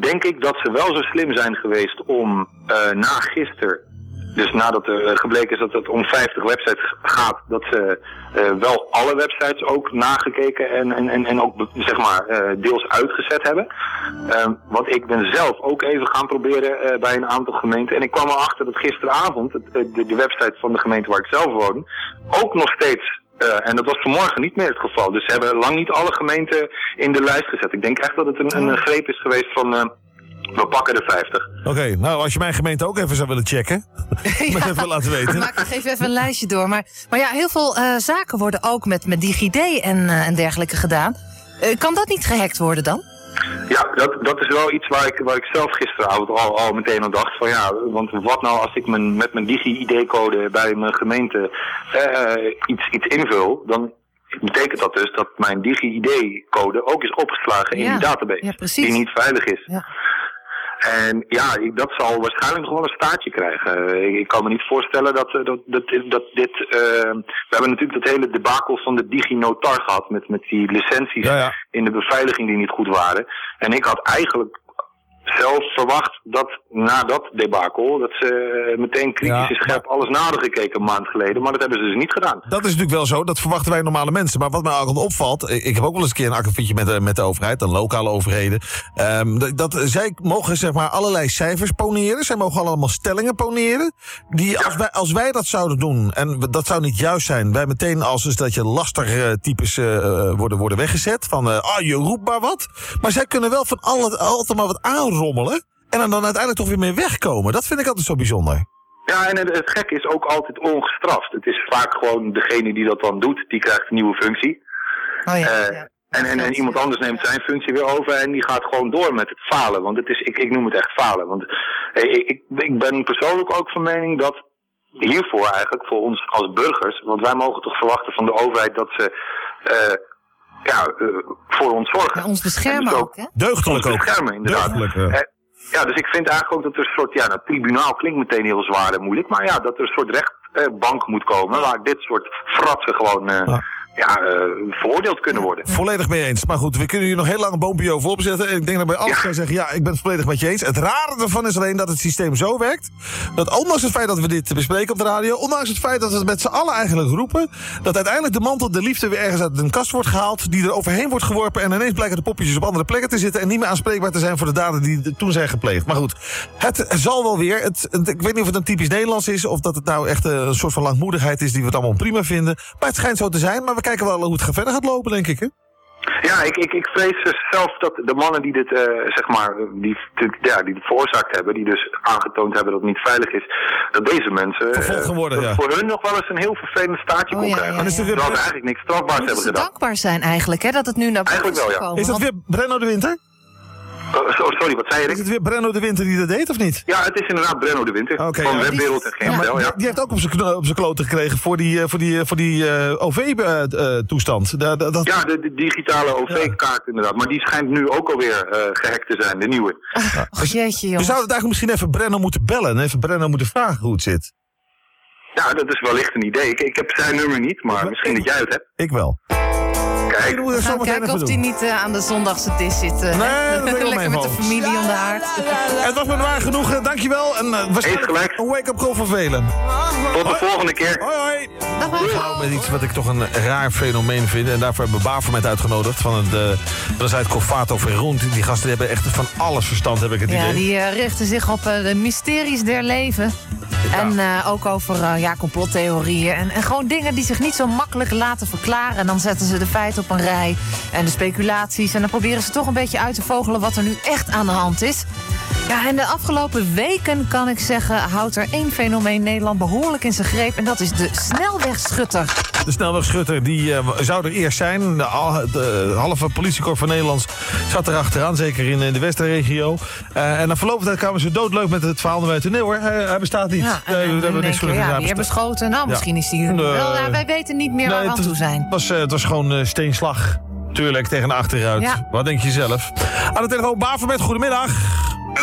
denk ik dat ze wel zo slim zijn geweest om na gisteren, dus nadat er eh, gebleken is dat het om 50 websites gaat, dat ze eh, wel alle websites ook nagekeken en, en, en, en ook zeg maar eh, deels uitgezet hebben. Ehm, want ik ben zelf ook even gaan proberen bij een aantal gemeenten en ik kwam erachter dat gisteravond de, de website van de gemeente waar ik zelf woon ook nog steeds en dat was vanmorgen niet meer het geval. Dus ze hebben lang niet alle gemeenten in de lijst gezet. Ik denk echt dat het een, een greep is geweest van... we pakken de 50. Oké, nou als je mijn gemeente ook even zou willen checken, moet je even laten weten. Maak, geef even een lijstje door. Maar, maar ja, heel veel eh, zaken worden ook met, met DigiD en, eh, en dergelijke gedaan. Eh, kan dat niet gehackt worden dan? Ja, dat, dat is wel iets waar ik, waar ik zelf gisteravond al, al meteen aan dacht. Van ja, want wat nou als ik mijn, met mijn digi-ID-code bij mijn gemeente iets, iets invul... dan betekent dat dus dat mijn digi-ID-code ook is opgeslagen in Ja, die database. ja. Die niet veilig is. Ja. En ja, dat zal waarschijnlijk nog wel een staartje krijgen. Ik, kan me niet voorstellen dat, eh, dat, dat, dat dit... eh, we hebben natuurlijk dat hele debakel van de DigiNotar gehad... met, met die licenties Ja, ja. in de beveiliging die niet goed waren. En ik had eigenlijk zelf verwacht dat na dat debakel, dat ze eh, meteen kritisch Ja, en scherp alles nader gekeken een maand geleden. Maar dat hebben ze dus niet gedaan. Dat is natuurlijk wel zo, dat verwachten wij normale mensen. Maar wat mij altijd opvalt, ik heb ook wel eens een keer een akkefietje met de, met de overheid, de lokale overheden. ehm, dat, dat zij mogen zeg maar allerlei cijfers poneren. Zij mogen allemaal stellingen poneren. Die als wij, als wij dat zouden doen, en dat zou niet juist zijn, wij meteen als dus dat je lastertypes eh worden, worden weggezet. Van, eh, ah, je roept maar wat. Maar zij kunnen wel van alle, altijd maar wat aanrommelen. En er dan uiteindelijk toch weer mee wegkomen. Dat vind ik altijd zo bijzonder. Ja, en het, het gekke is ook altijd ongestraft. Het is vaak gewoon degene die dat dan doet, die krijgt een nieuwe functie. Oh ja, Eh, ja. En, en, en iemand anders neemt zijn functie weer over en die gaat gewoon door met het falen. Want het is, ik, ik noem het echt falen. Want eh, ik, ik, ik ben persoonlijk ook van mening dat hiervoor eigenlijk, voor ons als burgers, want wij mogen toch verwachten van de overheid dat ze eh, ja, eh, voor ons zorgen. Ja, ons beschermen En dus ook, hè? Deugdelijk ook. beschermen, inderdaad. Deugdelijk, ja. Eh, ja, dus ik vind eigenlijk ook dat er een soort, ja, nou, tribunaal klinkt meteen heel zwaar en moeilijk, maar ja, dat er een soort rechtbank moet komen waar dit soort fratsen gewoon eh, Ja. Ja, eh, veroordeeld kunnen worden. Volledig mee eens. Maar goed, we kunnen hier nog heel lang een boompje over opzetten. En ik denk dat bij alles Ja. kan zeggen, ja, ik ben het volledig met je eens. Het rare ervan is alleen dat het systeem zo werkt. Dat ondanks het feit dat we dit bespreken op de radio, ondanks het feit dat we het met z'n allen eigenlijk roepen, dat uiteindelijk de mantel de liefde weer ergens uit een kast wordt gehaald, die er overheen wordt geworpen en ineens blijken de popjes op andere plekken te zitten en niet meer aanspreekbaar te zijn voor de daden die toen zijn gepleegd. Maar goed, het zal wel weer. Het, het- ik weet niet of het een typisch Nederlands is of dat het nou echt een soort van langmoedigheid is die we het allemaal prima vinden. Maar het schijnt zo te zijn, maar we kijken wel hoe het gaat verder gaat lopen, denk ik. Hè? Ja, ik, ik, ik vrees dus zelf dat de mannen die dit, eh, zeg maar, die, ja, die het veroorzaakt hebben, die dus aangetoond hebben dat het niet veilig is, dat deze mensen eh, worden, dat ja. voor hun nog wel eens een heel vervelend staartje Oh, kon ja, krijgen. ja, ja. is weer- Terwijl ze eigenlijk niks strafbaars hebben ze gedaan. dankbaar zijn eigenlijk, hè? Dat het nu naar boven Eigenlijk wel, is ja. Is dat weer Brenno de Winter? Oh, so- sorry, wat zei je? Is het weer Brenno de Winter die dat deed of niet? Ja, het is inderdaad Brenno de Winter. Van Webwereld en Ja, maar GML, die, ja. die heeft ook op zijn op zijn kloten gekregen voor die, eh, voor die, eh, voor die OV-toestand. dat, dat, Ja, de, de digitale OV-kaart inderdaad. Maar die schijnt nu ook alweer eh gehackt te zijn, de nieuwe. Och, jeetje, we joh. zouden het eigenlijk misschien even Brenno moeten bellen. En even Brenno moeten vragen hoe het zit. Ja, dat is wellicht een idee. Ik, ik heb zijn nummer niet, maar misschien dat jij het hebt. Ik wel. Kijk, Ik moet het We zo gaan meteen kijken even of hij niet eh, aan de zondagse dis zit. eh, Nee, dat Lekker mee met de van. familie om de haard. Het was me waar genoeg. eh, Dankjewel. En eh, waarschijnlijk gelijk. een wake-up call voor velen. tot de volgende keer. Hoi, hoi. Dag, hoi. Met iets wat ik toch een raar fenomeen vind. En daarvoor hebben we Bavermet uitgenodigd. Van het, uh, dat is uit Cofato Verroen. Die gasten die hebben echt van alles verstand, heb ik het Ja, idee. die eh, richten zich op de mysteries der leven. En eh, ook over ja, complottheorieën. En, en gewoon dingen die zich niet zo makkelijk laten verklaren. En dan zetten ze de feiten op een rij. En de speculaties. En dan proberen ze toch een beetje uit te vogelen wat er nu echt aan de hand is. Ja, en de afgelopen weken kan ik zeggen... houdt er één fenomeen Nederland behoorlijk in zijn greep. En dat is de snelwegschutter. De snelwegschutter die eh, zou er eerst zijn. De, al- de halve politiekorps van Nederland zat er achteraan. Zeker in, eh, de Westenregio. Eh, en na verloop van tijd kwamen ze doodleuk met het verhaal naar buiten. Nee hoor, hij, hij bestaat niet. Ja, en, Nee, en we hebben niks voor ja, gedaan. weer beschoten. Nou, misschien is die... Nee. Wel, ja, wij weten niet meer waar we aan toe zijn. Het was, het was gewoon eh, Tuurlijk, tegen de achteruit. Ja. Wat denk je zelf? Aan de telefoon Bavermet, goedemiddag.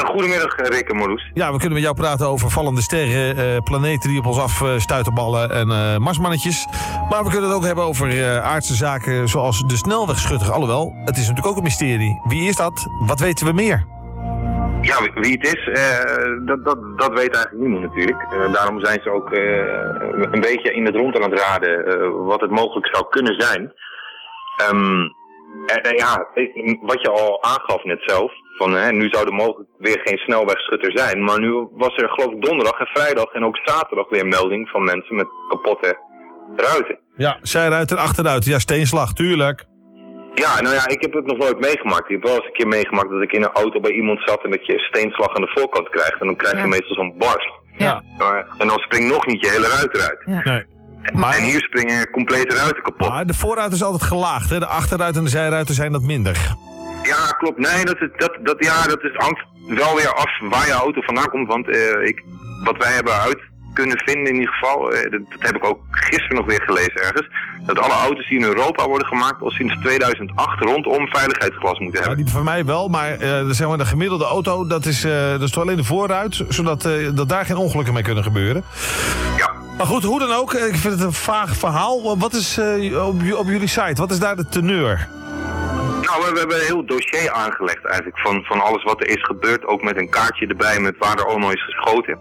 Goedemiddag, eh, Rick en Marloes. Ja, we kunnen met jou praten over vallende sterren, eh, planeten die op ons af eh, stuiterballen en eh, marsmannetjes. Maar we kunnen het ook hebben over eh, aardse zaken zoals de snelwegschutter. Alhoewel, het is natuurlijk ook een mysterie. Wie is dat? Wat weten we meer? Ja, wie- het is, eh, dat, dat, dat weet eigenlijk niemand natuurlijk. Daarom zijn ze ook eh, een beetje in het rond aan het raden eh, wat het mogelijk zou kunnen zijn. Ehm, en, en ja, wat je al aangaf net zelf, van hè, nu zou er mogelijk weer geen snelwegschutter zijn. Maar nu was er geloof ik donderdag en vrijdag en ook zaterdag weer melding van mensen met kapotte ruiten. Ja, zijruit en achteruit. Ja, steenslag, tuurlijk. Ja, nou ja, ik heb het nog nooit meegemaakt. Ik heb wel eens een keer meegemaakt dat ik in een auto bij iemand zat en dat je steenslag aan de voorkant krijgt. En dan krijg je Ja. meestal zo'n barst. Ja. Maar- en dan springt nog niet je hele ruit eruit. Nee. En Maar, hier springen complete ruiten kapot. maar de voorruit is altijd gelaagd. Hè? De achterruit en de zijruiten zijn dat minder. Ja, klopt. Nee, dat, is, dat, dat, ja, dat is, hangt wel weer af waar je auto vandaan komt. Want eh, ik, wat wij hebben uit kunnen vinden in ieder geval, eh, dat, dat heb ik ook gisteren nog weer gelezen ergens, dat alle auto's die in Europa worden gemaakt al sinds 2008 rondom veiligheidsglas moeten Ja, hebben. die van mij wel, maar eh, zeg maar, de gemiddelde auto, dat is, eh, dat is toch alleen de voorruit, zodat dat daar geen ongelukken mee kunnen gebeuren. Ja. Maar goed, hoe dan ook, ik vind het een vaag verhaal. Wat is op, op jullie site, wat is daar de teneur? Nou, we, we hebben een heel dossier aangelegd eigenlijk van, van alles wat er is gebeurd. Ook met een kaartje erbij met waar er allemaal is geschoten.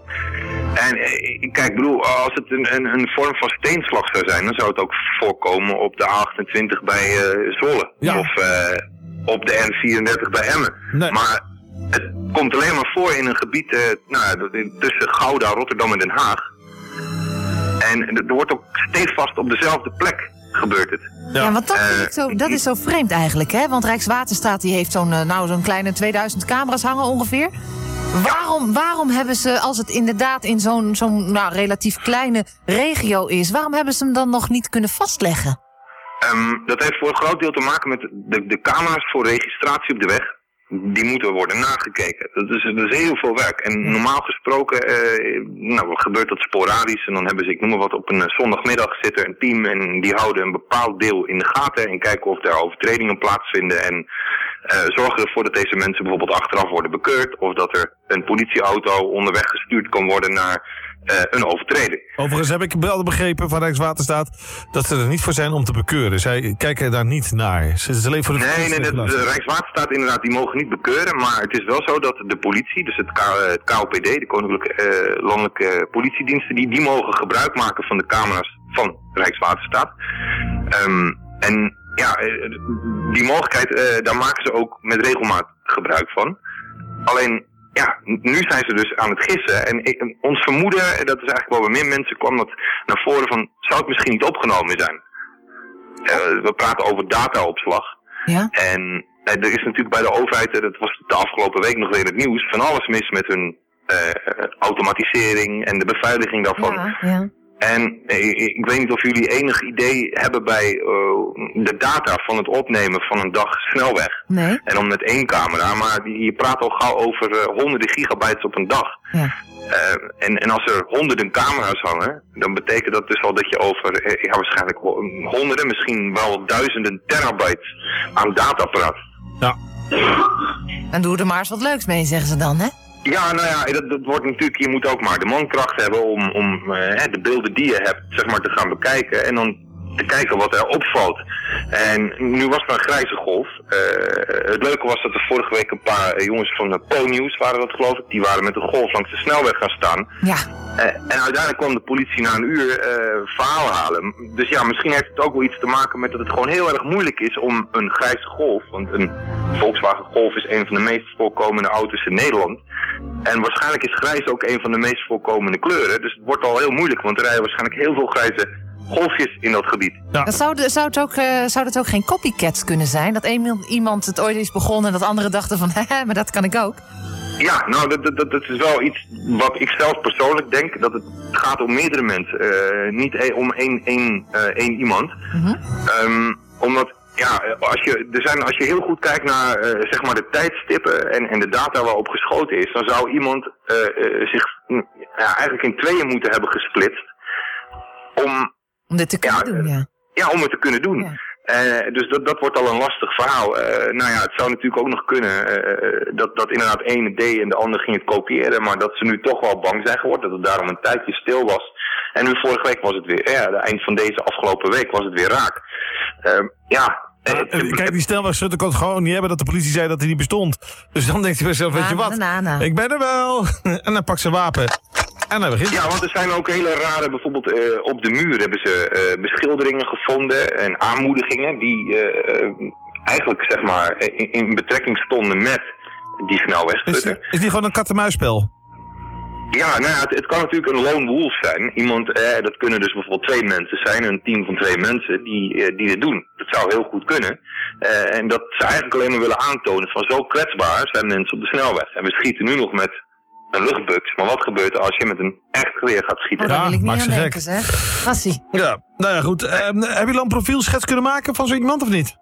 En eh, kijk, ik bedoel, als het een, een, een vorm van steenslag zou zijn, dan zou het ook voorkomen op de A28 bij eh, Zwolle. Ja. Of eh, op de N34 bij Emmen. Nee. Maar het komt alleen maar voor in een gebied eh, nou, tussen Gouda, Rotterdam en Den Haag. En er wordt ook stevast op dezelfde plek gebeurt het. Ja, want dat, zo, dat is zo vreemd eigenlijk, hè? Want Rijkswaterstaat die heeft zo'n nou, zo'n kleine 2000 camera's hangen ongeveer. Waarom, waarom hebben ze, als het inderdaad in zo'n zo'n nou, relatief kleine regio is... waarom hebben ze hem dan nog niet kunnen vastleggen? Ehm, dat heeft voor een groot deel te maken met de, de camera's voor registratie op de weg. Die moeten worden nagekeken. Dat is, dat is heel veel werk. En normaal gesproken eh, nou, gebeurt dat sporadisch. En dan hebben ze, ik noem maar wat, op een eh, zondagmiddag zit er een team en die houden een bepaald deel in de gaten. En kijken of er overtredingen plaatsvinden. En zorgen ervoor dat deze mensen bijvoorbeeld achteraf worden bekeurd. Of dat er een politieauto onderweg gestuurd kan worden naar eh, een overtreding. Overigens heb ik wel begrepen van Rijkswaterstaat dat ze er niet voor zijn om te bekeuren. Zij kijken daar niet naar. Ze is alleen voor de Nee, nee, de, de Rijkswaterstaat inderdaad, die mogen niet bekeuren. Maar het is wel zo dat de politie, dus het, K, het KOPD, de Koninklijke eh, Landelijke Politiediensten, die, die mogen gebruik maken van de camera's van Rijkswaterstaat. Ehm, en ja, eh, die mogelijkheid, eh, daar maken ze ook met regelmaat gebruik van. Alleen, ja, nu zijn ze dus aan het gissen. En ik- en ons vermoeden, en dat is eigenlijk wel bij meer mensen, kwam dat naar voren van, zou het misschien niet opgenomen zijn? Eh, we praten over dataopslag. Ja? En eh, er is natuurlijk bij de overheid, eh, dat was de afgelopen week nog weer in het nieuws, van alles mis met hun eh, automatisering en de beveiliging daarvan. Ja, ja. En eh, ik ik weet niet of jullie enig idee hebben bij eh, de data van het opnemen van een dag snelweg. Nee? En dan met één camera, maar die- je praat al gauw over eh, honderden gigabytes op een dag. Ja. Eh, en, en als er honderden camera's hangen, dan betekent dat dus al dat je over ja, waarschijnlijk wel honderden, misschien wel duizenden terabytes aan data praat. Ja. En doe er maar eens wat leuks mee, zeggen ze dan, hè? Ja, nou ja, dat, dat wordt natuurlijk, je moet ook maar de mankracht hebben om, om hè, de beelden die je hebt, zeg maar, te gaan bekijken. En dan te kijken wat er opvalt. En nu was er een grijze golf. Eh, het leuke was dat er vorige week een paar jongens van de Po-nieuws waren dat geloof ik, die waren met een golf langs de snelweg gaan staan. Ja. Eh, en uiteindelijk kwam de politie na een uur eh, verhaal halen. Dus ja, misschien heeft het ook wel iets te maken met dat het gewoon heel erg moeilijk is om een grijze golf. Want een Volkswagen Golf is een van de meest voorkomende auto's in Nederland. En waarschijnlijk is grijs ook een van de meest voorkomende kleuren. Dus het wordt al heel moeilijk, want er rijden waarschijnlijk heel veel grijze golfjes in dat gebied. Dan Zou, zou, het ook, eh, zou het ook geen copycats kunnen zijn? Dat een, iemand het ooit is begonnen en dat anderen dachten van... Haha, maar dat kan ik ook. Ja, nou, dat, dat, dat is wel iets wat ik zelf persoonlijk denk. Dat het gaat om meerdere mensen. eh, niet e- om één, één, eh, één iemand. Ehm, omdat, ja, als je, er zijn, als je heel goed kijkt naar eh, zeg maar de tijdstippen en, en de data waarop geschoten is, dan zou iemand eh, eh, zich ja, eigenlijk in tweeën moeten hebben gesplitst. Om, Om dit te kunnen Ja, doen, ja. ja, om het te kunnen doen. Ja. Eh, dus dat, dat wordt al een lastig verhaal. Eh, nou ja, het zou natuurlijk ook nog kunnen eh, dat, dat inderdaad het deed en de ander ging het kopiëren. Maar dat ze nu toch wel bang zijn geworden. Dat het daarom een tijdje stil was. En nu vorige week was het weer, ja, de eind van deze afgelopen week was het weer raak. Eh, ja. eh, Eh, Kijk, die snelwegschutter kon het gewoon niet hebben dat de politie zei dat hij niet bestond. Dus dan denkt hij bij zichzelf, weet je Na, wat? na, na. Ik ben er wel. En dan pakt ze wapen. En dan begint Ja, want er zijn ook hele rare, bijvoorbeeld eh, op de muur hebben ze eh, beschilderingen gevonden en aanmoedigingen die eh, eigenlijk zeg maar in, in betrekking stonden met die Is, snelwegschutter. is die gewoon een kat-en-muisspel? Ja, nou ja, het, het kan natuurlijk een lone wolf zijn. Iemand, eh, dat kunnen dus bijvoorbeeld twee mensen zijn, een team van twee mensen die, eh, die dit doen. Dat zou heel goed kunnen. Eh, en dat ze eigenlijk alleen maar willen aantonen van zo kwetsbaar zijn mensen op de snelweg. En we schieten nu nog met een luchtbuks. Maar wat gebeurt er als je met een echt geweer gaat schieten? Daar Ja, wil ik niet aan denken, zeg. Gassie. Ja, nou ja, goed. Ehm, heb je al een profielschets kunnen maken van zo iemand of niet?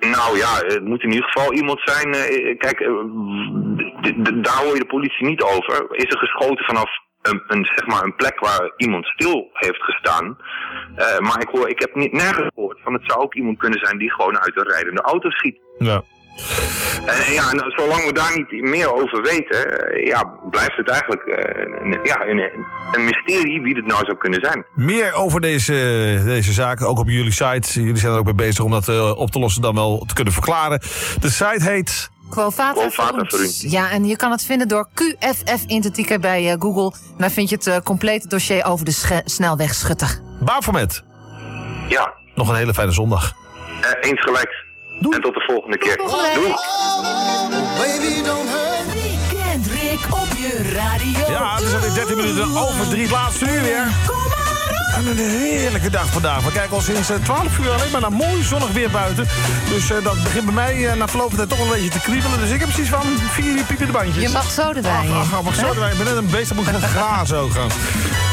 Nou ja, het moet in ieder geval iemand zijn. eh, kijk, eh, daar hoor je de politie niet over. Is er geschoten vanaf een, een, zeg maar een plek waar iemand stil heeft gestaan? Eh, maar ik, hoor, ik heb niet nergens gehoord van het zou ook iemand kunnen zijn die gewoon uit een rijdende auto schiet. Ja. En ja, en zolang we daar niet meer over weten, eh, ja, blijft het eigenlijk eh, een, ja, een, een mysterie wie het nou zou kunnen zijn. Meer over deze, deze zaken, ook op jullie site. Jullie zijn er ook mee bezig om dat eh, op te lossen, dan wel te kunnen verklaren. De site heet... Quo Vata. Ja, en je kan het vinden door QFF in te tikken bij eh, Google. En daar vind je het eh, complete dossier over de snelweg Schutter. Baarformat. Ja, Nog een hele fijne zondag. eh, eens gelijk. En tot de volgende keer. Doei. Weekend Rick op je radio. Ja, het is alweer 13 minuten over drie. Het laatste uur weer. Kom maar. En een heerlijke dag vandaag. We kijken al sinds eh, 12 uur alleen maar naar mooi zonnig weer buiten. Dus eh, dat begint bij mij eh, na verloop van tijd toch een beetje te kriebelen. Dus ik heb precies van 4 uur piepende bandjes. Je mag zo erbij. Ach, ach, hè? ach, mag zo erbij. Ik ben net een beest, dat moet gaan grazen ook gaan.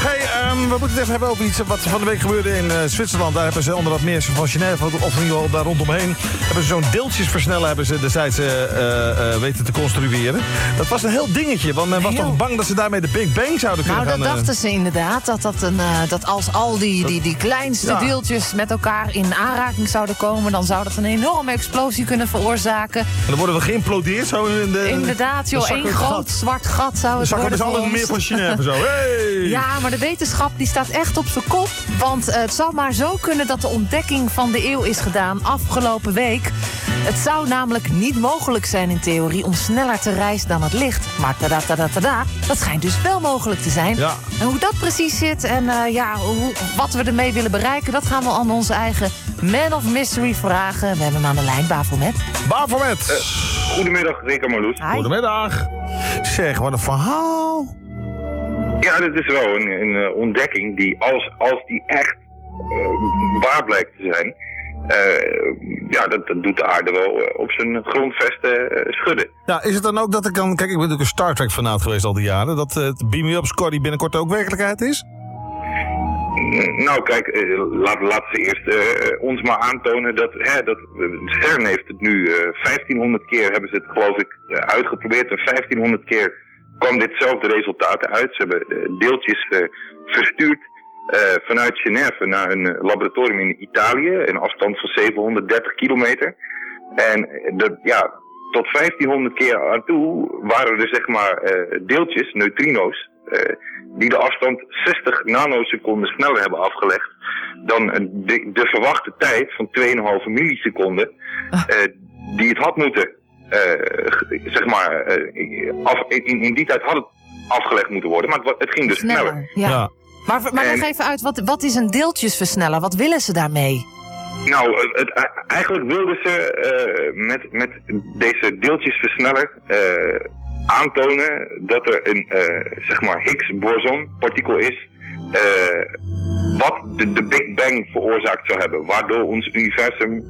Hey, ehm, we moeten het even hebben over iets wat van de week gebeurde in eh, Zwitserland. Daar hebben ze onder dat meer van Genève, of in ieder geval daar rondomheen, hebben ze zo'n deeltjesversneller hebben ze destijds eh, eh, eh, weten te construeren. Dat was een heel dingetje, want men was Heel. toch bang dat ze daarmee de Big Bang zouden kunnen Nou, dat gaan... eh, dachten ze inderdaad. Dat, dat, een, eh, dat als al die, die, die kleinste Ja. deeltjes met elkaar in aanraking zouden komen... dan zou dat een enorme explosie kunnen veroorzaken. En dan worden we geïmplodeerd zo in de... Inderdaad, joh, dan zakken één we groot gat. zwart gat zou Dan het zakken we worden dus alle voor meer van Genève zo. Hey! Ja, maar de wetenschap die staat echt op zijn kop. Want eh, het zal maar zo kunnen dat de ontdekking van de eeuw is gedaan afgelopen week. Het zou namelijk niet mogelijk zijn in theorie om sneller te reizen dan het licht. Maar tada, tada, tada, dat schijnt dus wel mogelijk te zijn. Ja. En hoe dat precies zit en eh, ja, hoe, wat we ermee willen bereiken... dat gaan we aan onze eigen Man of Mystery vragen. We hebben hem aan de lijn, Bafelmet. Bafomet. Goedemiddag, Rick en Marloes. Hi. Goedemiddag. Zeg, wat een verhaal. Ja, dit is wel een, een eh, ontdekking die als, als die echt eh, waar blijkt te zijn, eh, ja, dat, dat doet de aarde wel op zijn grondvesten schudden. Ja, is het dan ook dat ik dan... Kijk, ik ben natuurlijk een Star Trek fanaat geweest al die jaren. Dat het Beam Me Up Scotty binnenkort ook werkelijkheid is? Nou, kijk, eh, laat, ze eerst eh, ons maar aantonen dat, hè, dat eh, CERN heeft het nu eh 1500 keer, hebben ze het geloof ik eh, uitgeprobeerd. En 1500 keer kwam ditzelfde resultaat uit. Ze hebben eh, deeltjes eh, verstuurd eh, vanuit Genève naar een eh, laboratorium in Italië, een afstand van 730 kilometer. En eh, de, ja, tot 1500 keer aan toe waren er zeg maar eh, deeltjes, neutrino's, eh, die de afstand 60 nanoseconden sneller hebben afgelegd dan eh, de, de verwachte tijd van 2,5 milliseconden eh, die het had moeten, eh, zeg maar, eh, af, in, in die tijd had het afgelegd moeten worden, maar het, het ging dus sneller. Sneller, ja. Maar, maar En- even uit, wat, wat is een deeltjesversneller? Wat willen ze daarmee? Nou, eh, het, eh, eigenlijk wilden ze eh, met, met deze deeltjesversneller eh, aantonen dat er een uh, zeg maar Higgs-boson partikel is. Uh, wat de, de Big Bang veroorzaakt zou hebben. Waardoor ons universum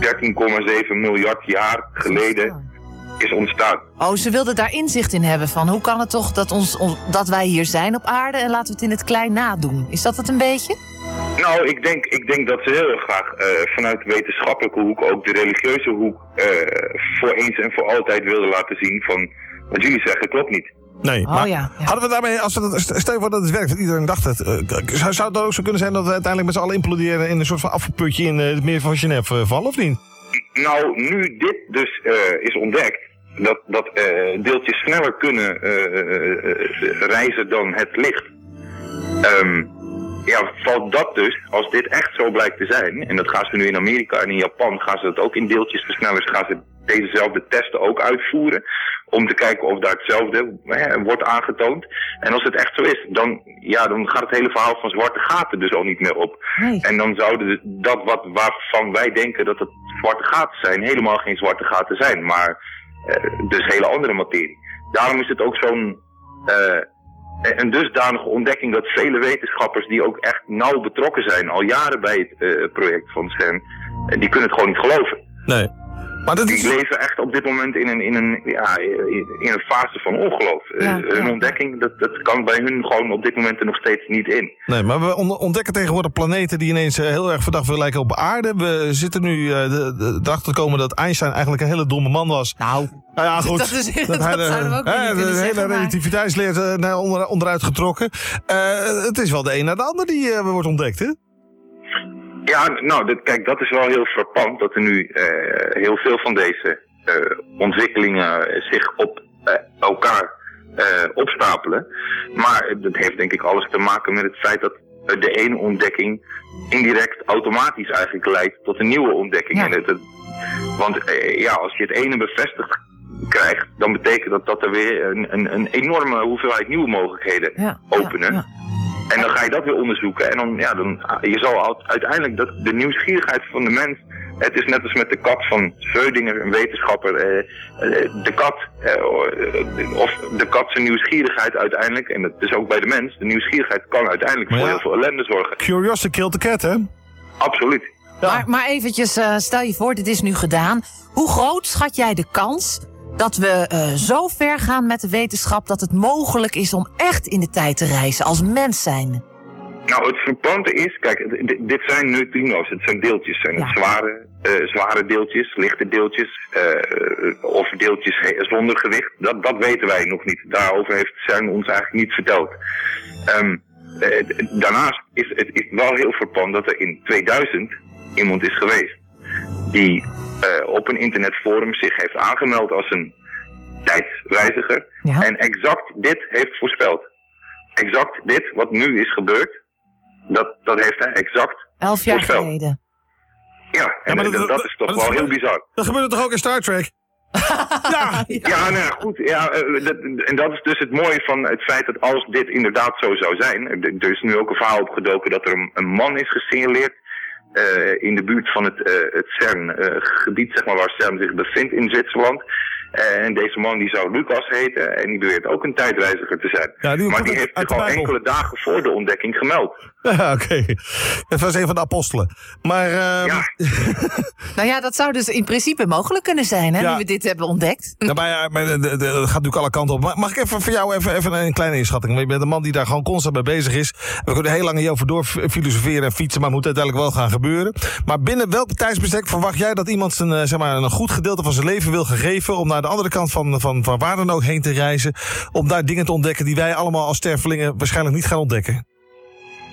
13,7 miljard jaar geleden is ontstaan. Oh, ze wilden daar inzicht in hebben van hoe kan het toch dat, ons, on, dat wij hier zijn op aarde en laten we het in het klein nadoen. Is dat het een beetje? Nou, ik denk, ik denk dat ze heel erg graag uh, vanuit de wetenschappelijke hoek, ook de religieuze hoek, voor eens en voor altijd wilden laten zien van wat jullie zeggen klopt niet. Nee, oh, maar ja, ja. hadden we daarmee, als we dat, stel voor dat het werkt, dat iedereen dacht het, uh, zou, zou het ook zo kunnen zijn dat we uiteindelijk met z'n allen imploderen in een soort van afvalputje in het meer van Genève uh, vallen, of niet? Nou, nu dit dus is ontdekt, dat, dat deeltjes sneller kunnen reizen dan het licht. Um, ja, valt dat dus, als dit echt zo blijkt te zijn, en dat gaan ze nu in Amerika en in Japan, gaan ze dat ook in deeltjesversnellers, gaan ze dezezelfde testen ook uitvoeren, om te kijken of daar hetzelfde hè, wordt aangetoond. En als het echt zo is, dan, ja, dan gaat het hele verhaal van zwarte gaten dus al niet meer op. Nee. En dan zouden dat wat, waarvan wij denken dat het zwarte gaten zijn, helemaal geen zwarte gaten zijn, maar uh, dus hele andere materie. Daarom is het ook zo'n... Uh, een dusdanige ontdekking dat vele wetenschappers die ook echt nauw betrokken zijn, al jaren bij het uh, project van CERN, die kunnen het gewoon niet geloven. Nee. Maar dat die is... leven echt op dit moment in een, in een, ja, in een fase van ongeloof. Ja, hun ja. ontdekking, dat, dat kan bij hun gewoon op dit moment er nog steeds niet in. Nee, maar we ontdekken tegenwoordig planeten die ineens uh, heel erg verdacht willen lijken op aarde. We zitten nu uh, de, de, erachter te komen dat Einstein eigenlijk een hele domme man was. Nou, nou ja, goed. Dat, is, dat, dat hij de, zouden we ook hè, De zeggen, hele maar... relativiteitsleer onder, onderuit getrokken. Uh, het is wel de een na de ander die uh, wordt ontdekt, hè? Ja, nou, dit, kijk, dat is wel heel frappant dat er nu uh, heel veel van deze eh, ontwikkelingen zich op eh, elkaar eh, opstapelen. Maar dat heeft denk ik alles te maken met het feit dat eh, de ene ontdekking indirect automatisch eigenlijk leidt tot een nieuwe ontdekking. Ja. En het, het- want eh, ja, als je het ene bevestigd krijgt, dan betekent dat dat er weer een, een, een enorme hoeveelheid nieuwe mogelijkheden Ja, openen. ja, En dan ga je dat weer onderzoeken. En dan, ja, dan, je zal al- uiteindelijk dat, de nieuwsgierigheid van de mens. Het is net als met de kat van Schrödinger, een wetenschapper. eh, eh, de kat, eh, of de kat zijn nieuwsgierigheid uiteindelijk. En dat is ook bij de mens. De nieuwsgierigheid kan uiteindelijk Maar voor ja. heel veel ellende zorgen. Curiosity killed the cat, hè? Absoluut. Maar, maar eventjes, eh, stel je voor, dit is nu gedaan. Hoe groot schat jij de kans dat we eh, zo ver gaan met de wetenschap... dat het mogelijk is om echt in de tijd te reizen als mens zijn? Nou, het frappante is, kijk, dit zijn neutrino's, het zijn deeltjes. Zijn het zware, eh, zware deeltjes, lichte deeltjes, eh, of deeltjes zonder gewicht? Dat, dat weten wij nog niet. Daarover heeft CERN ons eigenlijk niet verteld. Ehm, eh, daarnaast is het is wel heel frappant dat er in 2000 iemand is geweest die eh, op een internetforum zich heeft aangemeld als een tijdsreiziger Ja. en exact dit heeft voorspeld. Exact dit wat nu is gebeurd, dat, dat heeft hij exact Elf jaar Voorspel. geleden. Ja, en dat, dat- dat, dat- is toch dat wel heel bizar. Dat gebeurde toch ook in Star Trek? ja, Ja, nou ja, goed. Ja, eh, dat, en dat is dus het mooie van het feit dat als dit inderdaad zo zou zijn. Er, er is nu ook een verhaal opgedoken dat er een, een man is gesignaleerd. Eh, in de buurt van het, eh, het CERN-gebied, zeg maar, waar CERN zich bevindt in Zwitserland. Eh, en deze man die zou Lucas heten en die beweert ook een tijdreiziger te zijn. Ja, die maar die heeft zich al enkele dagen voor de ontdekking gemeld. Ja, oké. Het was een van de apostelen. Maar ehm, Ja, Nou ja, dat zou dus in principe mogelijk kunnen zijn, hè, Ja. nu we dit hebben ontdekt. nou, maar ja, maar de- de- de- dat gaat natuurlijk alle kanten op. Maar Mag ik even voor jou even, even een kleine inschatting? Want je bent een man die daar gewoon constant mee bezig is. We kunnen heel lang over door filosoferen en fietsen, maar het moet uiteindelijk wel gaan gebeuren. Maar binnen welk tijdsbestek verwacht jij dat iemand zijn, eh, zeg maar, een goed gedeelte van zijn leven wil gegeven om naar de andere kant van, van, van waar dan ook heen te reizen? Om daar dingen te ontdekken die wij allemaal als stervelingen waarschijnlijk niet gaan ontdekken?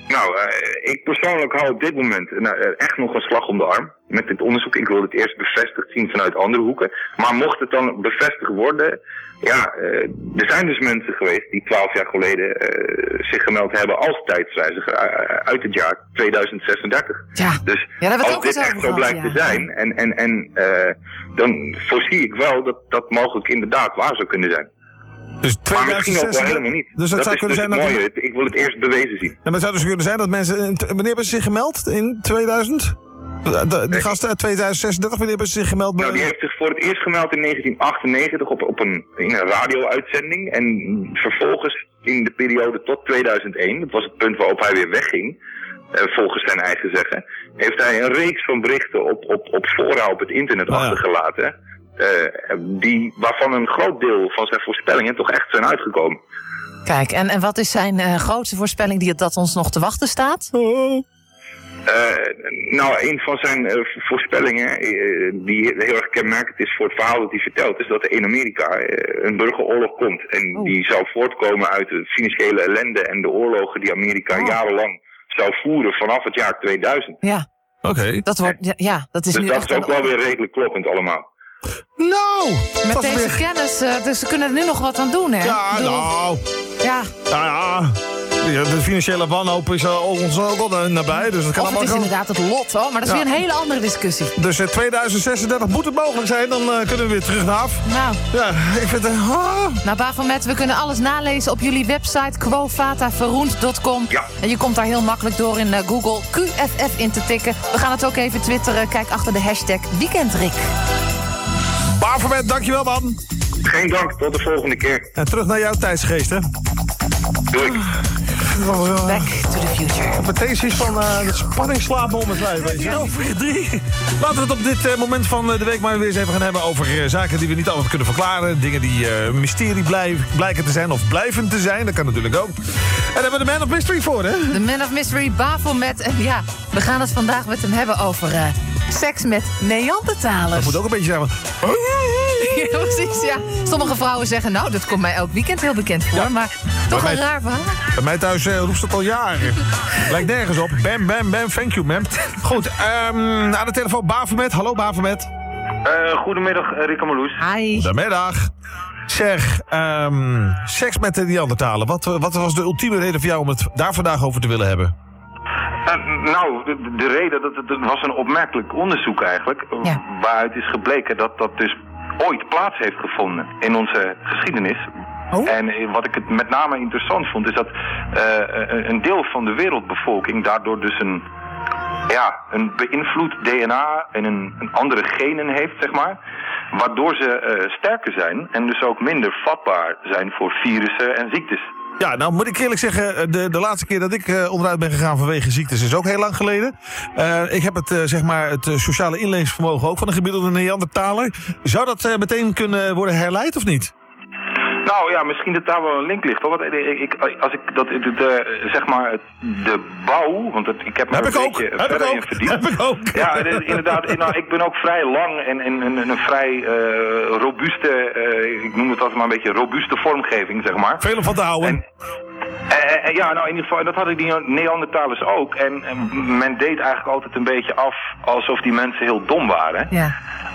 Nou, eh, ik persoonlijk hou op dit moment eh, echt nog een slag om de arm met dit onderzoek. Ik wil het eerst bevestigd zien vanuit andere hoeken. Maar mocht het dan bevestigd worden, ja, eh, er zijn dus mensen geweest die twaalf jaar geleden eh, zich gemeld hebben als tijdsreiziger uit het jaar 2036. Ja, Dus Ja, als dit echt zo blijkt ja. te zijn, en, en, en eh, dan voorzie ik wel dat dat mogelijk inderdaad waar zou kunnen zijn. Dus Maar misschien ook wel 2036 helemaal niet. Dus dat, zou is kunnen dus zijn dat... mooie. Ik wil het eerst bewezen zien. Ja, maar het zou dus kunnen zijn dat mensen... Wanneer hebben ze zich gemeld? In 2000? De- de- Die gasten uit 2036, wanneer hebben ze zich gemeld? bij- Nou, die heeft zich voor het eerst gemeld in 1998 op, op een, in een radio-uitzending. En vervolgens in de periode tot 2001, dat was het punt waarop hij weer wegging, eh, volgens zijn eigen zeggen, heeft hij een reeks van berichten op, op, op fora op het internet ja. achtergelaten. Eh, die, waarvan een groot deel van zijn voorspellingen toch echt zijn uitgekomen. Kijk, en, en wat is zijn eh, grootste voorspelling die dat ons nog te wachten staat? Eh, nou, een van zijn eh, voorspellingen, eh, die heel erg kenmerkend is voor het verhaal dat hij vertelt, is dat er in Amerika eh, een burgeroorlog komt. En Oh. die zou voortkomen uit de financiële ellende en de oorlogen die Amerika Oh. jarenlang zou voeren vanaf het jaar 2000. Ja, Oké. dat wordt, ja, ja, dat is Dus nu dat echt is ook een- wel weer redelijk kloppend allemaal. Nou! Met deze weer- kennis, eh, dus ze kunnen er nu nog wat aan doen, hè? Ja, nou... ja. Ja, De financiële wanhoop is eh, ons ook al nabij, dus dat kan Of het is inderdaad het lot, hoor. Maar dat is Ja. weer een hele andere discussie. Dus eh, 2036 moet het mogelijk zijn, dan eh, kunnen we weer terug naar af. Nou, Ja, ik vind het... ah. nou Bafomet, we kunnen alles nalezen op jullie website quovataverroend.com. Ja. En je komt daar heel makkelijk door in eh, Google QFF in te tikken. We gaan het ook even twitteren. Kijk achter de hashtag Weekendrik. Bavermet, dankjewel man. Geen dank, tot de volgende keer. En terug naar jouw tijdsgeest, hè. Doei. Back to the future. Meteen zoiets van eh, de spanning slaat me om het lijf, weet je wel. drie. Laten we het op dit eh, moment van eh, de week maar weer eens even gaan hebben over eh, zaken die we niet altijd kunnen verklaren. Dingen die eh, een mysterie blijven, blijken te zijn of blijven te zijn. Dat kan natuurlijk ook. En daar hebben we de Man of Mystery voor, hè? De Man of Mystery Bafomet. En ja, we gaan het vandaag met hem hebben over eh, seks met Neandertalers. Dat moet ook een beetje zijn van... Ja, precies, ja. Sommige vrouwen zeggen, nou, dat komt mij elk weekend heel bekend voor. Maar toch Bij een mij- raar verhaal. Bij mij thuis eh, roept het al jaren. Lijkt nergens op. Bam, bam, bam. Thank you, ma'am. Goed, ehm aan de telefoon Bavermet. Hallo, Bavermet. Eh, goedemiddag, eh, Rick en Marloes. Hi. Goedemiddag. Zeg, ehm, seks met de Neandertalen. Wat, wat was de ultieme reden voor jou om het daar vandaag over te willen hebben? Eh, nou, de, de reden, dat het, was een opmerkelijk onderzoek eigenlijk. eh, Ja. Waaruit is gebleken dat dat dus ooit plaats heeft gevonden in onze geschiedenis. Oh. En eh, wat ik het met name interessant vond, is dat een deel van de wereldbevolking daardoor dus een, ja, een beïnvloed DNA en een, een andere genen heeft, zeg maar. Waardoor ze sterker zijn en dus ook minder vatbaar zijn voor virussen en ziektes. Ja, nou moet ik eerlijk zeggen, de, de laatste keer dat ik eh, onderuit ben gegaan vanwege ziektes is ook heel lang geleden. Eh, ik heb het, eh, zeg maar, het eh, sociale inlevingsvermogen ook van een gemiddelde Neandertaler. Zou dat eh, meteen kunnen worden herleid of niet? Nou ja, misschien dat daar wel een link ligt. hoor. Want ik, ik, als ik dat, eh, zeg maar, de bouw, want het, ik heb me Heb ik een ook, beetje heb ik verder in ook, verdiept. heb ik ook. Ja, is inderdaad. Nou, ik ben ook vrij lang en, en, en- en een vrij eh, robuuste, eh, ik noem het altijd maar een beetje robuuste vormgeving, zeg maar. Veel van te houden. En, eh, eh, ja, nou in ieder geval, dat hadden die Neandertalers ook. En, en men deed eigenlijk altijd een beetje af alsof die mensen heel dom waren. Ja.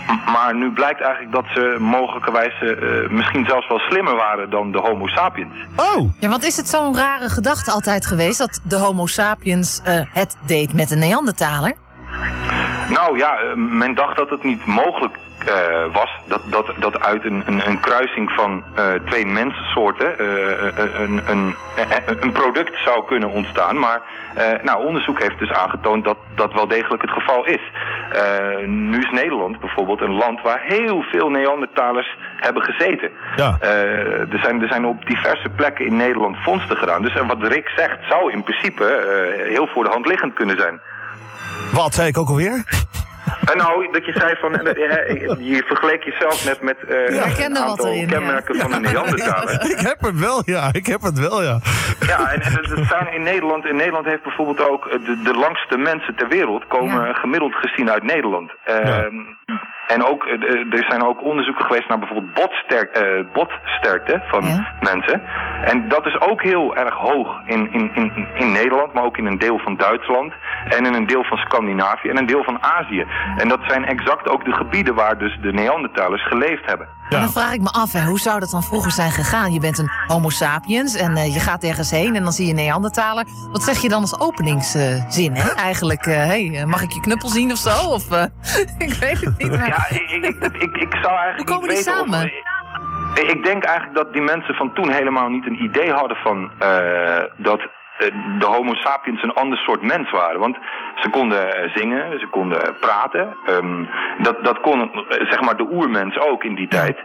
M- Maar nu blijkt eigenlijk dat ze mogelijkerwijs eh, misschien zelfs wel slimmer waren dan de Homo sapiens. Oh, Ja, want is het zo'n rare gedachte altijd geweest dat de Homo sapiens eh, het deed met de Neandertaler? Nou ja, men dacht dat het niet mogelijk eh, was dat, dat, dat uit een, een, een kruising van eh, twee mensensoorten eh, een, een, een, product zou kunnen ontstaan. Maar nou, onderzoek heeft dus aangetoond dat dat wel degelijk het geval is. Nu is Nederland bijvoorbeeld een land waar heel veel Neandertalers hebben gezeten. Ja. Er, zijn, er zijn op diverse plekken in Nederland vondsten gedaan. Dus wat Rick zegt zou in principe heel voor de hand liggend kunnen zijn. wat zei ik ook alweer? En nou, dat je zei van, eh, eh, je vergeleek jezelf net met eh Ik herkende een wat aantal erin, ja. kenmerken van de Neandertaler. Ik heb het wel, ja. Ik heb het wel, ja. Ja, en, en het het zijn in Nederland, in Nederland heeft bijvoorbeeld ook eh, de, de langste mensen ter wereld komen Ja. gemiddeld gezien uit Nederland. Ehm, En ook, eh, er zijn ook onderzoeken geweest naar bijvoorbeeld botsterk, eh, botsterkte van Ja. mensen. En dat is ook heel erg hoog in, in, in, in Nederland, maar ook in een deel van Duitsland. En in een deel van Scandinavië en een deel van Azië. En dat zijn exact ook de gebieden waar dus de Neandertalers geleefd hebben. En dan vraag ik me af, hè, hoe zou dat dan vroeger zijn gegaan? Je bent een homo sapiens en eh, je gaat ergens heen en dan zie je een Neandertaler. Wat zeg je dan als openingszin, hè? Eigenlijk, eh, hey, eh, mag ik je knuppel zien of zo? Of, eh, ik weet het niet. maar- Ja, ik, ik, ik, ik, zou eigenlijk Hoe komen niet die of- samen? ik, denk eigenlijk dat die mensen van toen helemaal niet een idee hadden van eh, dat de homo sapiens een ander soort mens waren. Want ze konden eh, zingen, ze konden praten. Ehm, dat, dat kon eh, zeg maar de oermens ook in die tijd.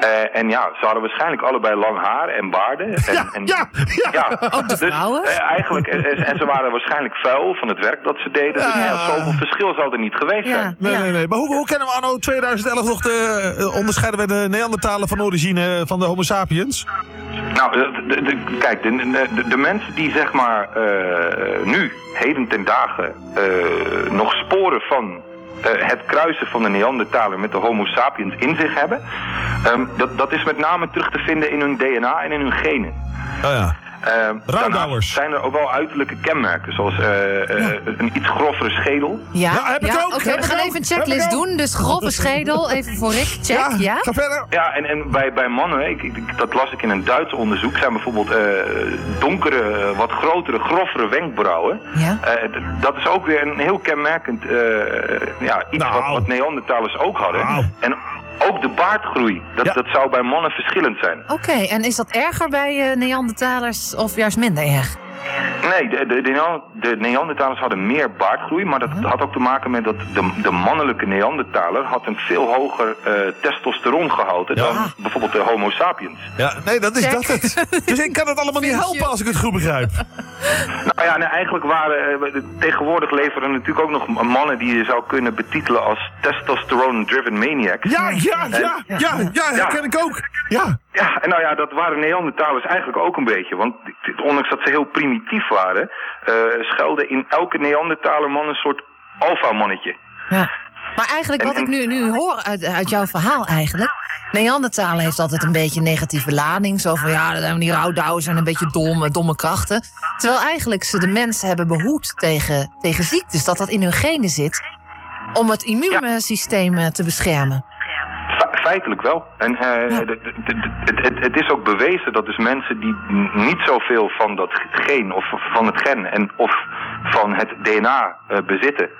Eh, en ja, ze hadden waarschijnlijk allebei lang haar en baarden. En, Ja, en, ja, ja. Ook de dus, eh, eigenlijk, eh, en ze waren waarschijnlijk vuil van het werk dat ze deden. Dus Ja. ja, zoveel verschil zal er niet geweest zijn. Ja, Nee, ja. nee, nee. Maar hoe, hoe kennen we anno 2011 nog de, onderscheiden we de Neandertalen van origine van de Homo sapiens? Nou, de, de- de- kijk, de, de, de mensen die zeg maar eh, nu, heden ten dagen, eh, nog sporen van het kruisen van de Neandertaler met de Homo sapiens in zich hebben, ehm, dat, dat is met name terug te vinden in hun DNA en in hun genen. Oh ja. Ehm, zijn er ook wel uiterlijke kenmerken, zoals eh, eh, een iets grovere schedel. Ja, Ja, heb ik ook, oké, we ik gaan ook, even een checklist ik doen. Dus grove schedel, even voor Rick. Check, ja? Ga verder. Ja, en, en bij, bij mannen, ik, ik- dat las ik in een Duits onderzoek, zijn bijvoorbeeld eh, donkere, wat grotere, grovere wenkbrauwen. Ja. Eh, dat is ook weer een heel kenmerkend eh, ja, iets Nou. wat, wat Neandertalers ook hadden. Nou. En ook de baardgroei, dat, Ja. dat zou bij mannen verschillend zijn. Oké, en is dat erger bij eh, Neandertalers of juist minder erg? Nee, de, de, de, Nea- de Neandertalers hadden meer baardgroei, maar dat had ook te maken met dat de, de mannelijke Neandertaler had een veel hoger eh testosterongehalte dan bijvoorbeeld de Homo sapiens. Ja, nee, dat is Check. dat het. Dus ik kan het allemaal niet helpen als ik het goed begrijp. Nou ja, nee, eigenlijk waren eh, tegenwoordig leveren natuurlijk ook nog mannen die je zou kunnen betitelen als testosterone-driven maniacs. Ja, ja, ja, ja, ja, herken ik ook. Ja. Ja, en nou ja, dat waren Neandertalers eigenlijk ook een beetje. Want ondanks dat ze heel primitief waren, eh schuilde in elke Neandertaler man een soort alfamannetje. Ja. Maar eigenlijk wat En- ik nu, nu hoor uit, uit jouw verhaal eigenlijk... Neandertalen heeft altijd een beetje een negatieve lading. Zo van, ja, dat zijn die rouwdouwers en een beetje dom, domme krachten. Terwijl eigenlijk ze de mensen hebben behoed tegen, tegen ziektes. Dat dat in hun genen zit. om het immuunsysteem eh, te beschermen. Fe- feitelijk wel. En eh, het, het, het is ook bewezen dat dus mensen die niet zoveel van dat geen of van het gen en of van het DNA eh, bezitten,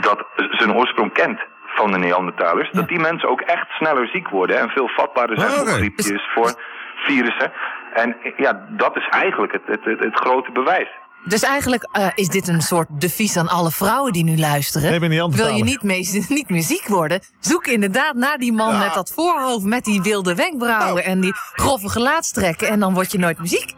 dat zijn oorsprong kent van de Neandertalers, dat die mensen ook echt sneller ziek worden en veel vatbaarder zijn voor griepjes, voor virussen. En ja, dat is eigenlijk het, het, het, het grote bewijs. Dus eigenlijk eh, is dit een soort devies aan alle vrouwen die nu luisteren. Nee, ben niet aan te Wil je niet, mee, niet meer ziek worden? Zoek inderdaad naar die man met dat voorhoofd, met die wilde wenkbrauwen Nou. en die grove gelaatstrekken. En dan word je nooit meer ziek.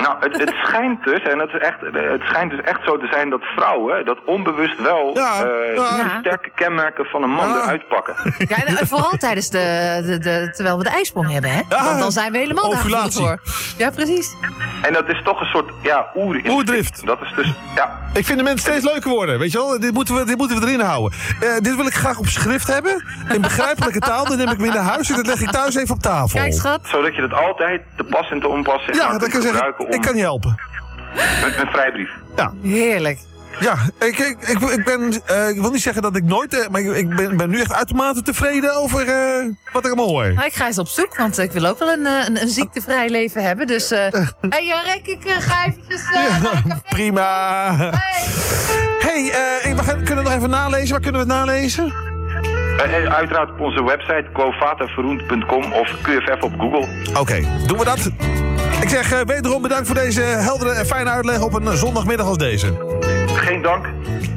Nou, het, het schijnt dus, en het, is echt, het schijnt dus echt zo te zijn dat vrouwen dat onbewust wel Ja, eh, ja. sterke kenmerken van een man Ja. eruit pakken. Ja, en, en vooral tijdens de, de, de, terwijl we de ijsprong hebben, hè? Want dan zijn we helemaal daar voor. Ja, precies. En dat is toch een soort, ja, oerinstinct. Oerdrift. Dat is dus, ja. Ik vind de mensen steeds leuker worden, weet je wel? Dit moeten we, dit moeten we erin houden. Eh, dit wil ik graag op schrift hebben. In begrijpelijke taal. Dan neem ik mee naar huis en dat leg ik thuis even op tafel. Kijk, schat. Zodat je dat altijd te pas en te onpas Ja, maar, dat kunt kan zeggen. Om Ik kan je helpen. met een vrijbrief. Ja, Heerlijk. ja ik, ik, ik, ik ben, eh, ik wil niet zeggen dat ik nooit, eh, maar ik, ik ben, ben nu echt uitermate tevreden over eh, wat ik allemaal hoor. Nou, ik ga eens op zoek, want ik wil ook wel een, een, een ziektevrij leven hebben. Dus, eh hey, uh, Rek, ik ga eventjes eh. Prima. Hey. hey, eh, we gaan, kunnen we nog even nalezen? Waar kunnen we het nalezen? Uiteraard op onze website quovataverroend.com of QFF op Google. Oké, doen we dat. Ik zeg eh, wederom bedankt voor deze heldere en fijne uitleg op een zondagmiddag als deze. Geen dank.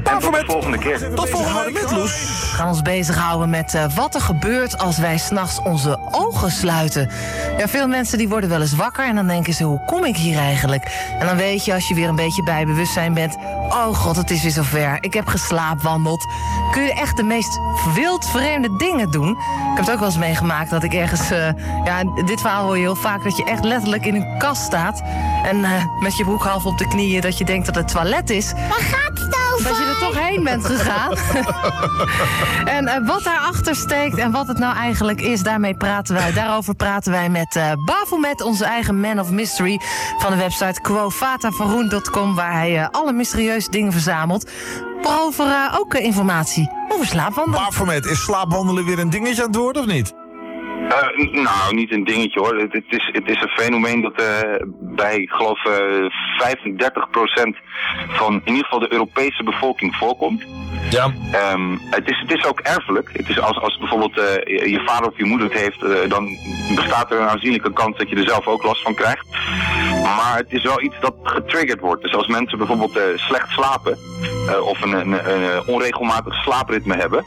En tot de volgende keer. Tot volgende week, Loes. We gaan ons bezighouden met eh, wat er gebeurt als wij s'nachts onze ogen sluiten. Ja, veel mensen die worden wel eens wakker en dan denken ze, hoe kom ik hier eigenlijk? En dan weet je, als je weer een beetje bij bewustzijn bent... oh god, het is weer zover, ik heb geslaapwandeld. Kun je echt de meest wildvreemde dingen doen. Ik heb het ook wel eens meegemaakt dat ik ergens... eh, ja, dit verhaal hoor je heel vaak dat je echt letterlijk in een kast staat... en eh, met je broek half op de knieën dat je denkt dat het toilet is. Gaat het over? Dat je er toch heen bent gegaan. En eh, wat daarachter steekt en wat het nou eigenlijk is, daarmee praten wij. Daarover praten wij met eh Bafomet, onze eigen man of mystery van de website quovatavaroen.com, waar hij eh, alle mysterieuze dingen verzamelt. Waarover eh, ook informatie over slaapwandelen. Bafomet, is slaapwandelen weer een dingetje aan het worden of niet? Eh, nou, niet een dingetje hoor. Het, het is, het is een fenomeen dat eh, bij, ik geloof, eh 35% van in ieder geval de Europese bevolking voorkomt. Ja. Ehm, het, is, het is ook erfelijk. Het is als, als bijvoorbeeld je, je vader of je moeder het heeft, dan bestaat er een aanzienlijke kans dat je er zelf ook last van krijgt. Maar het is wel iets dat getriggerd wordt. Dus als mensen bijvoorbeeld slecht slapen of een, een, een onregelmatig slaapritme hebben,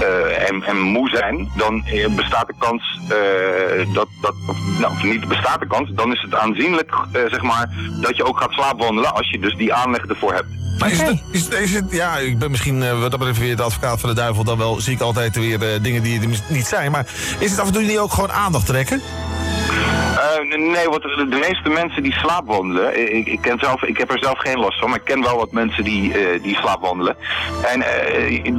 eh, en, en moe zijn, dan eh, bestaat de kans eh, dat, dat of, nou niet bestaat de kans, dan is het aanzienlijk zeg maar dat je ook gaat slaapwandelen als je dus die aanleg ervoor hebt. Maar is het, is, het- is het, ja, ik ben misschien eh, wat dat betreft weer de advocaat van de duivel. Dan wel zie ik altijd weer eh, dingen die er niet zijn. Maar is het af en toe niet ook gewoon aandacht trekken? Eh, nee, want de, meeste mensen die slaapwandelen, eh, ik, ik, ken zelf, ik heb er zelf geen last van, maar ik ken wel wat mensen die, eh, die slaapwandelen. En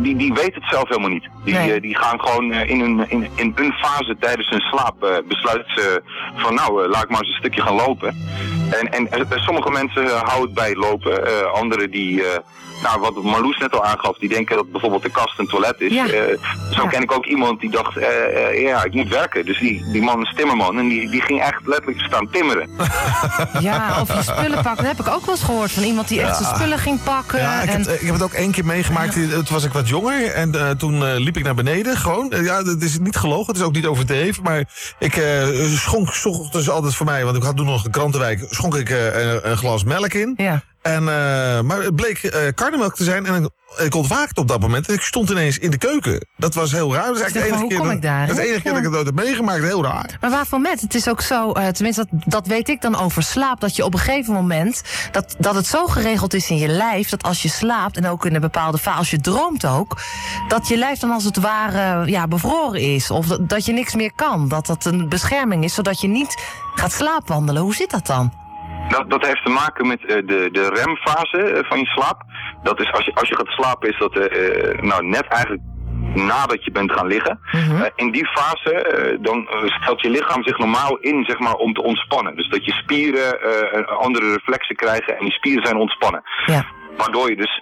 die, die weten het zelf helemaal niet. Die, Nee. die gaan gewoon in, een, in, in een fase tijdens hun slaap besluiten ze van nou, laat ik maar eens een stukje gaan lopen. En, en sommige mensen houden het bij lopen, anderen die... nou, wat Marloes net al aangaf, die denken dat bijvoorbeeld de kast een toilet is. Ja. Eh, zo Ja. ken ik ook iemand die dacht, eh, eh, ja, ik moet werken. Dus die, die man is timmerman en die, die ging echt letterlijk staan timmeren. Ja, of je spullen pakken. Dat heb ik ook wel eens gehoord van iemand die echt zijn spullen ging pakken. Ja, ik, en... heb, ik heb het ook één keer meegemaakt. Toen was ik wat jonger. En toen eh, liep ik naar beneden. Gewoon. Ja, dat is niet gelogen. Het is ook niet overdreven. Maar ik eh, schonk 's ochtends altijd voor mij. Want ik had toen nog de krantenwijk. Schonk ik eh, een, een glas melk in. Ja. En, eh, maar het bleek eh karnemelk te zijn. En ik ontwaakte op dat moment. En ik stond ineens in de keuken. Dat was heel raar. Dat is eigenlijk de enige keer, ik daar, dat enige keer dat ik het ooit heb meegemaakt. Heel raar. Maar waarvan met? Het is ook zo, eh, tenminste dat, dat weet ik dan over slaap, dat je op een gegeven moment, dat, dat het zo geregeld is in je lijf, dat als je slaapt en ook in een bepaalde fase, als je droomt ook, dat je lijf dan als het ware ja, bevroren is. Of dat, dat je niks meer kan. Dat dat een bescherming is, zodat je niet gaat slaapwandelen. Hoe zit dat dan? Dat, dat heeft te maken met eh, de, de remfase eh, van je slaap. Dat is als je, als je gaat slapen, is dat eh, nou, net eigenlijk nadat je bent gaan liggen. Eh, in die fase dan stelt je lichaam zich normaal in zeg maar, om te ontspannen. Dus dat je spieren andere reflexen krijgen en die spieren zijn ontspannen. Ja. Waardoor je dus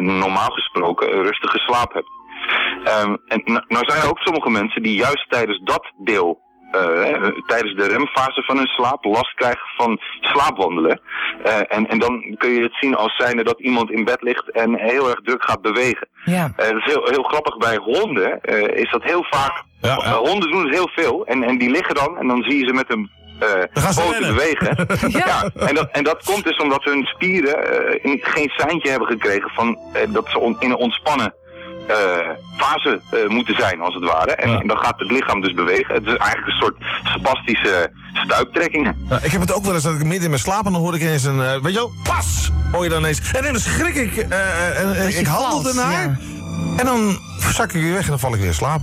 normaal gesproken rustige slaap hebt. Ehm, en nou, nou zijn er ook sommige mensen die juist tijdens dat deel eh, tijdens de remfase van hun slaap last krijgen van slaapwandelen. Eh, en, en dan kun je het zien als zijnde dat iemand in bed ligt en heel erg druk gaat bewegen. Ja. Eh, dat is heel, heel grappig bij honden. eh, is dat heel vaak. Ja, ja. honden doen het heel veel. En, en die liggen dan en dan zie je ze met hun eh gaan ze poten bewegen. ja. en, dat, en dat komt dus omdat hun spieren eh, geen seintje hebben gekregen van eh, dat ze on- in een ontspannen fase eh, moeten zijn, als het ware. En, Ja. en dan gaat het lichaam dus bewegen. Het is eigenlijk een soort spastische stuiptrekking. Nou, ik heb het ook wel eens dat ik midden in mijn slaap en dan hoor ik ineens een, eh, weet je wel, pas! Hoor je dan ineens. En dan schrik ik, eh, eh, en, eh, Dat ik handel ernaar. ja. En dan zak ik weer weg en dan val ik weer in slaap.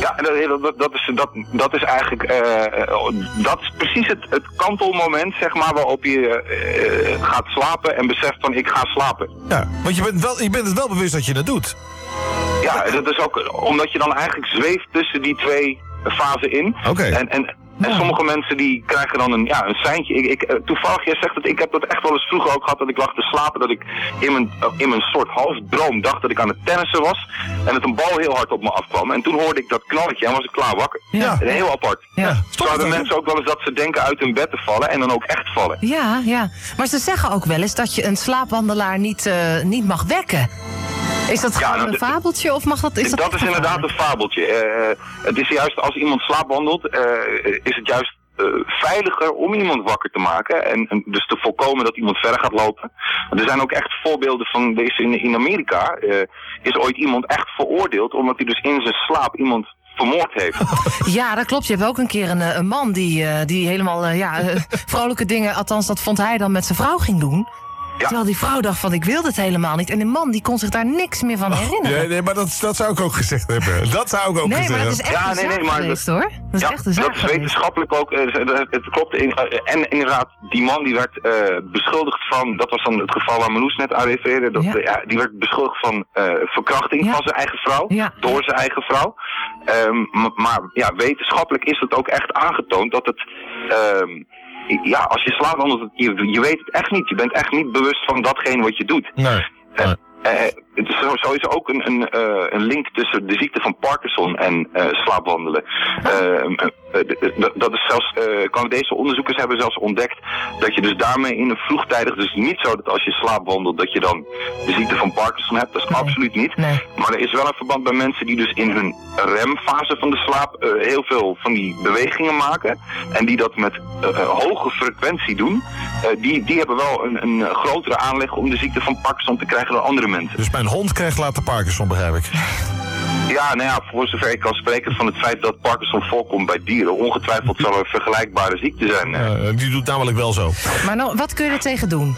Ja, en dat, dat, dat, is, dat, dat is eigenlijk eh, eh, dat is precies het, het kantelmoment, zeg maar, waarop je eh, gaat slapen en beseft van ik ga slapen. Ja, want je bent, wel, je bent het wel bewust dat je het doet. Ja, dat is ook omdat je dan eigenlijk zweeft tussen die twee fasen in. Oké. En, en, en sommige mensen die krijgen dan een, ja, een seintje. Ik, ik, eh, toevallig, jij zegt dat ik heb dat echt wel eens vroeger ook gehad dat ik lag te slapen. Dat ik in mijn, eh, in mijn soort halfdroom dacht dat ik aan het tennissen was. En dat een bal heel hard op me afkwam. En toen hoorde ik dat knalletje en was ik klaar wakker. Ja. En heel apart. Ja. Zo hebben toch, hè? mensen ook wel eens dat ze denken uit hun bed te vallen en dan ook echt vallen. Ja, ja. Maar ze zeggen ook wel eens dat je een slaapwandelaar niet, eh, niet mag wekken. Is dat Ja, nou, een fabeltje of mag dat... Is dat, dat is inderdaad een fabeltje. Eh, het is juist als iemand slaapwandelt, eh, is het juist eh, veiliger om iemand wakker te maken. En, en dus te voorkomen dat iemand verder gaat lopen. Er zijn ook echt voorbeelden van deze in, in Amerika. eh, is ooit iemand echt veroordeeld omdat hij dus in zijn slaap iemand vermoord heeft. Ja, dat klopt. Je hebt ook een keer een, eh, een man die, eh, die helemaal eh, ja, eh, vrolijke dingen... althans, dat vond hij dan met zijn vrouw ging doen. Ja. Terwijl die vrouw dacht van, ik wil dit helemaal niet. En de man die kon zich daar niks meer van herinneren. Nee, nee maar dat, dat zou ik ook gezegd hebben. Dat zou ik ook Nee, gezegd maar dat is hebben. echt Ja, een nee, nee, zaak maar geweest, hoor. Dat is ja, echt een zaak dat is geweest. wetenschappelijk ook. eh, het, klopt. in- eh, en inderdaad, die man die werd eh, beschuldigd van, dat was dan het geval waar Marloes net aan refereerde, dat, Ja. ja, die werd beschuldigd van eh, verkrachting Ja. van zijn eigen vrouw, Ja. door zijn eigen vrouw. Ehm, maar ja, wetenschappelijk is het ook echt aangetoond dat het, ehm, ja, als je slaapt, anders, je, je weet het echt niet. Je bent echt niet bewust van datgene wat je doet. Nee. Eh, Nee. eh, het is zo, zo is er ook een, een, eh, een link tussen de ziekte van Parkinson en eh, slaapwandelen. D- dat is zelfs, eh, Canadese onderzoekers hebben zelfs ontdekt dat je dus daarmee in een vroegtijdig, dus niet zo dat als je slaapwandelt dat je dan de ziekte van Parkinson hebt, dat is Nee. absoluut niet. Nee. Maar er is wel een verband bij mensen die dus in hun remfase van de slaap eh, heel veel van die bewegingen maken. En die dat met hoge frequentie doen. Eh, die, die hebben wel een, een grotere aanleg om de ziekte van Parkinson te krijgen dan andere mensen. Dus mijn hond krijgt later Parkinson, begrijp ik. Ja, nou ja, voor zover ik kan spreken van het feit dat Parkinson voorkomt bij dieren. Ongetwijfeld zal er een vergelijkbare ziekte zijn. die doet namelijk wel zo. Maar nou, wat kun je er tegen doen?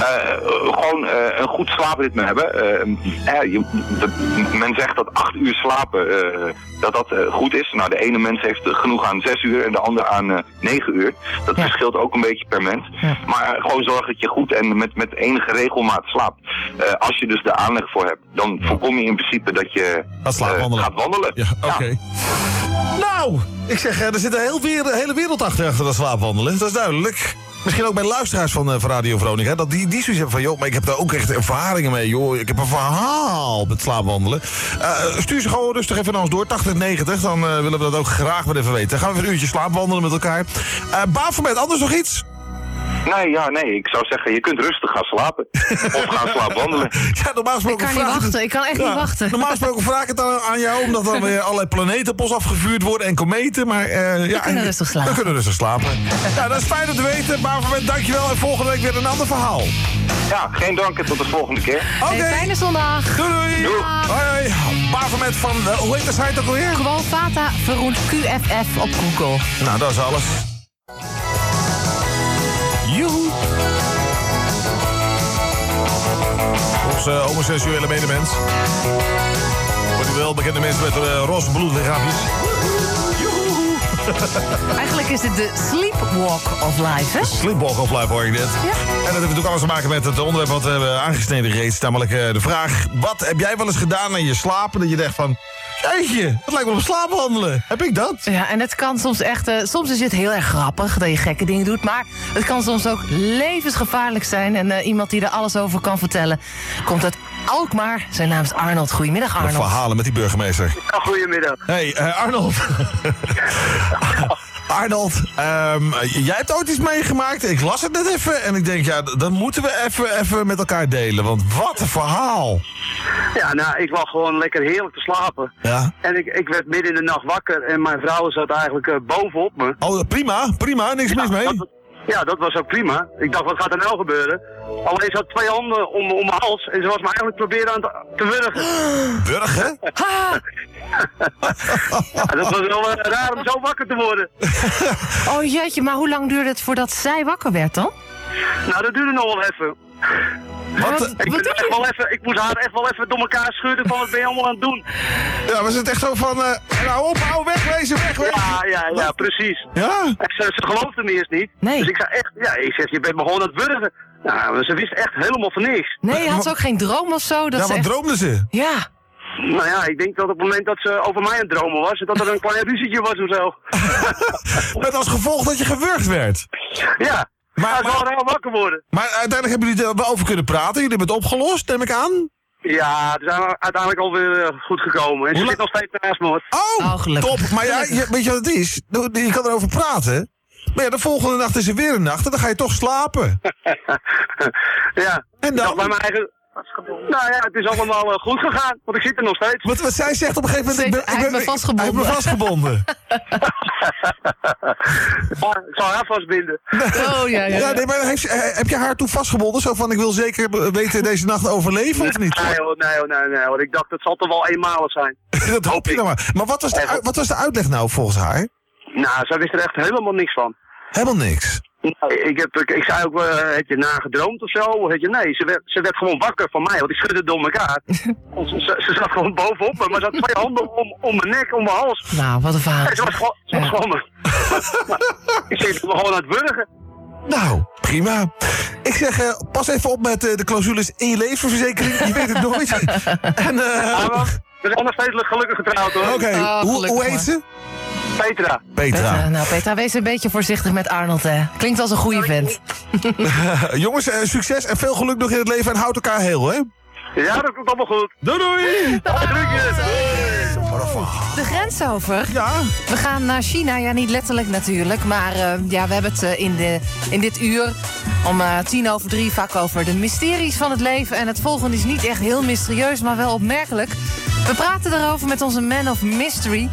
Eh, gewoon eh, een goed slaapritme hebben. Eh, je, men zegt dat acht uur slapen dat dat goed is. Nou, de ene mens heeft genoeg aan zes uur en de ander aan negen uur. Dat Ja. verschilt ook een beetje per mens. Ja. Maar gewoon zorg dat je goed en met, met enige regelmaat slaapt. Als je dus de aanleg voor hebt, dan voorkom je in principe dat je Gaat wandelen. Ja, oké. Nou, ik zeg, er zit een heel weer, hele wereld achter, achter dat slaapwandelen. Dat is duidelijk. Misschien ook bij luisteraars van, eh, van Radio Veronica. Dat die, die zoiets hebben van, joh, maar ik heb daar ook echt ervaringen mee, joh. Ik heb een verhaal met slaapwandelen. Eh, stuur ze gewoon rustig even naar ons door, 8090. Dan eh, willen we dat ook graag wel even weten. Dan gaan we even een uurtje slaapwandelen met elkaar. Uh, Bafomet, anders nog iets? Nee, ja, nee. Ik zou zeggen, je kunt rustig gaan slapen. of gaan slaapwandelen. Ja, normaal Ik kan niet wachten. Ik kan echt Ja, niet wachten. Normaal gesproken vraag ik het aan, aan jou, omdat dan weer allerlei planeten op ons afgevuurd worden en kometen. Maar eh, ja, kunnen en- rustig slapen. We kunnen rustig slapen. ja, dat is fijn om te weten. Maar voor mij, dankjewel. En volgende week weer een ander verhaal. Oké. Ja, geen dank en tot de volgende keer. Hey, fijne zondag. Doei doei. Doei. Hoi hoi. Bavermet van, eh, hoe heet de site ook alweer? Gewoon Fata Verroend QFF op Google. Nou, dat is alles. Joehoe. Onze homoseksuele medemens. Voor die wel bekende mensen met uh, roze bloedlichaampjes. Joehoe. Eigenlijk is het de Sleepwalk of Life, hè? Sleepwalk of life hoor ik dit. Ja. En dat heeft natuurlijk alles te maken met het onderwerp wat we hebben aangesneden reeds. Namelijk eh, de vraag, wat heb jij wel eens gedaan in je slapen? Dat je dacht van, Jeetje, dat lijkt wel op slaapwandelen. Heb ik dat? Ja, en het kan soms echt... eh, soms is het heel erg grappig dat je gekke dingen doet... maar het kan soms ook levensgevaarlijk zijn. En eh, iemand die er alles over kan vertellen... komt uit Alkmaar. Zijn naam is Arnold. Goedemiddag, Wat Arnold. verhalen met die burgemeester. Goedemiddag. hey, eh, Arnold. Arnold, ehm, jij hebt ooit iets meegemaakt. Ik las het net even en ik denk, ja, dat moeten we even, even met elkaar delen. Want wat een verhaal. Ja, nou, ik lag gewoon lekker heerlijk te slapen. Ja. En ik, ik werd midden in de nacht wakker en mijn vrouw zat eigenlijk eh, bovenop me. Oh, prima, prima, niks mis mee. Dat, ja, dat was ook prima. Ik dacht, wat gaat er nou gebeuren? Alleen ze had twee handen om, om mijn hals en ze was me eigenlijk proberen aan te, wurgen. Burger? Ja, dat was wel eh, raar om zo wakker te worden. Oh jeetje, maar hoe lang duurde het voordat zij wakker werd dan? Nou, dat duurde nog wel even. Wat? Ik, wat doe je? wel even, ik moest haar echt wel even door elkaar schudden van wat ben je allemaal aan het doen. Ja, was het echt zo van, eh nou op, hou wegwezen, wegwezen. Ja, ja, ja, precies. Ja? En Ze, ze geloofde me eerst niet. Nee. Dus ik zei echt, ja, ik zeg, je bent me gewoon aan het wurgen. Nou, ze wist echt helemaal van niks. Nee, had ze ook geen droom of zo? Dat Ja, ze wat echt... droomden ze? Ja. Nou ja, ik denk dat op het moment dat ze over mij aan het dromen was, dat er een klein ruzietje was of zo. Met als gevolg dat je gewurgd werd. Ja, Maar- maar, wel raar wakker worden. Maar uiteindelijk hebben jullie er wel over kunnen praten. Jullie hebben het opgelost, neem ik aan. Ja, we zijn uiteindelijk alweer eh, goed gekomen. En ze Hoe zit nog steeds naast me. Oh, Oh, gelukkig. top. Maar ja, je, weet je wat het is? Je kan erover praten. Maar ja, de volgende nacht is er weer een nacht en dan ga je toch slapen. ja. En Ik dacht dan? bij mijn eigen... Nou ja, het is allemaal eh, goed gegaan, want ik zit er nog steeds. Wat, wat zij zegt op een gegeven moment... Ik ben, ik ben, heeft me vastgebonden. Hij heeft me vastgebonden. Ik zal haar vastbinden. Oh ja, ja. ja, nee, maar heeft, ze- eh, heb je haar toen vastgebonden? Zo van, ik wil zeker weten deze nacht overleven of niet? Nee hoor, nee hoor, nee, nee hoor. Ik dacht, het zal toch wel eenmalig zijn. Dat hoop je dan maar. Maar wat was, de, wat was de uitleg nou volgens haar? Nou, zij wist er echt helemaal niks van. Helemaal niks. Nee, ik, heb, ik, ik zei ook, eh, heb je nagedroomd of zo? Heb je, nee, ze werd, ze werd gewoon wakker van mij, want ik schudde door elkaar. ze, ze, zat gewoon bovenop me, maar ze had twee handen om, om mijn nek, om mijn hals. Nou, wat een verhaal. Ze was gewoon, ze was gewoon ik zit gewoon aan het wurgen. Nou, prima. Ik zeg, eh, pas even op met eh, de clausules in je levensverzekering. Je weet het nooit. en, eh, Maar we, zijn nog steeds gelukkig getrouwd hoor. Oké, Oh, hoe, hoe heet maar. ze? Petra. Petra. Petra, nou, Petra, wees een beetje voorzichtig met Arnold, hè. Klinkt als een goede vent. Jongens, eh, succes en veel geluk nog in het leven en houd elkaar heel, hè? Ja, dat komt allemaal goed. Doei doei! Groetjes. De grens over. Ja, We gaan naar China, ja niet letterlijk natuurlijk. Maar eh, ja, we hebben het eh, in, de, in dit uur om eh, tien over drie vaak over de mysteries van het leven. En het volgende is niet echt heel mysterieus, maar wel opmerkelijk. We praten erover met onze man of mystery,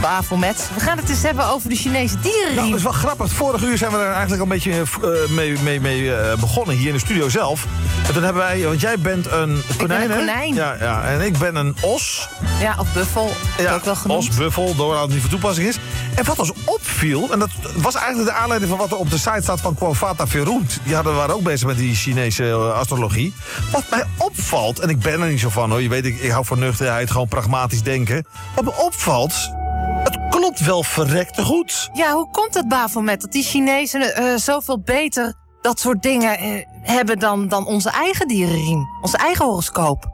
Bafelmet. We gaan het eens hebben over de Chinese dierenriem. nou, dat is wel grappig. Vorige uur zijn we er eigenlijk al een beetje mee, mee, mee begonnen hier in de studio zelf. En toen hebben wij, want jij bent een konijn, een hè? konijn. Ja, ja, en ik ben een os. Ja, of buffel, ook wel genoemd. os, buffel, door wat niet van toepassing is. En wat ons opviel, en dat was eigenlijk de aanleiding van wat er op de site staat van Kwafata Verroend. Die hadden, waren ook bezig met die Chinese eh, astrologie. Wat mij opvalt, en ik ben er niet zo van hoor, je weet, ik, ik hou van nuchterheid, gewoon pragmatisch denken. Wat me opvalt, het klopt wel verrekte goed. Ja, hoe komt het, Bafelmet, dat die Chinezen eh, zoveel beter dat soort dingen eh, hebben dan, dan onze eigen dierenriem? Onze eigen horoscoop?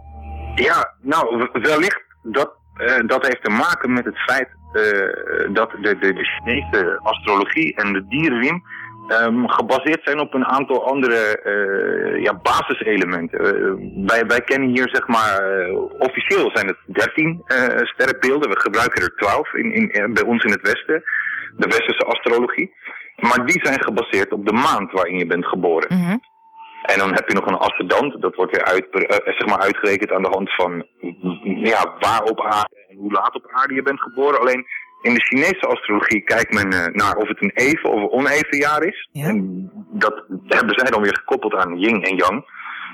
Ja, nou, wellicht dat, eh, dat heeft te maken met het feit eh, dat de, de, de Chinese astrologie en de dierenriem ehm, gebaseerd zijn op een aantal andere eh, ja, basiselementen. Wij, wij kennen hier, zeg maar, officieel zijn het 13 eh sterrenbeelden. We gebruiken er 12 in, in, bij ons in het Westen, de Westerse astrologie. Maar die zijn gebaseerd op de maand waarin je bent geboren. Mhm. En dan heb je nog een ascendant, dat wordt weer uit, eh, zeg maar uitgerekend aan de hand van ja, waar op aarde en hoe laat op aarde je bent geboren. Alleen in de Chinese astrologie kijkt men eh, naar of het een even of een oneven jaar is. Ja. En dat hebben zij dan weer gekoppeld aan yin en yang.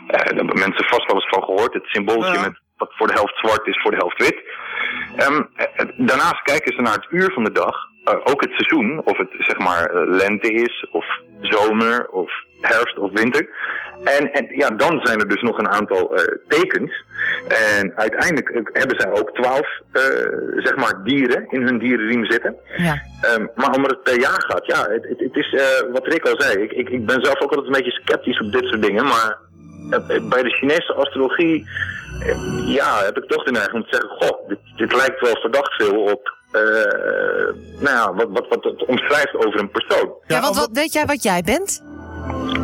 Eh, daar hebben mensen vast wel eens van gehoord. Het symbooltje Ja. met wat voor de helft zwart is, voor de helft wit. Ehm, eh, daarnaast kijken ze naar het uur van de dag, eh, ook het seizoen, of het zeg maar eh, lente is, of zomer, of herfst of winter. En, en ja, dan zijn er dus nog een aantal eh, tekens. En uiteindelijk hebben zij ook twaalf zeg maar dieren in hun dierenriem zitten. Ja. Ehm, maar omdat het per jaar gaat, ja, het, het, het is wat Rick al zei. Ik, ik, ik ben zelf ook altijd een beetje sceptisch op dit soort dingen. Maar bij de Chinese astrologie ja, heb ik toch de neiging om te zeggen, goh, dit, dit lijkt wel verdacht veel op, eh, nou ja, wat, wat, wat het omschrijft over een persoon. Ja, want wat, weet jij wat jij bent?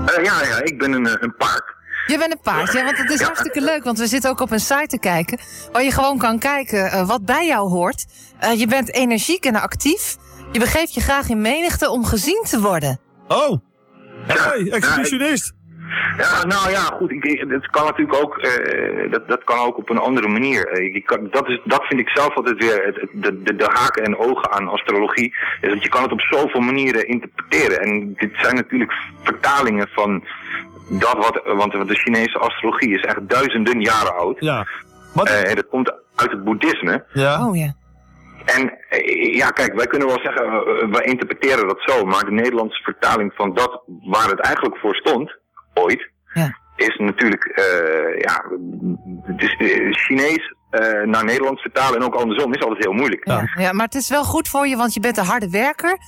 Eh, ja, ja, ik ben een, eh, een paard. Je bent een paard, ja, want het is Ja. hartstikke leuk. Want we zitten ook op een site te kijken... waar je gewoon kan kijken wat bij jou hoort. Eh, je bent energiek en actief. Je begeeft je graag in menigte om gezien te worden. Oh, hey, ja, exhibitionist. Ja, nou ja, goed. Ik, het kan natuurlijk ook, eh, dat, dat kan ook op een andere manier. Eh, kan, dat, is, dat vind ik zelf altijd weer het, het- de, de, de haken en ogen aan astrologie. Is dat je kan het op zoveel manieren interpreteren. En dit zijn natuurlijk vertalingen van dat wat, want de Chinese astrologie is echt duizenden jaren oud. Ja. Wat? Eh, en dat komt uit het boeddhisme. ja. Oh ja. En ja, kijk, wij kunnen wel zeggen, wij interpreteren dat zo, maar de Nederlandse vertaling van dat waar het eigenlijk voor stond, ooit, Ja. is natuurlijk, eh, ja, dus Chinees eh, naar Nederlands vertalen en ook andersom is altijd heel moeilijk. Ja. Ja, maar het is wel goed voor je, want je bent een harde werker,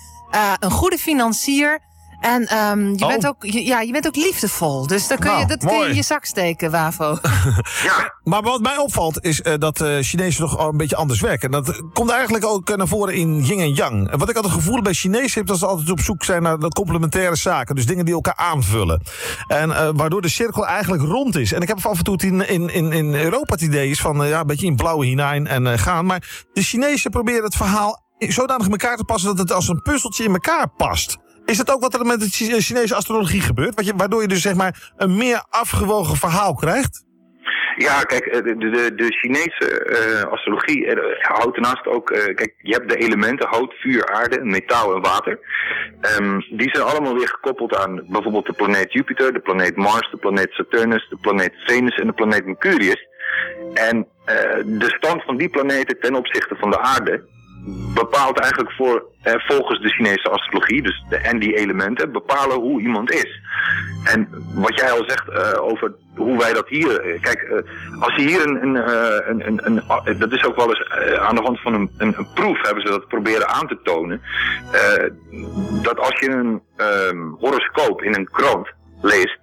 een goede financier. En ehm, je, Oh. bent ook, je- ja, je bent ook liefdevol. Dus dan kun je, Nou, dat kun je in je zak steken, Wavo. Ja, Maar wat mij opvalt is eh, dat eh Chinezen nog al een beetje anders werken. Dat komt eigenlijk ook naar voren in yin en yang. En wat ik altijd het gevoel bij Chinezen heb, dat ze altijd op zoek zijn naar de complementaire zaken. Dus dingen die elkaar aanvullen. En eh, waardoor de cirkel eigenlijk rond is. En ik heb af en toe het in, in, in, in Europa het idee is van ja, een beetje in blauwe hinein en eh, gaan. Maar de Chinezen proberen het verhaal zodanig in elkaar te passen dat het als een puzzeltje in elkaar past. Is dat ook wat er met de Chi- Chinese astrologie gebeurt? Waardoor je dus zeg maar een meer afgewogen verhaal krijgt? Ja, kijk, eh, de, de, Chinese eh, astrologie eh, houdt daarnaast ook... eh, kijk, je hebt de elementen hout, vuur, aarde, metaal en water. Ehm, die zijn allemaal weer gekoppeld aan bijvoorbeeld de planeet Jupiter, de planeet Mars, de planeet Saturnus, de planeet Venus en de planeet Mercurius. En eh, de stand van die planeten ten opzichte van de aarde bepaalt eigenlijk voor, eh, volgens de Chinese astrologie, dus de, en die elementen, bepalen hoe iemand is. En wat jij al zegt eh, over hoe wij dat hier. eh, kijk, eh, als je hier een. een, een, een, een- dat is ook wel eens aan de hand van een, een, proef hebben ze dat proberen aan te tonen. dat als je een ehm, horoscoop in een krant leest.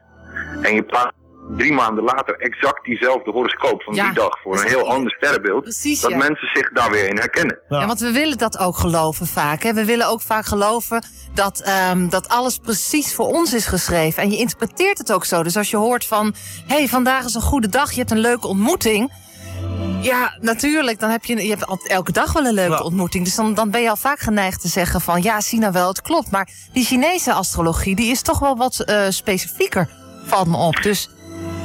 en je plaatst drie maanden later exact diezelfde horoscoop van Ja, die dag voor een heel ander sterrenbeeld. Precies, dat ja. mensen zich daar weer in herkennen. Ja. want we willen dat ook geloven vaak. Hè? We willen ook vaak geloven dat, ehm, dat alles precies voor ons is geschreven. En je interpreteert het ook zo. Dus als je hoort van, hé, hey, vandaag is een goede dag, je hebt een leuke ontmoeting. Ja, natuurlijk, dan heb je, je hebt altijd elke dag wel een leuke Ja. ontmoeting. Dus dan, dan ben je al vaak geneigd te zeggen van, ja, zie nou wel, het klopt. Maar die Chinese astrologie, die is toch wel wat eh, specifieker, valt me op. Dus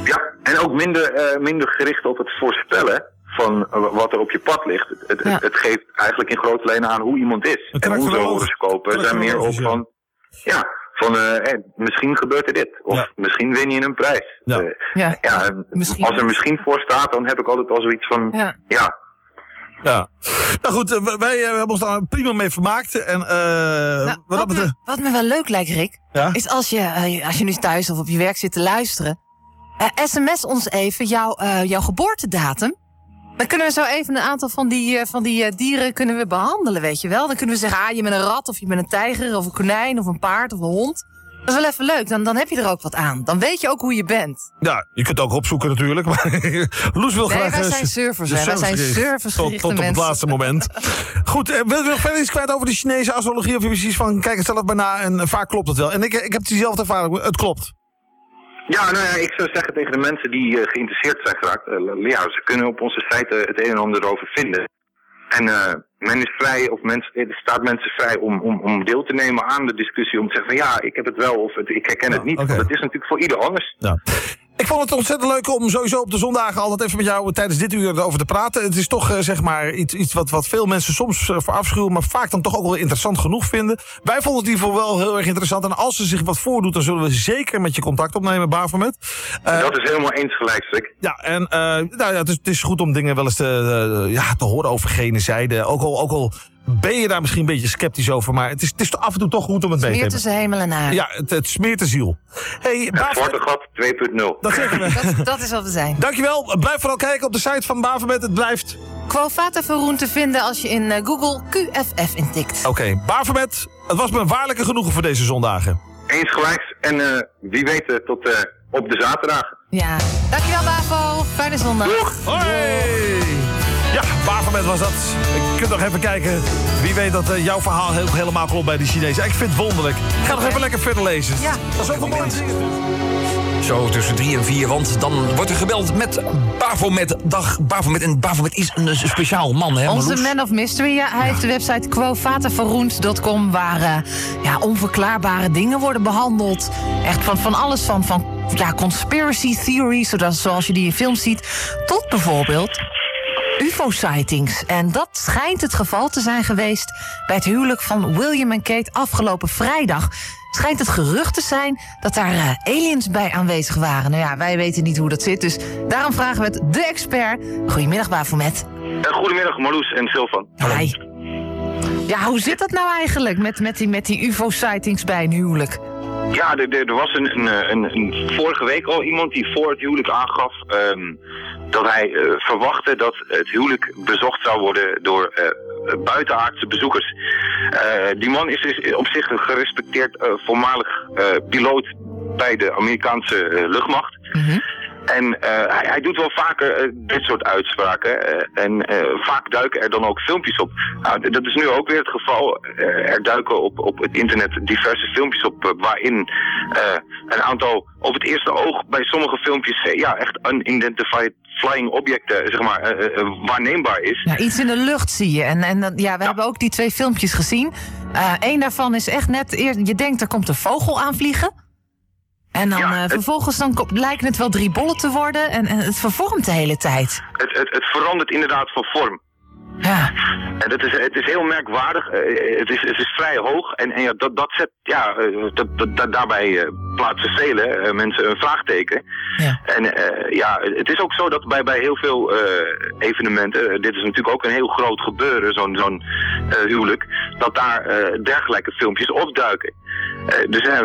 Ja, en ook minder, eh, minder gericht op het voorspellen van wat er op je pad ligt. Het, het, Ja. het geeft eigenlijk in grote lijnen aan hoe iemand is. En onze karakteroloog. horoscopen zijn meer op van... Ja, van eh, eh, misschien gebeurt er dit. Of Ja. misschien win je een prijs. Ja. Eh, ja, ja, als er misschien voor staat, dan heb ik altijd al zoiets van... ja. Ja, Ja. Nou goed, wij hebben ons daar prima mee vermaakt. En eh, Nou, wat wat, me, wat me wel leuk lijkt, Rick, Ja? is als je, als je nu thuis of op je werk zit te luisteren, sms ons even jouw, eh, jouw geboortedatum. Dan kunnen we zo even een aantal van die, eh, van die eh, dieren kunnen we behandelen, weet je wel. Dan kunnen we zeggen, ah, je bent een rat of je bent een tijger of een konijn of een paard of een hond. Dat is wel even leuk, dan, dan heb je er ook wat aan. Dan weet je ook hoe je bent. Ja, je kunt ook opzoeken natuurlijk. Maar Loes wil Nee, graag... wij eh, zijn s- surfers, de hè. Wij zijn Tot, tot op het laatste moment. Goed, eh, wil je nog verder iets kwijt over de Chinese astrologie? Of je precies van, kijk het zelf maar na en eh, vaak klopt het wel. En ik, ik heb diezelfde ervaring, het klopt. Ja, nou ja, ik zou zeggen tegen de mensen die eh, geïnteresseerd zijn geraakt, eh, ja, ze kunnen op onze site eh, het een en ander erover vinden. En men is vrij, of mensen, er staat mensen vrij om, om, om deel te nemen aan de discussie. Om te zeggen van ja, ik heb het wel of het, ik herken het niet. Want het is natuurlijk voor ieder anders. Ja. Ik vond het ontzettend leuk om sowieso op de zondagen altijd even met jou tijdens dit uur erover te praten. Het is toch eh, zeg maar iets, iets wat, wat veel mensen soms eh, verafschuwen, maar vaak dan toch ook wel interessant genoeg vinden. Wij vonden het in ieder geval wel heel erg interessant. En als er zich wat voordoet, dan zullen we zeker met je contact opnemen, Bavermet. Eh, dat is helemaal eens gelijk, ja, en nou ja, het, is, het is goed om dingen wel eens te, ja, te horen over gene zijde. Ook al, ook al ben je daar misschien een beetje sceptisch over, maar het is, het is af en toe toch goed om het mee te hebben. tussen hemel en aarde. Ja, het, het smeert de ziel. Hey, Het zwarte gat 2.0. dat zeggen we. Dat, dat is wat we zijn. Dankjewel. Blijf vooral kijken op de site van Bavermet. Het blijft. Quo Vata Veroen te vinden als je in eh, Google QFF intikt. Oké, Bavermet. Het was me een waarlijke genoegen voor deze zondagen. Eens gelijks. En eh, wie weet eh, tot eh, op de zaterdag. Ja, dankjewel Bavo. Fijne zondag. Hoi! Ja, Bavermet was dat. Je kunt nog even kijken. Wie weet dat eh, jouw verhaal heel, helemaal klopt bij die Chinezen. Ik vind het wonderlijk. Ik ga nog even lekker verder lezen. Ja. Dat is ook wel mooi. Zo tussen drie en vier, want dan wordt er gebeld met Bafomet. Dag Bafomet. En Bafomet is een, eh, speciaal man, hè Onze Marloes? man of mystery, ja, hij heeft de website quovaterverroend.com... waar eh, ja, onverklaarbare dingen worden behandeld. Echt van, van alles van, van ja, conspiracy theories, zodat, zoals je die in films ziet... tot bijvoorbeeld UFO-sightings. En dat schijnt het geval te zijn geweest... bij het huwelijk van William en Kate afgelopen vrijdag... Schijnt het gerucht te zijn dat daar eh, aliens bij aanwezig waren. Nou ja, wij weten niet hoe dat zit, dus daarom vragen we het de expert. Goedemiddag, Bafomet. Eh, goedemiddag Marloes en Silvan. Hi. Ja, hoe zit dat nou eigenlijk met, met die, met die UFO-sightings bij een huwelijk? Ja, er, was een, een, een, vorige week al iemand die voor het huwelijk aangaf ehm, dat hij eh, verwachtte dat het huwelijk bezocht zou worden door eh, buitenaardse bezoekers. Eh, die man is, is op zich een gerespecteerd voormalig piloot bij de Amerikaanse luchtmacht. En eh, hij, hij doet wel vaker eh, dit soort uitspraken. eh, en vaak duiken er dan ook filmpjes op. Nou, dat is nu ook weer het geval. Er duiken op, op het internet diverse filmpjes op waarin een aantal op het eerste oog bij sommige filmpjes ja, echt unidentified flying objecten zeg maar, waarneembaar is. Ja, iets in de lucht zie je. En, en ja, we hebben ook die twee filmpjes gezien. Eén daarvan is echt net, eer- je denkt er komt een vogel aanvliegen. En dan eh, vervolgens dan lijken het wel drie bollen te worden. En, en het vervormt de hele tijd. Het, het, het verandert inderdaad van vorm. Ja. En dat is, het is heel merkwaardig. Eh, het, is, het is vrij hoog. En, en ja, dat, dat zet, ja, eh, dat, dat, daarbij eh, plaatsen velen eh, mensen een vraagteken. Ja. En eh, ja, het is ook zo dat bij, bij heel veel eh, evenementen, eh, dit is natuurlijk ook een heel groot gebeuren, zo'n zo'n eh, huwelijk, dat daar eh, dergelijke filmpjes opduiken. Eh, dus eh,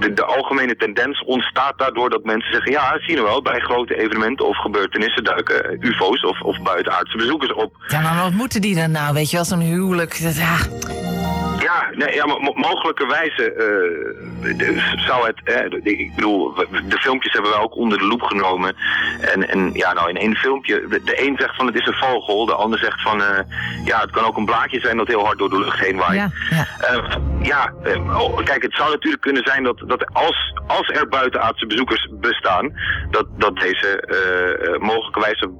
de, de algemene tendens ontstaat daardoor dat mensen zeggen, ja, zie je wel, bij grote evenementen of gebeurtenissen duiken eh, ufo's of, of buitenaardse bezoekers op. Ja, maar wat moeten die dan nou? Weet je wel, zo'n huwelijk. Ja, nee, ja maar mo- mogelijkerwijze de- zou het, eh, ik bedoel, de filmpjes hebben we ook onder de loep genomen. En, en ja, nou in één filmpje, de, de een zegt van het is een vogel, de ander zegt van, eh, ja, het kan ook een blaadje zijn dat heel hard door de lucht heen waait. Ja, ja. Eh, ja, oh, kijk, het zou natuurlijk kunnen zijn dat, dat als, als er buitenaardse bezoekers bestaan, dat, dat deze eh, mogelijkerwijze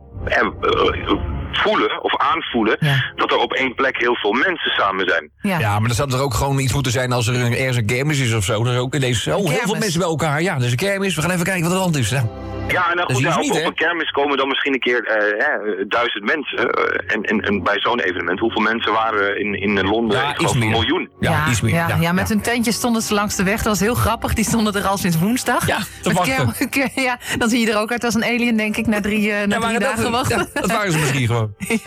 voelen of aanvoelen dat er op één plek heel veel mensen samen zijn. Ja. maar dan zou er ook gewoon iets moeten zijn als er een, ergens een kermis is of zo. Dan is ook ineens, oh, heel veel mensen bij elkaar. Ja, dus een kermis. We gaan even kijken wat er hand is. Nou, Ja, nou Dat goed, ja, op, niet, op een kermis komen dan misschien een keer eh, hè, duizend mensen. eh, en, en, en bij zo'n evenement, hoeveel mensen waren in, in Londen? Ja, iets een meer. miljoen. Ja, iets meer. Ja, Ja, ja, met hun tentje stonden ze langs de weg. Dat was heel grappig. Die stonden er al sinds woensdag. Ja, te Met wachten. ja, dan zie je er ook uit als een alien, denk ik, na drie, eh, na Ja, drie dagen dat, wachten. ja, dat waren ze misschien gewoon.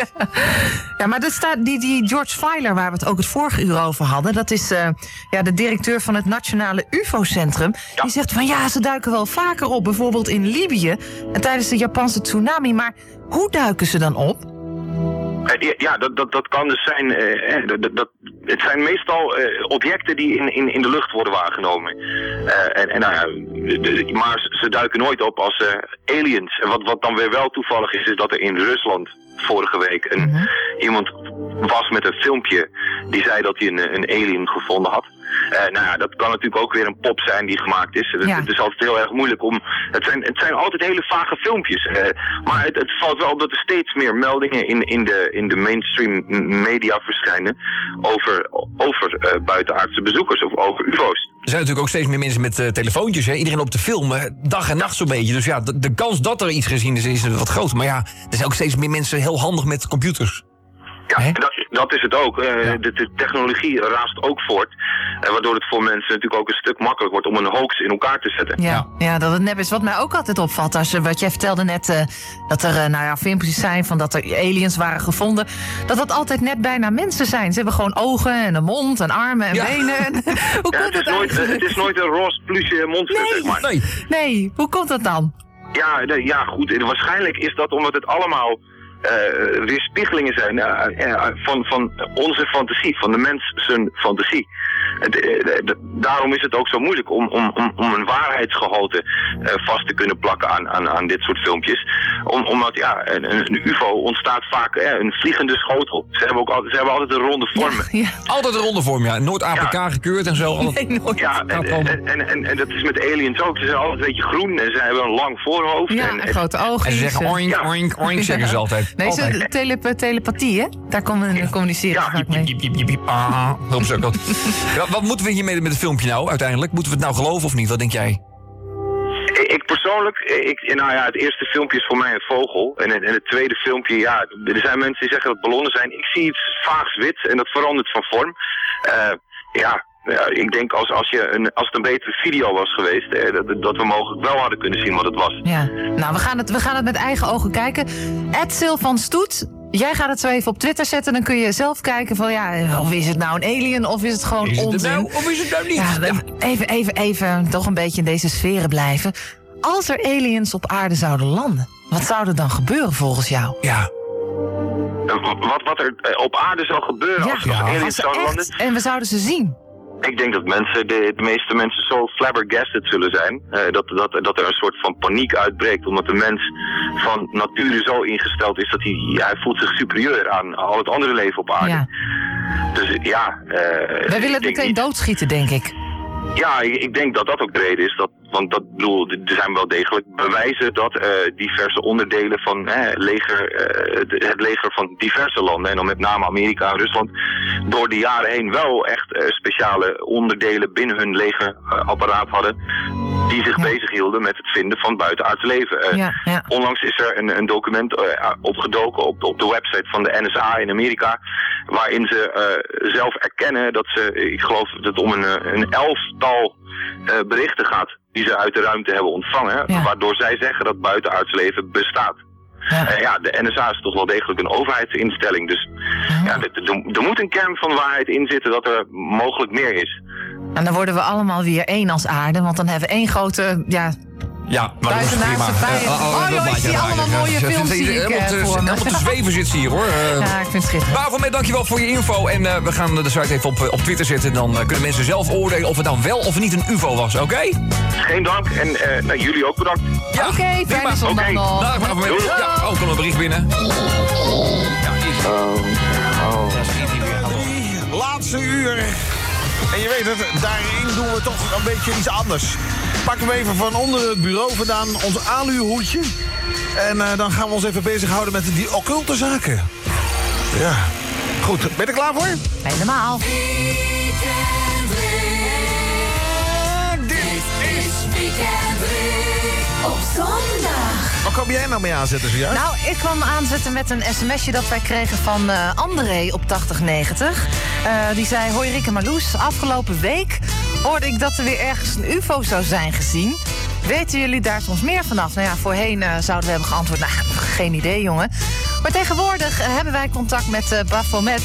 Ja, maar er staat die, die George Filer, waar we het ook het vorige uur over hadden... dat is eh, ja, de directeur van het Nationale UFO-centrum. Die zegt van ja, ze duiken wel vaker op. Bijvoorbeeld in Libië en tijdens de Japanse tsunami. Maar hoe duiken ze dan op? Eh, ja, dat, dat, dat kan dus zijn. eh, eh, dat, dat, het zijn meestal eh, objecten die in, in, in de lucht worden waargenomen. Eh, en, en, nou ja, de- maar ze duiken nooit op als eh, aliens. En wat, wat dan weer wel toevallig is, is dat er in Rusland vorige week een, iemand was met een filmpje die zei dat hij een, een alien gevonden had. Eh, nou ja, dat kan natuurlijk ook weer een pop zijn die gemaakt is. Het, Ja. het is altijd heel erg moeilijk om. Het zijn, het zijn altijd hele vage filmpjes. eh, maar het, het valt wel op dat er steeds meer meldingen in, in, de, in de mainstream media verschijnen over, over eh, buitenaardse bezoekers of over UFO's. Er zijn natuurlijk ook steeds meer mensen met eh, telefoontjes. Hè? Iedereen op te filmen, dag en nacht zo'n beetje. Dus ja, de, de kans dat er iets gezien is, is wat groter. Maar ja, er zijn ook steeds meer mensen heel handig met computers. Ja, dat, dat is het ook. Eh, de, de technologie raast ook voort. eh, waardoor het voor mensen natuurlijk ook een stuk makkelijker wordt om een hoax in elkaar te zetten. Ja, ja. dat het nep is. Wat mij ook altijd opvalt, als je, wat jij vertelde net, eh, dat er eh, nou ja, filmpjes zijn van dat er aliens waren gevonden, dat dat altijd net bijna mensen zijn. Ze hebben gewoon ogen en een mond en armen en Ja. benen. hoe Ja, komt het, is dat nooit, het is nooit een roze pluche monster, zeg maar. Nee, hoe komt dat dan? Ja, nee, ja, goed. En waarschijnlijk is dat omdat het allemaal eh, weerspiegelingen zijn eh, eh, van, van onze fantasie, van de mens zijn fantasie. Het, de- de- daarom is het ook zo moeilijk om, om, om, om een waarheidsgehalte eh, vast te kunnen plakken aan, aan, aan dit soort filmpjes. Om, omdat ja, een, een een UFO ontstaat vaak een vliegende schotel. Ze hebben, ook altijd, ze hebben altijd een ronde vorm. Altijd een ronde vorm, ja. Nooit APK gekeurd en zo. Altijd- Ja, en, en, en, en, en dat is met aliens ook. Ze zijn altijd een beetje groen en ze hebben een lang voorhoofd. Ja, en, en grote ogen. En ze zeggen oink, oink, oink, zeggen ze altijd. Nee, ze, Altijd. tele- telepathie, hè? Daar commu- communiceren ze vaak mee. Ah, hulp ze ook al. Ja, Wat moeten we hiermee met het filmpje nou uiteindelijk? Moeten we het nou geloven of niet? Wat denk jij? Ik persoonlijk, ik, nou ja, het eerste filmpje is voor mij een vogel. En het, en het tweede filmpje, ja, er zijn mensen die zeggen dat het ballonnen zijn. Ik zie iets vaags wits en dat verandert van vorm. Eh, ja, ja, ik denk als, als, je een, als het een betere video was geweest, eh, dat, dat we mogelijk wel hadden kunnen zien wat het was. Ja, nou, we gaan, het, we gaan het met eigen ogen kijken. Ed Sil van Stoet, jij gaat het zo even op Twitter zetten. Dan kun je zelf kijken van, ja, of is het nou een alien of is het gewoon Is het onzin? nou of is het nou niet? Ja, Even, even, even toch een beetje in deze sferen blijven. Als er aliens op aarde zouden landen, wat zou er dan gebeuren volgens jou? Ja. Eh, Wat, wat er eh, op aarde zou gebeuren als, als aliens zouden landen. en we zouden ze zien. Ik denk dat mensen, de, de meeste mensen zo flabbergasted zullen zijn. eh, dat, dat, dat er een soort van paniek uitbreekt. Omdat de mens van nature zo ingesteld is dat hij, hij voelt zich superieur aan al het andere leven op aarde. Ja. Dus ja. eh, Wij willen het meteen niet- doodschieten, denk ik. Ja, ik, denk dat dat ook de reden is. Dat, want dat, bedoel, er zijn wel degelijk bewijzen dat eh, diverse onderdelen van leger, eh, het leger van diverse landen, en dan met name Amerika en Rusland, door de jaren heen wel echt eh, speciale onderdelen binnen hun legerapparaat hadden, die zich bezighielden met het vinden van buitenaards leven. Eh. Onlangs is er een, een document eh, opgedoken op, op de website van de NSA in Amerika, waarin ze eh, zelf erkennen dat ze, ik geloof dat het om een, een elftal berichten gaat die ze uit de ruimte hebben ontvangen, waardoor zij zeggen dat buitenaards leven bestaat. Ja. ja, de NSA is toch wel degelijk een overheidsinstelling, dus ja, er, er- er moet een kern van waarheid in zitten dat er mogelijk meer is. En dan worden we allemaal weer één als aarde, want dan hebben we één grote, ja, Ja, maar dat is prima. vijand. Eh, Oh, dat joh, ik zie allemaal mooie Ja, films, zit- zie ik, helemaal eh, te- te zweven zit ze hier, hoor. Eh, ja, ik vind het schitterend. Bavomet, dankjewel voor je info. En eh, we gaan de site even op, eh, op Twitter zetten. Dan eh, kunnen mensen zelf oordelen of het dan wel of niet een ufo was, oké? Geen dank en eh, nou, jullie ook bedankt. Ja, Oké, fijne prima. zondag Oké. nog. Dag. Ja, oh, komt een bericht binnen. Ja, is hij weer. Laatste uur. En je weet het, daarin doen we toch een beetje iets anders. Pakken we even van onder het bureau vandaan ons aluhoedje. En eh, dan gaan we ons even bezighouden met die occulte zaken. Ja. Goed, ben je er klaar voor? Helemaal. Dit is Weekend Rick op zondag. Waar kom jij nou mee aanzetten zojuist? Nou, ik kwam aanzetten met een sms'je dat wij kregen van eh, André op 8090. Eh, die zei, hoi Rick en Marloes, afgelopen week hoorde ik dat er weer ergens een ufo zou zijn gezien. Weten jullie daar soms meer vanaf? Nou ja, voorheen eh, zouden we hebben geantwoord, nou, geen idee jongen. Maar tegenwoordig hebben wij contact met Baphomet.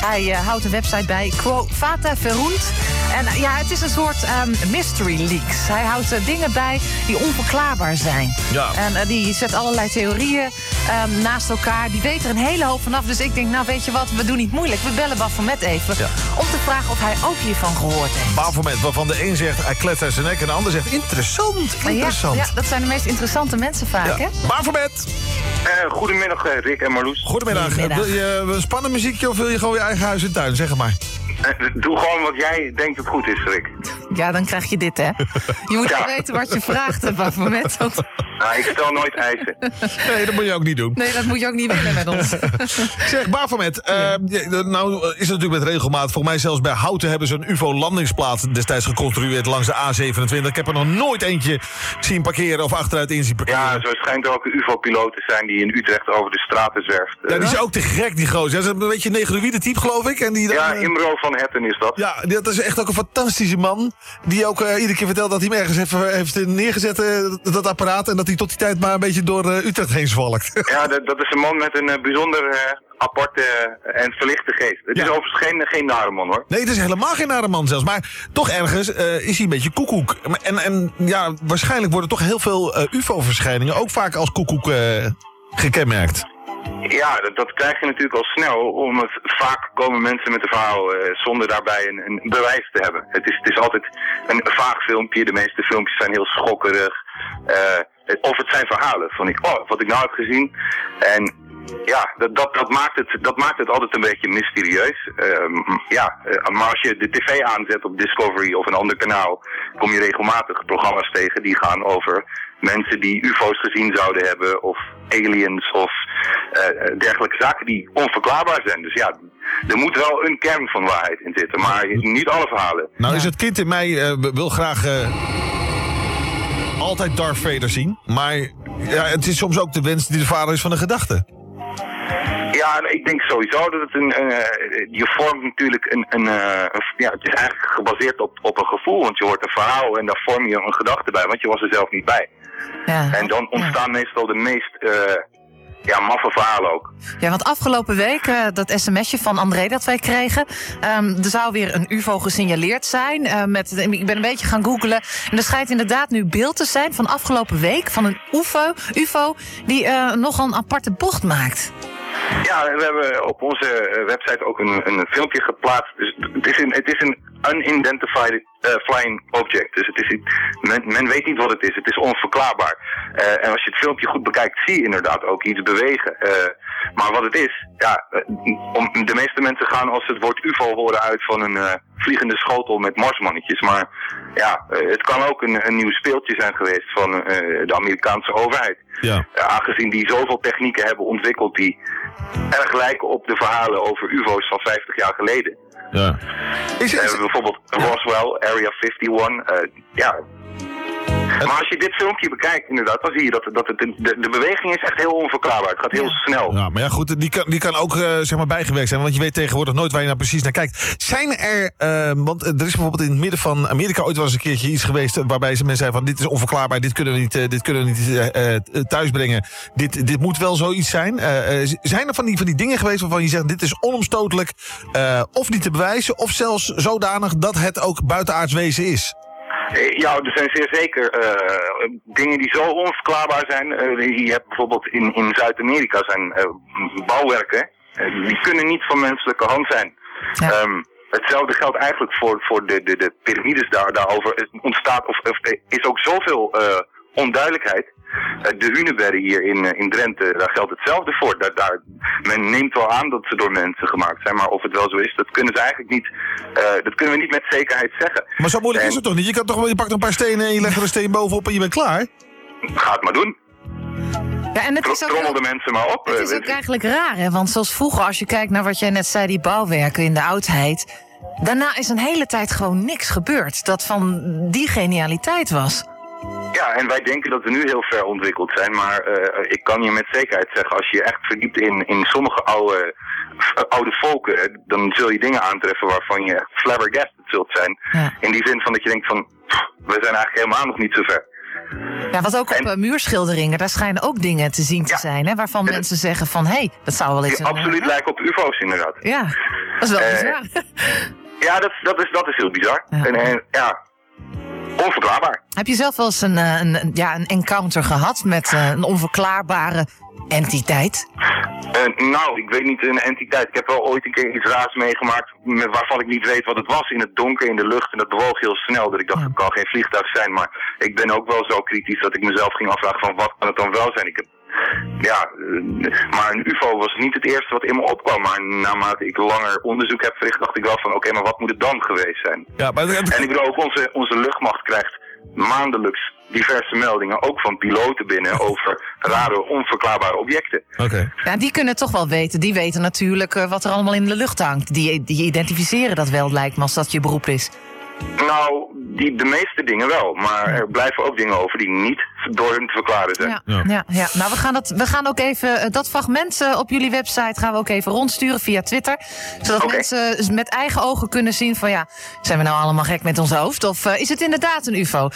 Hij eh, houdt een website bij, Quo Fata Verunt. En eh, ja, het is een soort ehm, mystery leaks. Hij houdt eh, dingen bij die onverklaarbaar zijn. Ja. En die zet allerlei theorieën ehm, naast elkaar. Die weet er een hele hoop vanaf. Dus ik denk, nou weet je wat, we doen niet moeilijk. We bellen Baphomet even Ja. om te vragen of hij ook hiervan gehoord heeft. Bafelment waarvan de een zegt hij klettert zijn nek en de ander zegt interessant, ja, interessant. ja, dat zijn de meest interessante mensen vaak, hè? Eh, goedemiddag Rick en Marloes. goedemiddag. Goedemiddag. Wil je een spannend muziekje of wil je gewoon je eigen huis en tuin? Zeg maar. Eh, doe gewoon wat jij denkt dat goed is, Rick. Ja, dan krijg je dit, hè? Je moet Ja. wel weten wat je vraagt, hè, Baphomet. Want Nou, ik stel nooit eisen. Nee, dat moet je ook niet doen. nee, dat moet je ook niet willen met ons. Zeg, Bafelmet, eh, ja, nou is het natuurlijk met regelmaat. Volgens mij zelfs bij Houten hebben ze een UFO-landingsplaats destijds geconstrueerd langs de A27. Ik heb er nog nooit eentje zien parkeren of achteruit in zien parkeren. Ja, zo schijnt er ook een UFO-piloot te zijn die in Utrecht over de straten zwerft. Ja, die is ook te gek, die gozer. Dat is een beetje een negroïde type, geloof ik. En die dan, Ja, eh, Imro van Hetten is dat. Ja, dat is echt ook een fantastische man. Die ook eh, iedere keer vertelt dat hij hem ergens heeft, heeft neergezet, eh, dat, dat apparaat. En dat hij tot die tijd maar een beetje door eh, Utrecht heen zwalkt. Ja, dat, dat is een man met een eh, bijzonder eh, aparte eh, en verlichte geest. Het is overigens geen, geen nare man hoor. Nee, het is helemaal geen nare man zelfs. Maar toch ergens eh, is hij een beetje koekoek. En, en ja, waarschijnlijk worden toch heel veel eh, ufo-verschijningen ook vaak als koekoek eh, gekenmerkt. Ja, dat, dat krijg je natuurlijk al snel, omdat vaak komen mensen met een verhaal eh, zonder daarbij een, een bewijs te hebben. Het is, het is altijd een vaag filmpje, de meeste filmpjes zijn heel schokkerig. eh, of het zijn verhalen van ik, oh, wat ik nou heb gezien. En ja, dat, dat, dat, maakt het, dat maakt het altijd een beetje mysterieus. Ehm, ja, eh, maar als je de tv aanzet op Discovery of een ander kanaal, kom je regelmatig programma's tegen die gaan over mensen die UFO's gezien zouden hebben, of aliens, of eh, dergelijke zaken die onverklaarbaar zijn. Dus ja, er moet wel een kern van waarheid in zitten, maar niet alle verhalen. Nou is het kind in mij eh, wil graag eh, altijd Darth Vader zien. Maar ja, het is soms ook de wens die de vader is van de gedachte. Ja, ik denk sowieso dat het een. eh, je vormt natuurlijk een. een, eh, een- ja, het is eigenlijk gebaseerd op, op een gevoel. Want je hoort een verhaal en daar vorm je een gedachte bij, want je was er zelf niet bij. Ja. En dan ontstaan meestal de meest. eh, ja, maffe verhalen ook. Ja, want afgelopen week, dat sms'je van André dat wij kregen... ehm, er zou weer een ufo gesignaleerd zijn. met, ik ben een beetje gaan googlen. En er schijnt inderdaad nu beeld te zijn van afgelopen week... van een ufo, ufo die eh, nogal een aparte bocht maakt. Ja, we hebben op onze website ook een, een filmpje geplaatst. Dus het is een, het is een unidentified eh, flying object. Dus het is, men, men weet niet wat het is. Het is onverklaarbaar. Eh, en als je het filmpje goed bekijkt, zie je inderdaad ook iets bewegen. Eh, maar wat het is, ja, om, de meeste mensen gaan als het woord UFO horen uit van een vliegende schotel met marsmannetjes. Maar ja, eh, het kan ook een, een nieuw speeltje zijn geweest van eh, de Amerikaanse overheid. Ja. Aangezien die zoveel technieken hebben ontwikkeld die erg lijken op de verhalen over UFO's van 50 jaar geleden. Ja. Is, bijvoorbeeld Roswell, Area 51. eh, ja. Maar als je dit filmpje bekijkt, inderdaad, dan zie je dat, dat het, de, de beweging is echt heel onverklaarbaar. Het gaat heel snel. Ja, maar ja, goed, die kan, die kan ook eh, zeg maar bijgewerkt zijn. Want je weet tegenwoordig nooit waar je nou precies naar kijkt. Zijn er, eh, want er is bijvoorbeeld in het midden van Amerika ooit wel eens een keertje iets geweest... waarbij ze mensen zeiden van dit is onverklaarbaar, dit kunnen we niet, eh, dit kunnen we niet eh, eh, thuisbrengen. Dit, dit moet wel zoiets zijn. Eh, eh, zijn er van die, van die dingen geweest waarvan je zegt dit is onomstotelijk... eh, of niet te bewijzen, of zelfs zodanig dat het ook buitenaards wezen is? Eh, Ja, er zijn zeer zeker eh, dingen die zo onverklaarbaar zijn. Eh, je hebt bijvoorbeeld in, in Zuid-Amerika zijn bouwwerken. die kunnen niet van menselijke hand zijn. Ehm, hetzelfde geldt eigenlijk voor, voor de, de, de piramides daar, daarover. Het ontstaat of, of er is ook zoveel onduidelijkheid. Eh, de Hunebedden hier in, eh, in Drenthe, daar geldt hetzelfde voor. Daar, daar, men neemt wel aan dat ze door mensen gemaakt zijn, maar of het wel zo is, dat kunnen ze eigenlijk niet, eh, dat kunnen we niet met zekerheid zeggen. Maar zo moeilijk En- is het toch niet? Je, kan toch, je pakt een paar stenen en je legt er een steen bovenop en je bent klaar? Ga het maar doen. Ja, en het is ook Trommel de mensen maar op. Het is ook eigenlijk raar, hè? Want zoals vroeger, als je kijkt naar wat jij net zei, die bouwwerken in de oudheid. Daarna is een hele tijd gewoon niks gebeurd dat van die genialiteit was. Ja, en wij denken dat we nu heel ver ontwikkeld zijn, maar eh, ik kan je met zekerheid zeggen, als je je echt verdiept in, in sommige oude, f- oude volken, eh, dan zul je dingen aantreffen waarvan je flabbergasted zult zijn. In die zin van dat je denkt van, pff, we zijn eigenlijk helemaal nog niet zo ver. Ja, wat ook op eh, muurschilderingen, daar schijnen ook dingen te zien te zijn, hè? Waarvan mensen zeggen van, hé, hey, dat zou wel eens... Een- absoluut lijken op ufo's inderdaad. Ja, dat is wel Eh, bizar. Ja, dat, dat, is, dat is heel bizar. En, en ja, onverklaarbaar. Heb je zelf wel eens een, eh, een, ja, een encounter gehad met eh, een onverklaarbare entiteit? Eh, nou, ik weet niet, een entiteit. Ik heb wel ooit een keer iets raars meegemaakt met, waarvan ik niet weet wat het was. In het donker, in de lucht. En dat bewoog heel snel. Dat ik dacht, het kan geen vliegtuig zijn. Maar ik ben ook wel zo kritisch dat ik mezelf ging afvragen van wat kan het dan wel zijn. Ik heb, ja, maar een ufo was niet het eerste wat in me opkwam. Maar naarmate ik langer onderzoek heb verricht, dacht ik wel van oké, maar wat moet het dan geweest zijn? Ja, maar... En ik bedoel, ook onze, onze luchtmacht krijgt maandelijks diverse meldingen, ook van piloten binnen, over rare, onverklaarbare objecten. Oké. Ja, die kunnen het toch wel weten. Die weten natuurlijk eh, wat er allemaal in de lucht hangt. Die, die identificeren dat wel, lijkt me, als dat je beroep is. Nou, die, de meeste dingen wel. Maar er blijven ook dingen over die niet door hun te verklaren zijn. Ja, ja. ja. Nou, we gaan, dat, we gaan ook even eh, dat fragment eh, op jullie website gaan we ook even rondsturen via Twitter. Zodat mensen eh, met eigen ogen kunnen zien van ja, zijn we nou allemaal gek met ons hoofd? Of is het inderdaad een UFO?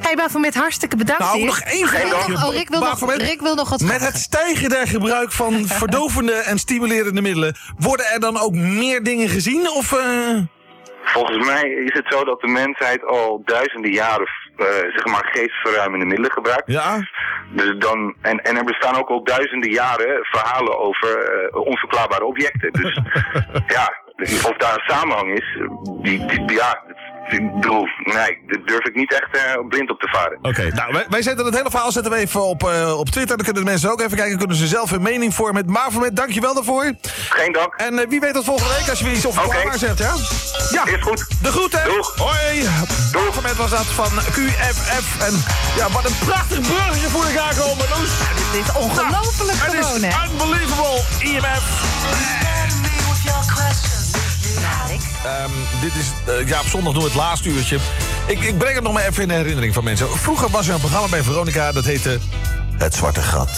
Hey, Baphomet, hartstikke bedankt. Nou, nog één vraagje. Oh, Rick wil, nog, Rick wil nog wat Met vragen. het stijgen der gebruik van verdovende en stimulerende middelen... worden er dan ook meer dingen gezien? Of, eh, Volgens mij is het zo dat de mensheid al duizenden jaren eh, zeg maar geestverruimende middelen gebruikt. Ja? Dus dan, en, en er bestaan ook al duizenden jaren verhalen over eh, onverklaarbare objecten. Dus ja, of daar een samenhang is, die, die, die- ja, ik bedoel, nee, daar durf ik niet echt eh, blind op te varen. Oké, nou, wij, wij zetten het hele verhaal zetten we even op, eh, op Twitter. Dan kunnen de mensen ook even kijken. Kunnen ze zelf hun mening vormen. Maar voor dank je wel daarvoor. Geen dank. En eh, wie weet tot volgende week als je weer iets onverklaarbaar zegt, ja? Ja. Is goed. De groeten. Doeg. Hoi. Doeg. was dat van QFF. En ja, wat een prachtig bruggetje voor elkaar komen, Loes. Dit is ongelooflijk Nou, gewoon, Het is hè? unbelievable, IMF. Ehm, dit is, eh, ja, op zondag doen we het laatste uurtje. Ik, ik breng het nog maar even in herinnering van mensen. Vroeger was er een programma bij Veronica, dat heette Het Zwarte Gat.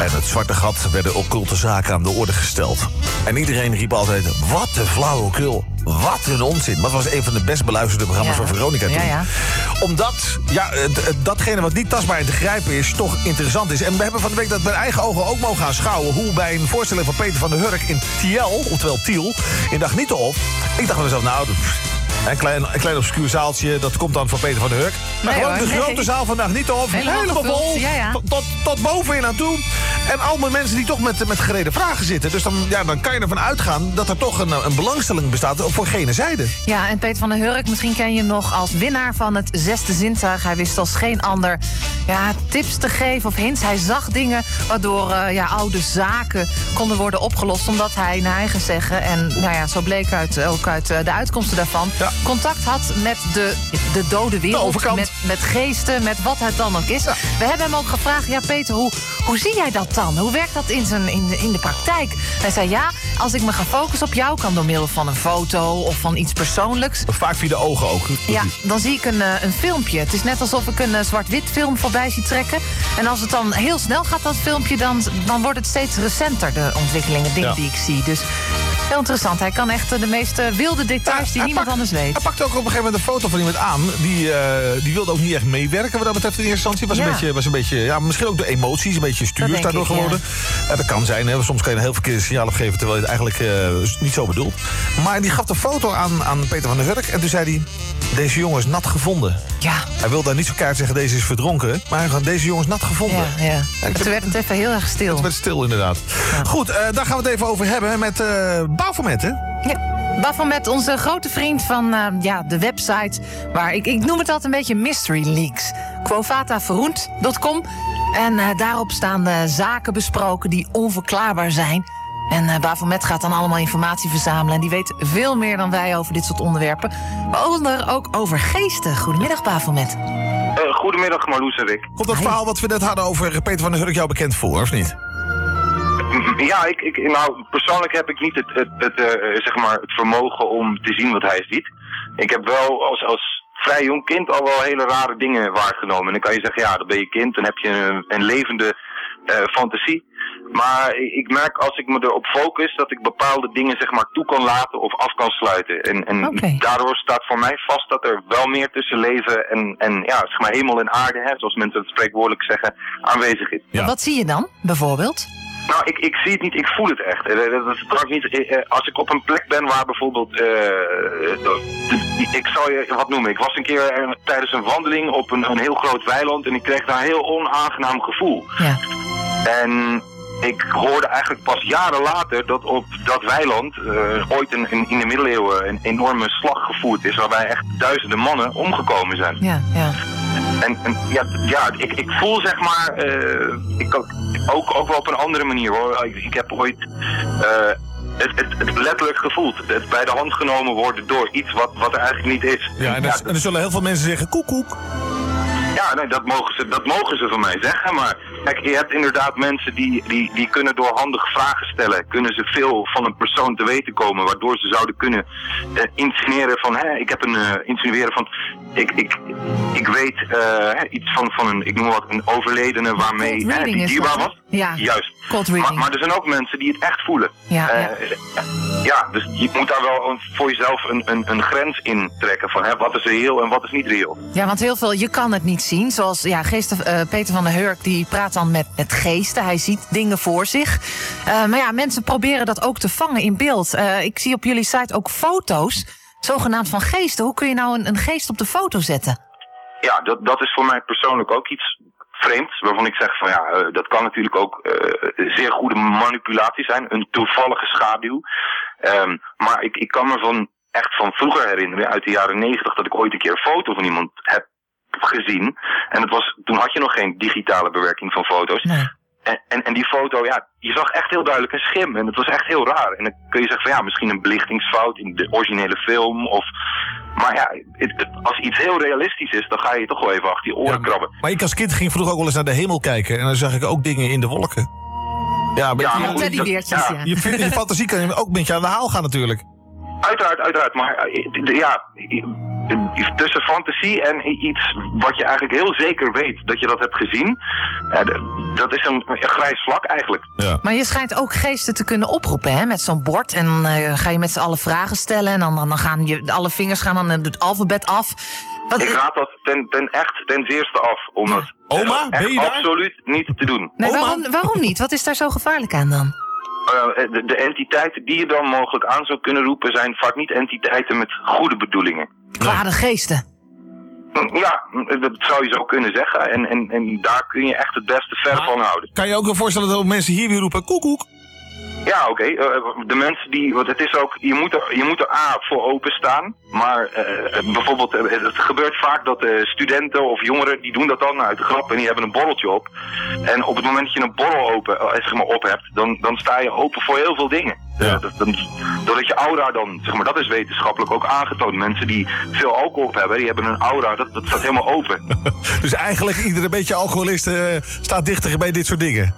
En het Zwarte Gat werden occulte zaken aan de orde gesteld. En iedereen riep altijd, wat een flauwekul. Wat een onzin. Maar het was een van de best beluisterde programma's Ja. van Veronica toen. Ja, ja. Omdat ja, datgene wat niet tastbaar en te grijpen is, toch interessant is. En we hebben van de week dat met eigen ogen ook mogen aanschouwen... hoe bij een voorstelling van Peter van der Hurk in Tiel, oftewel Tiel, in Dagnietenhof... ik dacht van mezelf, nou, een klein, een klein obscuur zaaltje, dat komt dan van Peter van der Hurk. Maar Nee, gewoon hoor, de nee. grote zaal van Dagnietenhof, Helemaal helemaal gevuld, vol. ja, ja. Tot, tot, tot bovenin aan toe. En allemaal mensen die toch met, met gereden vragen zitten. Dus dan, ja, dan kan je ervan uitgaan dat er toch een, een belangstelling bestaat voor gene zijde. Ja, en Peter van der Hurk, misschien ken je hem nog als winnaar van het zesde zintuig. Hij wist als geen ander ja, tips te geven of hints. Hij zag dingen waardoor eh, ja, oude zaken konden worden opgelost. Omdat hij, naar eigen zeggen, en nou ja, zo bleek uit, ook uit eh, de uitkomsten daarvan... contact had met de, de dode wereld. met, met geesten, met wat het dan ook is. We hebben hem ook gevraagd, ja Peter, hoe, hoe zie jij dat dan? Hoe werkt dat in, zijn, in, de, in de praktijk? Hij zei, ja, als ik me ga focussen op jou... kan door middel van een foto of van iets persoonlijks... Vaak via de ogen ook. Ja, dan zie ik een, eh, een filmpje. Het is net alsof ik een eh, zwart-wit film voorbij zie trekken. En als het dan heel snel gaat, dat filmpje... dan, dan wordt het steeds recenter, de ontwikkelingen, dingen Ja. die ik zie. Dus heel interessant. Hij kan echt eh, de meest eh, wilde details die niemand anders weet. Hij pakte ook op een gegeven moment een foto van iemand aan. Die, eh, die wilde ook niet echt meewerken wat dat betreft in eerste instantie. Was een beetje, was een beetje ja, misschien ook de emoties, een beetje stuurs daardoor ik, geworden. Ja, dat kan zijn. Hè. Soms kan je een heel verkeerde signaal opgeven terwijl je het eigenlijk eh, niet zo bedoelt. Maar die gaf de foto aan, aan Peter van der Hurk. En toen zei hij, deze jongen is nat gevonden. Ja. Hij wilde daar niet zo kaart zeggen, deze is verdronken. Maar hij deze jongen is nat gevonden. Ja, ja. En toen werd het even heel erg stil. Het werd stil inderdaad. Goed, eh, daar gaan we het even over hebben met Bouwformat, hè? Ja. Baphomet, onze grote vriend van eh, ja, de website... waar ik, ik noem het altijd een beetje mystery leaks. Quovataverroend.com. En eh, daarop staan eh, zaken besproken die onverklaarbaar zijn. En eh Baphomet gaat dan allemaal informatie verzamelen... en die weet veel meer dan wij over dit soort onderwerpen. Waaronder ook over geesten. Goedemiddag, Baphomet. Eh, goedemiddag Marloes en Rick. Komt dat verhaal wat we net hadden over Peter van der Hurk jou bekend voor, of niet? Ja, ik, ik, nou, persoonlijk heb ik niet het, het, het, eh, zeg maar het vermogen om te zien wat hij ziet. Ik heb wel als, als vrij jong kind al wel hele rare dingen waargenomen. En dan kan je zeggen, ja, dan ben je kind, dan heb je een, een levende eh, fantasie. Maar ik merk als ik me erop focus dat ik bepaalde dingen zeg maar toe kan laten of af kan sluiten. En, en daardoor staat voor mij vast dat er wel meer tussen leven en, en ja, zeg maar hemel en aarde, hè, zoals mensen het spreekwoordelijk zeggen, aanwezig is. Ja. Wat zie je dan, bijvoorbeeld? Nou, ik, ik zie het niet, ik voel het echt. Eh, Dat is trouwens niet. eh, eh, Als ik op een plek ben waar bijvoorbeeld. ik zal je wat noemen. Ik was een keer tijdens een wandeling op een, een heel groot weiland en ik kreeg daar een heel onaangenaam gevoel. Ja. En ik hoorde eigenlijk pas jaren later dat op dat weiland eh, ooit een, een- in de middeleeuwen een enorme slag gevoerd is waarbij echt duizenden mannen omgekomen zijn. Ja, ja. En, en ja, ja ik, ik voel zeg maar, eh, ik ook, ook, ook wel op een andere manier hoor. Ik, ik heb ooit eh, het, het, het letterlijk gevoeld. Het bij de hand genomen worden door iets wat, wat er eigenlijk niet is. Ja, en, er, en er zullen heel veel mensen zeggen, koek, koek. Ja, nee, dat, mogen ze, dat mogen ze van mij zeggen. Maar kijk, je hebt inderdaad mensen die, die, die kunnen door handige vragen stellen... kunnen ze veel van een persoon te weten komen... waardoor ze zouden kunnen eh, insinueren van... Hè, ik heb een eh, insinueren van... Ik, ik, ik weet eh, hè, iets van, van een, ik noem wat, een overledene waarmee hè, die dierbaar was. Ja, Juist. cold Maar, reading. maar er zijn ook mensen die het echt voelen. Ja, Eh, ja. ja, dus je moet daar wel een- voor jezelf een, een, een grens in trekken van hè, wat is reëel en wat is niet reëel. Ja, want heel veel, je kan het niet zien. Zoals ja, geesten, eh, Peter van der Hurk, die praat dan met, met geesten. Hij ziet dingen voor zich. Eh, maar ja, mensen proberen dat ook te vangen in beeld. Ik zie op jullie site ook foto's, zogenaamd van geesten. Hoe kun je nou een, een geest op de foto zetten? ja, dat, dat is voor mij persoonlijk ook iets vreemds. Waarvan ik zeg van ja, eh, dat kan natuurlijk ook eh, zeer goede manipulatie zijn. Een toevallige schaduw. Ehm, maar ik, ik kan me van echt van vroeger herinneren, uit de jaren negentig, dat ik ooit een keer een foto van iemand heb gezien. En het was, toen had je nog geen digitale bewerking van foto's. En, en, en die foto, ja, je zag echt heel duidelijk een schim. En het was echt heel raar. En dan kun je zeggen van ja, misschien een belichtingsfout in de originele film. Of, maar ja, het- het- als iets heel realistisch is, dan ga je toch wel even achter je oren krabben. Maar ik als kind ging vroeger ook wel eens naar de hemel kijken. En dan zag ik ook dingen in de wolken. Ja, een beetje- maar ja. Je, je fantasie kan je ook een beetje aan de haal gaan natuurlijk. Uiteraard, uiteraard. Maar eh, ja, tussen fantasie en iets wat je eigenlijk heel zeker weet dat je dat hebt gezien. eh, dat is een, een grijs vlak eigenlijk. Maar je schijnt ook geesten te kunnen oproepen hè, met zo'n bord. En dan eh, ga je met z'n allen vragen stellen. En dan, dan gaan je, alle vingers gaan dan het alfabet af. Wat, Ik raad dat ten, ten echt ten zeerste af. Om dat Oma, ben je daar? absoluut niet te doen. nee, waarom, waarom niet? Wat is daar zo gevaarlijk aan dan? Eh, de, de entiteiten die je dan mogelijk aan zou kunnen roepen zijn vaak niet entiteiten met goede bedoelingen. Kwade geesten. Ja, dat zou je zo kunnen zeggen. En, en, en daar kun je echt het beste ver van houden. Kan je ook wel voorstellen dat ook mensen hier weer roepen koekoek? Ja, oké. eh, de mensen die. Want het is ook. Je moet er, je moet er A voor openstaan. Maar eh, bijvoorbeeld. eh, het gebeurt vaak dat eh, studenten of jongeren. die doen dat dan uit de grap. en die hebben een borreltje op. En op het moment dat je een borrel open, zeg maar, op hebt. Dan, dan sta je open voor heel veel dingen. Eh, dat, dan, doordat je aura dan. zeg maar, dat is wetenschappelijk ook aangetoond. Mensen die veel alcohol op hebben. die hebben een aura. dat, dat staat helemaal open. Dus eigenlijk iedere beetje alcoholist staat dichter bij dit soort dingen.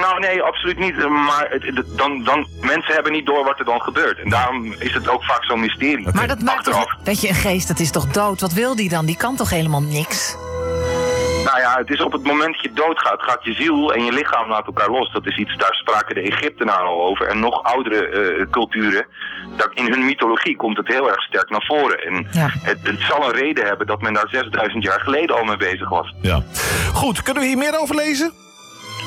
Nou, nee, absoluut niet. Maar het, dan, dan, mensen hebben niet door wat er dan gebeurt. En daarom is het ook vaak zo'n mysterie. Maar dat maakt Achteraf. toch... Weet je, een geest, dat is toch dood? Wat wil die dan? Die kan toch helemaal niks? Nou ja, het is op het moment dat je doodgaat, gaat je ziel en je lichaam laten elkaar los. Dat is iets, daar spraken de Egyptenaren al over. En nog oudere eh, culturen, daar, in hun mythologie komt het heel erg sterk naar voren. En het, het zal een reden hebben dat men daar 6000 jaar geleden al mee bezig was. Ja. Goed, kunnen we hier meer over lezen?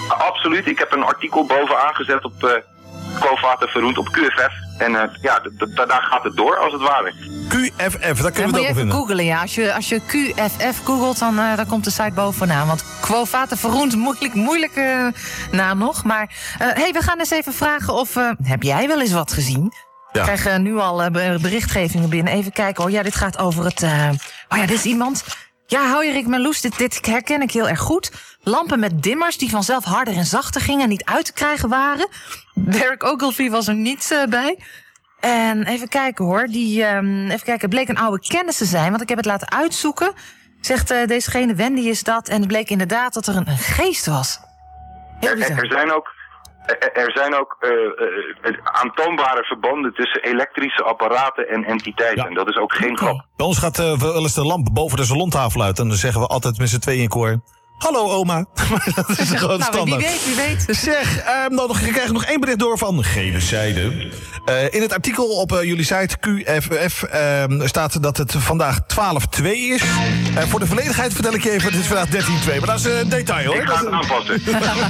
Absoluut, ik heb een artikel bovenaan gezet op uh, Quo Verroend op QFF. En eh, ja, daar gaat het door als het ware. QFF, daar kunnen we moet je het ook even vinden. googlen, ja. Als je, als je QFF googelt, dan, eh, dan komt de site bovenaan. Want Quo Vate Verroend, moeilijk, moeilijke naam nog. Maar eh hey, we gaan eens even vragen of... eh, heb jij wel eens wat gezien? We krijgen nu al eh, be- berichtgevingen binnen. Even kijken hoor. Ja, dit gaat over het... eh, Oh ja, dit is iemand... Ja, hou je Rick Marloes, dit, dit herken ik heel erg goed. Lampen met dimmers die vanzelf harder en zachter gingen... en niet uit te krijgen waren. Derek Ogilvie was er niet eh, bij. En even kijken hoor. Die, ehm, even kijken, het bleek een oude kennis te zijn, want ik heb het laten uitzoeken. Zegt eh, dezegene, Wendy is dat. En het bleek inderdaad dat er een, een geest was. Heel Er, er zijn ook, er, zijn ook eh, eh, aantoonbare verbanden tussen elektrische apparaten en entiteiten. Dat is ook geen grap. Bij ons gaat eh, wel eens de lamp boven de salontafel uit. En dan zeggen we altijd met z'n tweeën in koor... Hallo oma. dat is gewoon Nou, standaard. wie weet, wie weet. Zeg, ehm, dan nog, ik krijg nog één bericht door van gele zijde. Eh, in het artikel op eh, jullie site QFF ehm, staat dat het vandaag 12-2 is. Eh, voor de volledigheid vertel ik je even, het is vandaag 13-2. Maar dat is een detail hoor. Ik ga het aanpassen.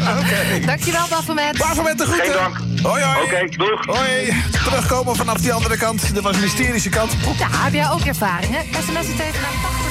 Dankjewel, Baphomet. Baphomet, de groeten. Geen dank. Hoi, hoi. Oké, doeg. Hoi. Terugkomen vanaf die andere kant. Dat was een mysterische kant. Ja, heb jij ook ervaring, hè? SMS het even naar 80.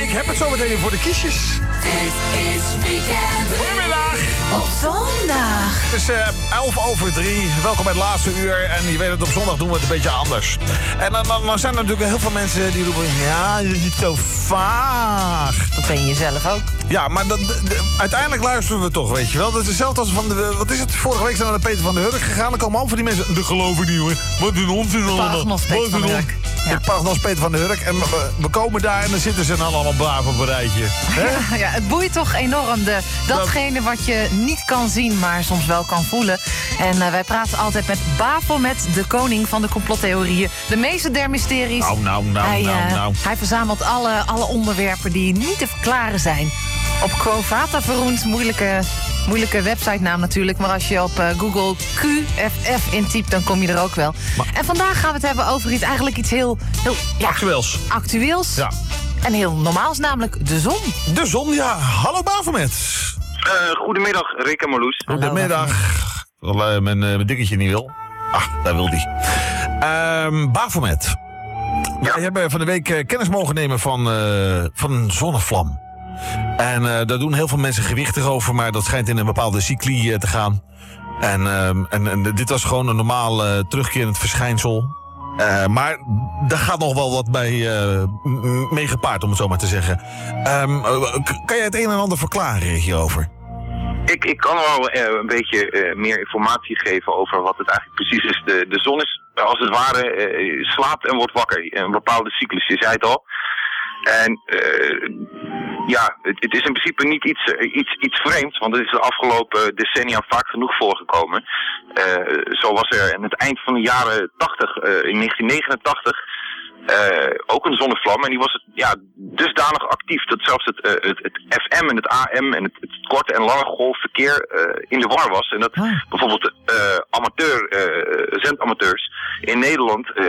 Ik heb het zo meteen voor de kiesjes. Dit is weekend. Goedemiddag. Op zondag. Het is eh 11 over 3. Welkom bij het laatste uur. En je weet het, op zondag doen we het een beetje anders. En dan, dan, dan zijn er natuurlijk heel veel mensen die roepen... Ja, dit is zo vaag. Dat ben je zelf ook. Ja, maar dat, de- de- uiteindelijk luisteren we toch, weet je wel. Dat is hetzelfde als van de... Wat is het? Vorige week zijn we naar Peter van der Hurk gegaan. Dan komen al van die mensen... Dat geloof ik niet, hoor. Wat een onzin allemaal. Wat van een der on- Hurk. Ja. Het Paragnos Peter van der Hurk. En we, we komen daar en dan zitten ze dan allemaal braaf op een rijtje. Hè? Ja, het boeit toch enorm. De, datgene wat je niet kan zien, maar soms wel kan voelen. En eh, wij praten altijd met Baphomet, de koning van de complottheorieën. De meester der mysteries. Nou, nou, nou, hij, nou, eh, nou. hij verzamelt alle, alle onderwerpen die niet te verklaren zijn. Op Quovata Verroend, moeilijke, moeilijke website naam natuurlijk. Maar als je op eh, Google QFF intypt, dan kom je er ook wel. En vandaag gaan we het hebben over iets, eigenlijk iets heel, heel ja, Actueels. actueels. Ja. En heel normaals, namelijk de zon. De zon, ja. Hallo Bafelmet. Eh, goedemiddag, Rick en Marloes. Goedemiddag. Eh, mijn, eh, mijn dikketje niet wil. Ah, daar wil die. Ehm Bafelmet. Wij hebben van de week eh, kennis mogen nemen van, van een zonnevlam. En daar doen heel veel mensen gewichtig over, maar dat schijnt in een bepaalde cycli te gaan. En, ehm, en, en dit was gewoon een normaal terugkerend verschijnsel. Eh, maar daar gaat nog wel wat bij m- mee gepaard, om het zo maar te zeggen. Ehm, eh, kan jij het een en ander verklaren hierover? Ik, ik kan wel een beetje meer informatie geven over wat het eigenlijk precies is. De, de zon is als het ware slaapt en wordt wakker. Een bepaalde cyclus, je zei het al. En ja, het, het is in principe niet iets, eh, iets, iets vreemds, want het is de afgelopen decennia vaak genoeg voorgekomen. Eh, zo was er aan het eind van de jaren 80, eh, in 1989, eh, ook een zonnevlam. En die was ja, dusdanig actief dat zelfs het, eh, het, het FM en het AM en het, het korte en lange golfverkeer eh, in de war was. En dat bijvoorbeeld eh, amateur, eh, zendamateurs in Nederland eh,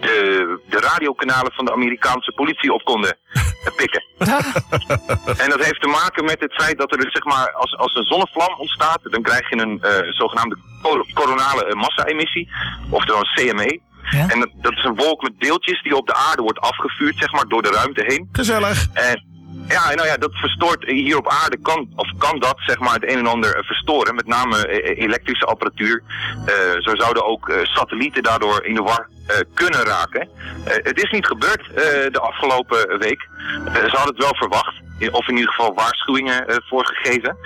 de, de radiokanalen van de Amerikaanse politie op konden pikken. En dat heeft te maken met het feit dat er dus, zeg maar, als, als een zonnevlam ontstaat, dan krijg je een eh, zogenaamde cor- coronale eh, massa-emissie, oftewel een CME. En dat, dat is een wolk met deeltjes die op de aarde wordt afgevuurd, zeg maar, door de ruimte heen. Gezellig. En ja, nou ja, dat verstoort hier op aarde kan, of kan dat zeg maar het een en ander eh, verstoren. Met name eh, elektrische apparatuur. Eh, zo zouden ook eh, satellieten daardoor in de war eh, kunnen raken. Eh, het is niet gebeurd eh, de afgelopen week. Eh, ze hadden het wel verwacht. Of in ieder geval waarschuwingen eh, voorgegeven.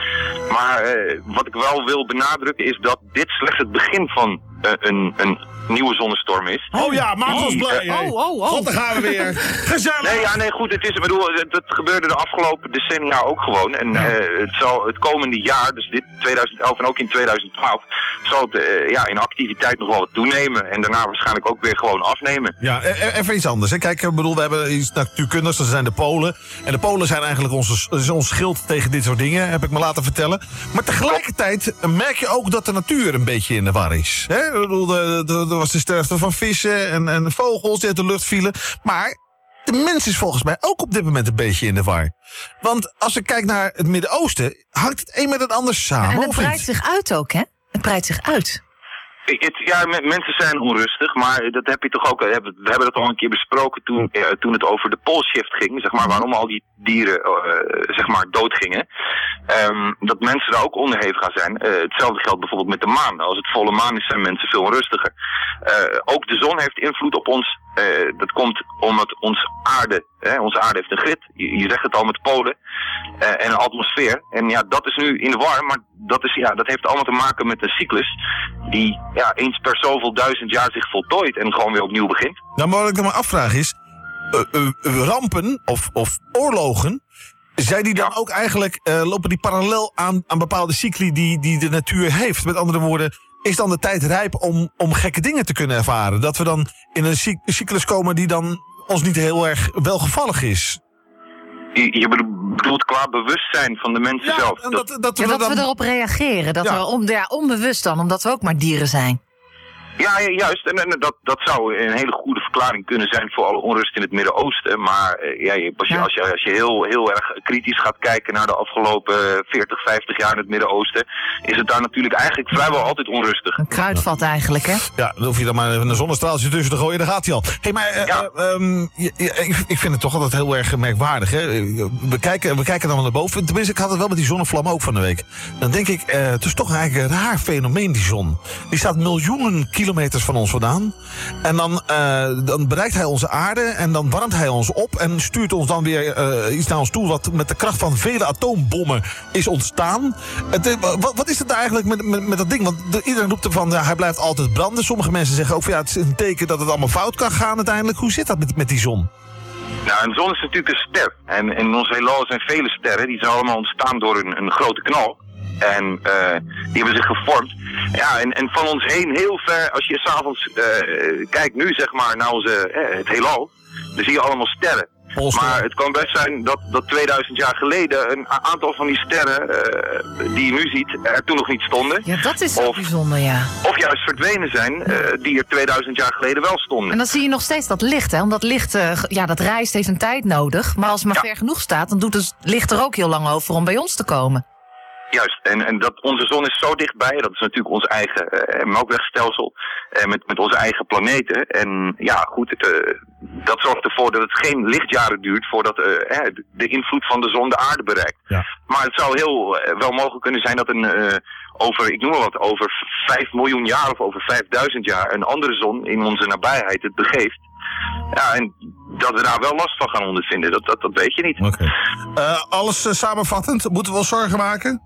Maar eh, wat ik wel wil benadrukken is dat dit slechts het begin van eh, een, een nieuwe zonnestorm is. Oh ja, maak ons Die, blij. eh, hè. God, daar gaan we weer. Gezellig. Nee, ja, nee, goed. Het is, ik bedoel, het gebeurde de afgelopen decennia ook gewoon. En eh, het zal het komende jaar, dus dit 2011 en ook in 2012, zal het eh, ja, in activiteit nog wel wat toenemen. En daarna waarschijnlijk ook weer gewoon afnemen. Ja, e- e- even iets anders. Hè. Kijk, ik bedoel, we hebben iets natuurkundigs, dat zijn de Polen. En de Polen zijn eigenlijk onze, is ons schild tegen dit soort dingen, heb ik me laten vertellen. Maar tegelijkertijd merk je ook dat de natuur een beetje in de war is. Hè? Ik bedoel, de- de- Er was de sterfte van vissen en, en vogels die uit de lucht vielen. Maar de mens is volgens mij ook op dit moment een beetje in de war. Want als ik kijk naar het Midden-Oosten, hangt het een met het ander samen, en het breidt zich uit ook, hè? Het breidt zich uit. Het, ja, me- mensen zijn onrustig, maar dat heb je toch ook. We hebben, we hebben dat al een keer besproken toen, eh, toen het over de polshift ging. Zeg maar, waarom al die dieren eh, zeg maar, doodgingen. Ehm, dat mensen daar ook onderhevig aan zijn. Eh, hetzelfde geldt bijvoorbeeld met de maan. Als het volle maan is, zijn mensen veel onrustiger. Eh, ook de zon heeft invloed op ons. Eh, dat komt omdat ons aarde, hè, onze aarde heeft een grid. Je, je zegt het al met polen. eh, en een atmosfeer. En ja, dat is nu in de war, maar dat, is, ja, dat heeft allemaal te maken met een cyclus die ja, eens per zoveel duizend jaar zich voltooit en gewoon weer opnieuw begint. Nou, maar wat ik me afvraag is, eh, rampen of, of oorlogen, zijn die dan ook eigenlijk, lopen die parallel aan, aan bepaalde cycli die, die de natuur heeft? Met andere woorden, is dan de tijd rijp om, om gekke dingen te kunnen ervaren? Dat we dan in een cyc- cyclus komen die dan ons niet heel erg welgevallig is? Je, bedoelt qua bewustzijn van de mensen zelf. en dat, dat, Ja, we dat we erop reageren. Dat Ja. we om, ja, onbewust dan, omdat we ook maar dieren zijn. Ja, ja, juist. En, en dat, dat zou een hele goede verklaring kunnen zijn voor alle onrust in het Midden-Oosten. Maar eh, ja, je- als, je, als, je, als je heel, heel erg kritisch gaat kijken naar de afgelopen 40, 50 jaar in het Midden-Oosten, is het daar natuurlijk eigenlijk vrijwel altijd onrustig. Een kruidvat eigenlijk, hè? Ja, dan hoef je dan maar even een zonnestraaltje tussen te gooien, dan gaat hij al. hey, maar eh, eh, ehm, ik, ik vind het toch altijd heel erg merkwaardig. Hè? We, kijken, we kijken dan naar boven. Tenminste, ik had het wel met die zonnevlam ook van de week. Dan denk ik, eh, het is toch eigenlijk een raar fenomeen, die zon. Die staat miljoenen kilometers van ons vandaan. En dan, eh, dan bereikt hij onze aarde en dan warmt hij ons op... en stuurt ons dan weer eh, iets naar ons toe... wat met de kracht van vele atoombommen is ontstaan. Het, eh, wat, wat is het nou eigenlijk met, met, dat ding? Want de- iedereen roept ervan, ja, hij blijft altijd branden. Sommige mensen zeggen ook, van, ja, het is een teken dat het allemaal fout kan gaan uiteindelijk. Hoe zit dat met, met die zon? Nou, een zon is natuurlijk een ster. En in ons heelal zijn vele sterren. Die zijn allemaal ontstaan door een, een grote knal. En eh, die hebben zich gevormd. Ja, en, en van ons heen heel ver, als je s'avonds eh kijkt nu zeg maar naar onze, eh, het heelal, dan zie je allemaal sterren. Maar het kan best zijn dat, dat 2000 jaar geleden een aantal van die sterren eh, die je nu ziet, er toen nog niet stonden. Ja, dat is zo bijzonder, ja. Of juist verdwenen zijn, eh, die er 2000 jaar geleden wel stonden. En dan zie je nog steeds dat licht, hè? Omdat licht, eh, ge- ja, dat reist heeft een tijd nodig. Maar als het maar ver genoeg staat, dan doet het licht er ook heel lang over om bij ons te komen. Juist, en, en dat onze zon is zo dichtbij, dat is natuurlijk ons eigen eh, melkwegstelsel, eh, met, met onze eigen planeten. En ja, goed, eh, dat zorgt ervoor dat het geen lichtjaren duurt voordat de- invloed van de zon de aarde bereikt. Ja. Maar het zou heel wel mogelijk kunnen zijn dat een, over, ik noem maar wat, over 5 miljoen jaar of over 5000 jaar een andere zon in onze nabijheid het begeeft. Ja, en dat we daar wel last van gaan ondervinden, dat, dat, dat weet je niet. Alles samenvattend, moeten we ons zorgen maken?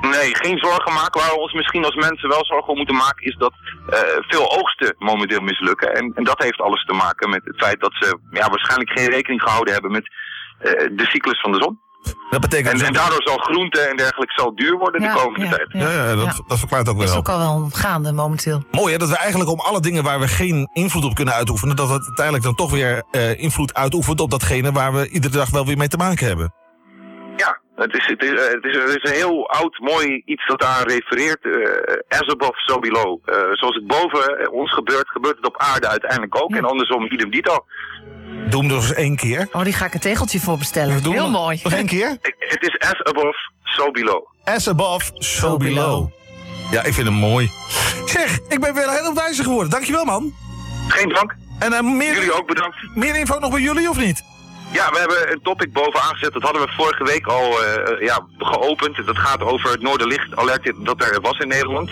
Nee, geen zorgen maken. Waar we ons misschien als mensen wel zorgen om moeten maken, is dat eh, veel oogsten momenteel mislukken. En, en dat heeft alles te maken met het feit dat ze ja, waarschijnlijk geen rekening gehouden hebben met eh, de cyclus van de zon. Dat betekent En, dus en daardoor zal groente en dergelijke zal duur worden Ja, de komende ja, tijd. ja. Ja, ja, dat, Ja. dat verklaart ook Is wel. ook al wel gaande momenteel. Mooi hè, dat we eigenlijk om alle dingen waar we geen invloed op kunnen uitoefenen... dat het uiteindelijk dan toch weer eh, invloed uitoefent op datgene waar we iedere dag wel weer mee te maken hebben. Ja, het is, het, is, eh, het, is, het is een heel oud, mooi iets dat daar refereert. eh as above, so below. Eh, zoals het boven ons gebeurt, gebeurt het op aarde uiteindelijk ook. En andersom, idem dito. Doe hem nog eens één keer. Oh, die ga ik een tegeltje voor bestellen. Doe Heel mooi. Nog één keer. Het is as above, so below. As above, so below. Ja, ik vind hem mooi. Zeg, ik ben weer heel op wijzer geworden. Dankjewel man. Geen dank. En eh, meer, Jullie ook bedankt. meer info nog bij jullie of niet? Ja, we hebben een topic bovenaan gezet. Dat hadden we vorige week al eh, ja, geopend. Dat gaat over het Noorderlichtalert dat er was in Nederland.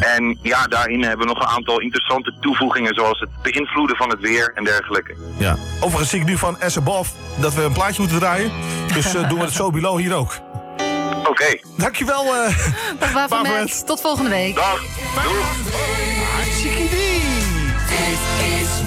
En ja, daarin hebben we nog een aantal interessante toevoegingen... zoals het beïnvloeden van het weer en dergelijke. Ja. Overigens zie ik nu van above dat we een plaatje moeten draaien. Dus eh, doen we het so below hier ook. Oké, Dankjewel. eh. Bafomet. Tot volgende week. dag. Doei. Dit is.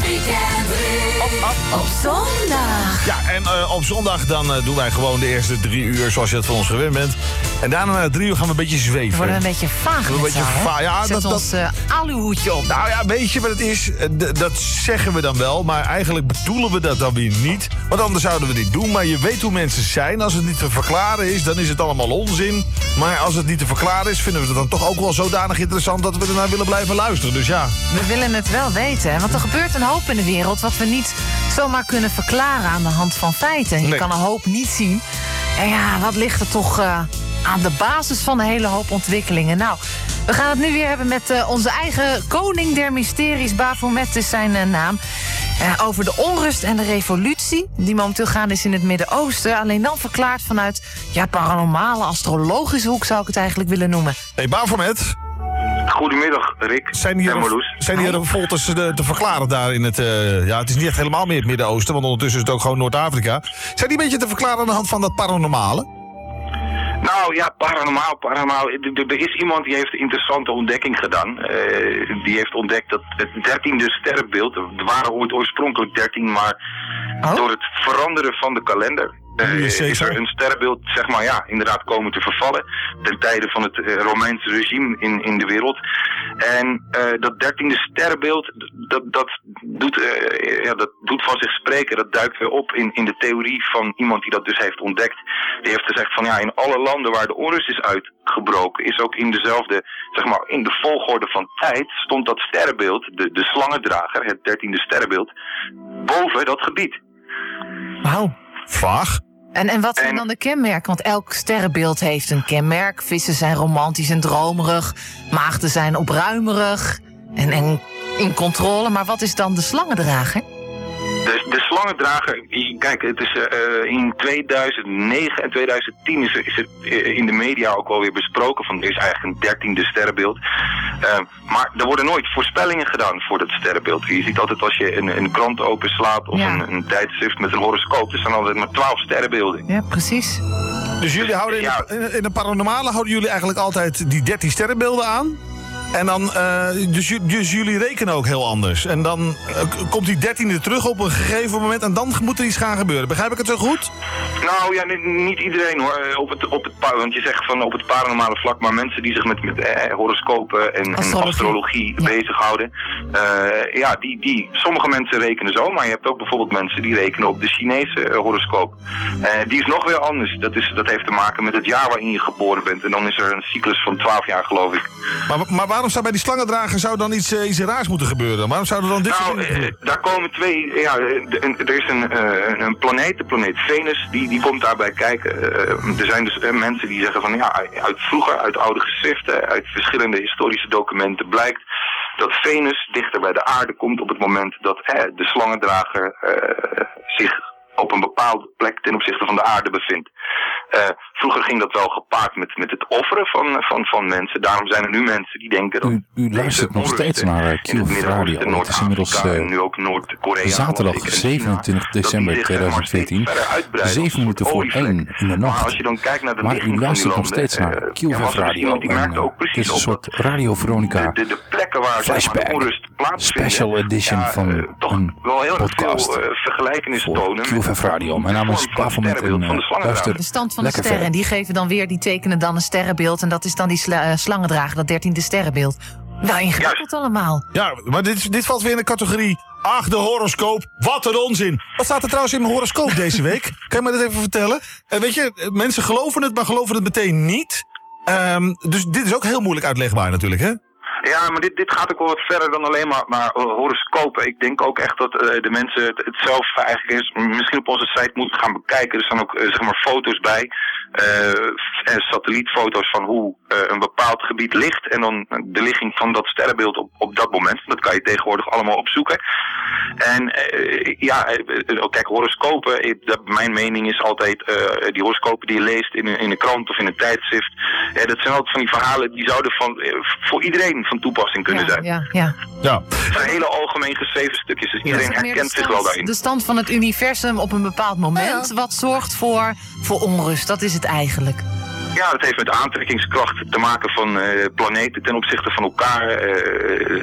Op zondag. Ja, en eh, op zondag dan eh, doen wij gewoon de eerste drie uur zoals je dat van ons gewend bent. En daarna na drie uur gaan we een beetje We zweven. worden een beetje vaag Een beetje z'n allen, hè? va- ja, Zet dat- ons eh aluhoedje op. Nou ja, weet je wat het is? D- Dat zeggen we dan wel, maar eigenlijk bedoelen we dat dan weer niet. Want anders zouden we het niet doen. Maar je weet hoe mensen zijn. Als het niet te verklaren is, dan is het allemaal onzin. Maar als het niet te verklaren is, vinden we het dan toch ook wel zodanig interessant... dat we ernaar willen blijven luisteren. Dus ja, We willen het wel weten, want er gebeurt een hoop in de wereld... wat we niet zomaar kunnen verklaren aan de hand van feiten. Je Nee. kan een hoop niet zien. En ja, wat ligt er toch eh, aan de basis van een hele hoop ontwikkelingen? Nou, we gaan het nu weer hebben met eh, onze eigen koning der mysteries... Baphomet is zijn eh, naam. Eh, over de onrust en de revolutie die momenteel gaande is in het Midden-Oosten. Alleen dan verklaard vanuit ja, paranormale, astrologische hoek... zou ik het eigenlijk willen noemen. hey, Bafomet, Goedemiddag, Rick zijn hier, zijn hier volters te, te verklaren daar in het... eh, ja, het is niet echt helemaal meer het Midden-Oosten, want ondertussen is het ook gewoon Noord-Afrika. Zijn die een beetje te verklaren aan de hand van dat paranormale? Nou ja, paranormaal, paranormaal. Er is iemand die heeft een interessante ontdekking gedaan. Eh, die heeft ontdekt dat het dertiende sterrenbeeld, er waren ooit oorspronkelijk dertien, maar Oh. door het veranderen van de kalender Julius is er een sterrenbeeld, zeg maar ja, inderdaad komen te vervallen. Ten tijde van het eh, Romeinse regime in, in de wereld. En eh, dat dertiende sterrenbeeld, dat, dat, doet, eh, ja, dat doet van zich spreken. Dat duikt weer op in, in de theorie van iemand die dat dus heeft ontdekt. Die heeft gezegd van ja, in alle landen waar de onrust is uitgebroken, is ook in dezelfde, zeg maar, in de volgorde van tijd, stond dat sterrenbeeld, de, de slangendrager, het dertiende sterrenbeeld, boven dat gebied. Wauw. Vaag. En, en wat zijn En- dan de kenmerken? Want elk sterrenbeeld heeft een kenmerk. Vissen zijn romantisch en dromerig. Maagden zijn opruimerig en, en in controle. Maar wat is dan de slangendrager? De, de slangendrager, kijk, het is eh, in 2009 en 2010 is, is het eh, in de media ook alweer besproken van er is eigenlijk een dertiende sterrenbeeld. Eh, maar er worden nooit voorspellingen gedaan voor dat sterrenbeeld. Je ziet altijd als je een, een krant openslaat of Ja. een, een tijdschrift met een horoscoop, er staan altijd maar twaalf sterrenbeelden. Ja, precies. Dus jullie houden in, Ja. de, in, in de paranormale houden jullie eigenlijk altijd die 13 sterrenbeelden aan. En dan, eh, dus, dus jullie rekenen ook heel anders. En dan eh, komt die dertiende terug op een gegeven moment en dan moet er iets gaan gebeuren. Begrijp ik het zo goed? Nou ja, niet, niet iedereen hoor. Eh, Op het, op het, want je zegt van op het paranormale vlak, maar mensen die zich met, met eh, horoscopen en en Astrologie. astrologie, Ja. bezighouden. eh, ja, die, die, sommige mensen rekenen zo, maar je hebt ook bijvoorbeeld mensen die rekenen op de Chinese horoscoop. Die is nog weer anders. Dat, is, dat heeft te maken met het jaar waarin je geboren bent. En dan is er een cyclus van 12 jaar, geloof ik. Maar, maar waarom waarom zou bij die slangendrager zou dan iets, eh, iets raars moeten gebeuren? Waarom zouden dan dit Nou, eh, daar komen twee. Ja, er is een, eh, een- planeet, de planeet Venus, die, die komt daarbij kijken. Er zijn dus mensen die zeggen van ja, uit vroeger, uit oude geschriften, uit verschillende historische documenten blijkt dat Venus dichter bij de aarde komt op het moment dat de slangendrager zich op een bepaalde plek ten opzichte van de aarde bevindt. Eh, vroeger ging dat wel gepaard met, met het offeren van, van, van mensen. Daarom zijn er nu mensen die denken dat U, u luistert nog steeds naar eh, QF Midden-Oosten, Radio. Het is inmiddels eh, nu ook zaterdag geloof ik, en China, 27 dat die december zich, eh, maar steeds 2014. verder uitbreiden als 7 een minuten voor. 1 in de Maar nacht. als je dan kijkt naar de Maar u luistert nog steeds naar eh, dus Radio. En, eh, ook Het is een soort Radio Veronica de, de plekken waar flashback. onrust plaatsvindt. special edition van eh, toch een wel heel erg podcast eh, voor. QFF Radio. Mijn naam is Pavel met een eh, luister. De stand van de sterren. En die geven dan weer, die tekenen dan een sterrenbeeld. En dat is dan die sla- eh, slangendrager, dat dertiende sterrenbeeld. Wel ingewikkeld allemaal. Ja, maar dit, dit valt weer in de categorie... Ach, de horoscoop. Wat een onzin. Wat staat er trouwens in mijn horoscoop deze week? Kan je me dat even vertellen? En weet je, eh, mensen geloven het, maar geloven het meteen niet. Ehm, dus dit is ook heel moeilijk uitlegbaar natuurlijk, hè? Ja, maar dit, dit gaat ook wel wat verder dan alleen maar, maar eh, horoscopen. Ik denk ook echt dat eh, de mensen het, zelf eigenlijk eens misschien op onze site moeten gaan bekijken. Er staan ook eh, zeg maar foto's bij. en satellietfoto's van hoe een bepaald gebied ligt. En dan de ligging van dat sterrenbeeld op, op dat moment. Dat kan je tegenwoordig allemaal opzoeken. En eh, ja, eh, eh, kijk, horoscopen, dat, mijn mening is altijd, eh, die horoscopen die je leest in een, in een krant of in een tijdschrift, dat zijn altijd van die verhalen die zouden van, voor iedereen van toepassing kunnen zijn. Ja, ja. Ja. Het zijn hele algemeen geschreven stukjes, dus iedereen de herkent zich wel daarin. De stand van het universum op een bepaald moment. Wat zorgt voor, voor onrust? Dat is het eigenlijk. Ja, dat heeft met aantrekkingskracht te maken van eh, planeten ten opzichte van elkaar. eh,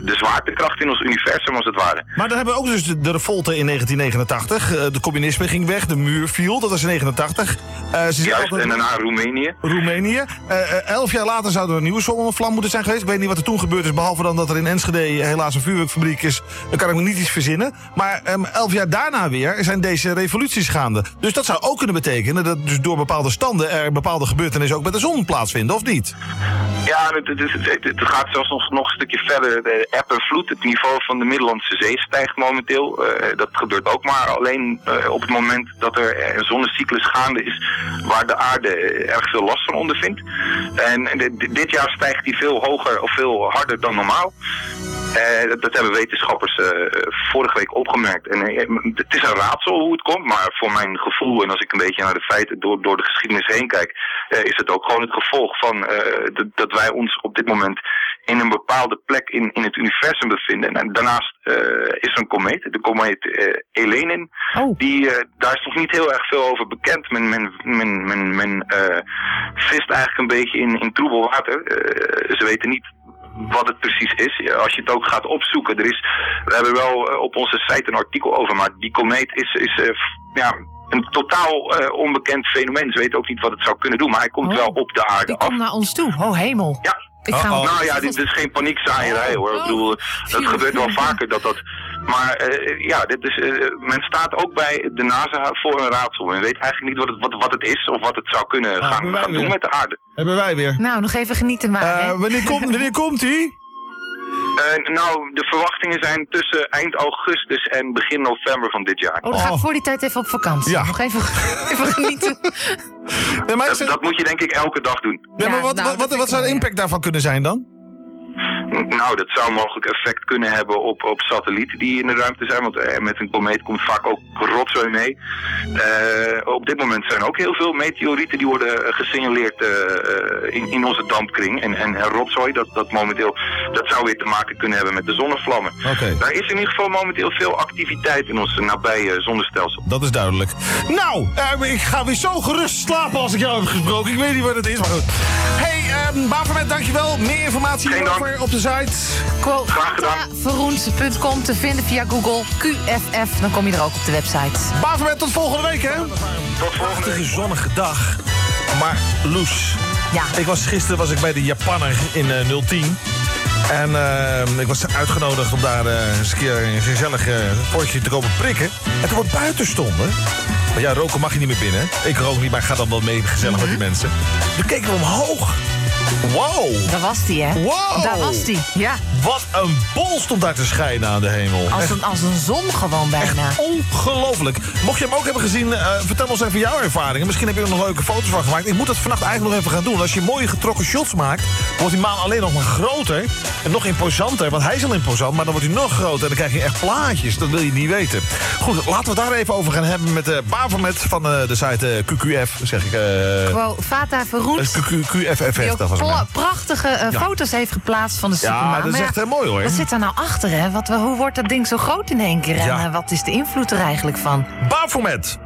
de zwaartekracht in ons universum als het ware. Maar dan hebben we ook dus de, de revolte in 1989. Eh, de communisme ging weg, de muur viel, dat was in 89. Eh, ze Juist, altijd- en daarna Roemenië. Roemenië. Elf jaar later zou er een nieuwe zomervlam moeten zijn geweest. Ik weet niet wat er toen gebeurd is, behalve dan dat er in Enschede helaas een vuurwerkfabriek is. Dan kan ik me niet iets verzinnen. Maar ehm, elf jaar daarna weer zijn deze revoluties gaande. Dus dat zou ook kunnen betekenen dat dus door bepaalde standen er bepaalde gebeurtenissen ook met de zon plaatsvinden, of niet? Ja, het, het, gaat zelfs nog, nog een stukje verder. De eb en vloed, het niveau van de Middellandse Zee stijgt momenteel. Eh, dat gebeurt ook maar alleen eh, op het moment dat er een zonnecyclus gaande is... waar de aarde eh, erg veel last van ondervindt. En dit- dit jaar stijgt die veel hoger of veel harder dan normaal. Eh, dat, hebben wetenschappers eh, vorige week opgemerkt. En eh, het is een raadsel hoe het komt, maar voor mijn gevoel... en als ik een beetje naar de feiten door, door de geschiedenis heen kijk... is het ook gewoon het gevolg van dat, wij ons op dit moment in een bepaalde plek in, in het universum bevinden. En daarnaast is er een komeet, de komeet Elenin. Die, eh, daar is nog niet heel erg veel over bekend. Men, men, men, men, men vist eigenlijk een beetje in, in troebel water. Ze weten niet wat het precies is. Als je het ook gaat opzoeken, er is, we hebben wel eh, op onze site een artikel over, maar die komeet is, is eh, ja, een totaal eh, onbekend fenomeen. Ze weten ook niet wat het zou kunnen doen, maar hij komt wel op de aarde af. Kom naar ons toe. Oh, hemel. Ja. Ik ga Nou ja, dit is geen paniekzaaierij hoor. Ik bedoel, dat gebeurt wel vaker dat dat... Maar eh, ja, dit is, eh, men staat ook bij de NASA voor een raadsel. Men weet eigenlijk niet wat het, wat, wat het is of wat het zou kunnen gaan, gaan doen met de aarde. Hebben wij weer. Nou, nog even genieten maar. hè? Eh, wanneer komt wanneer komt hij? Eh, nou, de verwachtingen zijn tussen eind augustus en begin november van dit jaar. Oh, dan ga ik voor die tijd even op vakantie. Ja. Nog even, even genieten. dat, dat moet je denk ik elke dag doen. Ja, maar wat, nou, wat, wat zou de impact daarvan kunnen zijn dan? Nou, dat zou mogelijk effect kunnen hebben op, op satellieten die in de ruimte zijn. Want eh, met een komeet komt vaak ook rotzooi mee. Eh, op dit moment zijn ook heel veel meteorieten die worden eh, gesignaleerd in, in onze dampkring. En, en, en rotzooi, dat, dat momenteel, dat zou weer te maken kunnen hebben met de zonnevlammen. Oké. Daar is in ieder geval momenteel veel activiteit in ons nabije zonnestelsel. Dat is duidelijk. Nou, ik ga weer zo gerust slapen als ik jou heb gesproken. Ik weet niet wat het is, maar goed. hey, um, Bavermet, dankjewel. Meer informatie op de site. Verroend.com te vinden via Google QFF. Dan kom je er ook op de website. Bavermet, tot volgende week, hè? Tot volgende week. zonnige dag. Maar Loes, ja. ik was, gisteren was ik bij de Japanner in eh, 010. En eh, ik was uitgenodigd om daar eh, eens een keer een gezellig eh, potje te komen prikken. En toen we buiten stonden... Maar ja, roken mag je niet meer binnen. Ik rook niet, maar ik ga dan wel mee gezellig met die mensen. Toen keken we omhoog. Wow. Daar was die, hè? Wow. Daar was die, ja. Wat een bol stond daar te schijnen aan de hemel. Als een, als een zon gewoon bijna. ongelooflijk. Mocht je hem ook hebben gezien, eh, vertel ons even jouw ervaringen. Misschien heb je er nog leuke foto's van gemaakt. Ik moet dat vannacht eigenlijk nog even gaan doen. Als je mooie getrokken shots maakt, wordt die maan alleen nog maar groter. En nog imposanter, want hij is al imposant, maar dan wordt hij nog groter. En dan krijg je echt plaatjes, dat wil je niet weten. Goed, laten we het daar even over gaan hebben met de Bavermet van eh, de site eh, QQF, zeg ik. eh Wow, Fata Verroet. eh, QQ QFFF, Die ook dat was. Pla- prachtige eh, Ja. foto's heeft geplaatst van de supermaan. dat is echt heel mooi hoor. Wat zit daar nou achter, hè? Wat, hoe wordt dat ding zo groot in één keer? En Ja. eh, wat is de invloed er eigenlijk van? Bavermet.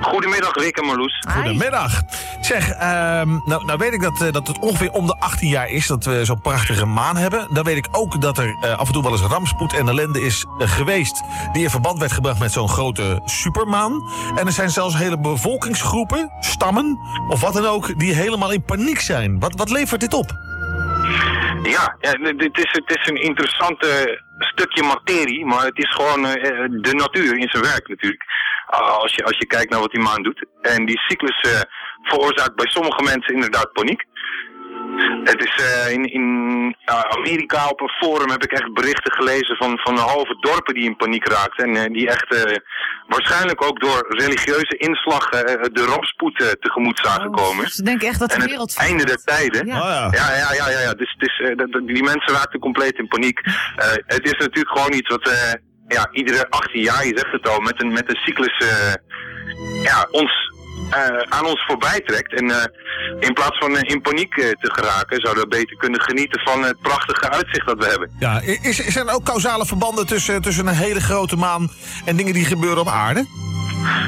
Goedemiddag, Rick en Marloes. Goedemiddag. Zeg, ehm, nou, nou weet ik dat, eh, dat het ongeveer om de 18 jaar is dat we zo'n prachtige maan hebben. Dan weet ik ook dat er eh, af en toe wel eens rampspoed en ellende is eh, geweest... die in verband werd gebracht met zo'n grote supermaan. En er zijn zelfs hele bevolkingsgroepen, stammen of wat dan ook... die helemaal in paniek zijn. Wat, wat levert dit op? Ja, ja dit is, het is een interessante stukje materie, maar het is gewoon de natuur in zijn werk natuurlijk. Ah, Als je, als je kijkt naar wat die maan doet. En die cyclus eh, veroorzaakt bij sommige mensen inderdaad paniek. Het is eh, in, in Amerika op een forum heb ik echt berichten gelezen van, van halve dorpen die in paniek raakten. En eh, die echt eh, waarschijnlijk ook door religieuze inslag eh, de rampspoed tegemoet zagen komen. Ze denken echt dat de En het wereld... einde der tijden. Ja. Oh ja. Ja, ja, ja, ja. ja. Dus, die mensen raakten compleet in paniek. Eh, het is natuurlijk gewoon iets wat eh, ja, iedere 18 jaar, je zegt het al, met een, met een cyclus eh, ja, ons, eh, aan ons voorbij trekt. En eh, in plaats van in paniek te geraken, zouden we beter kunnen genieten van het prachtige uitzicht dat we hebben. Ja, is, is er ook causale verbanden tussen, tussen een hele grote maan... en dingen die gebeuren op aarde?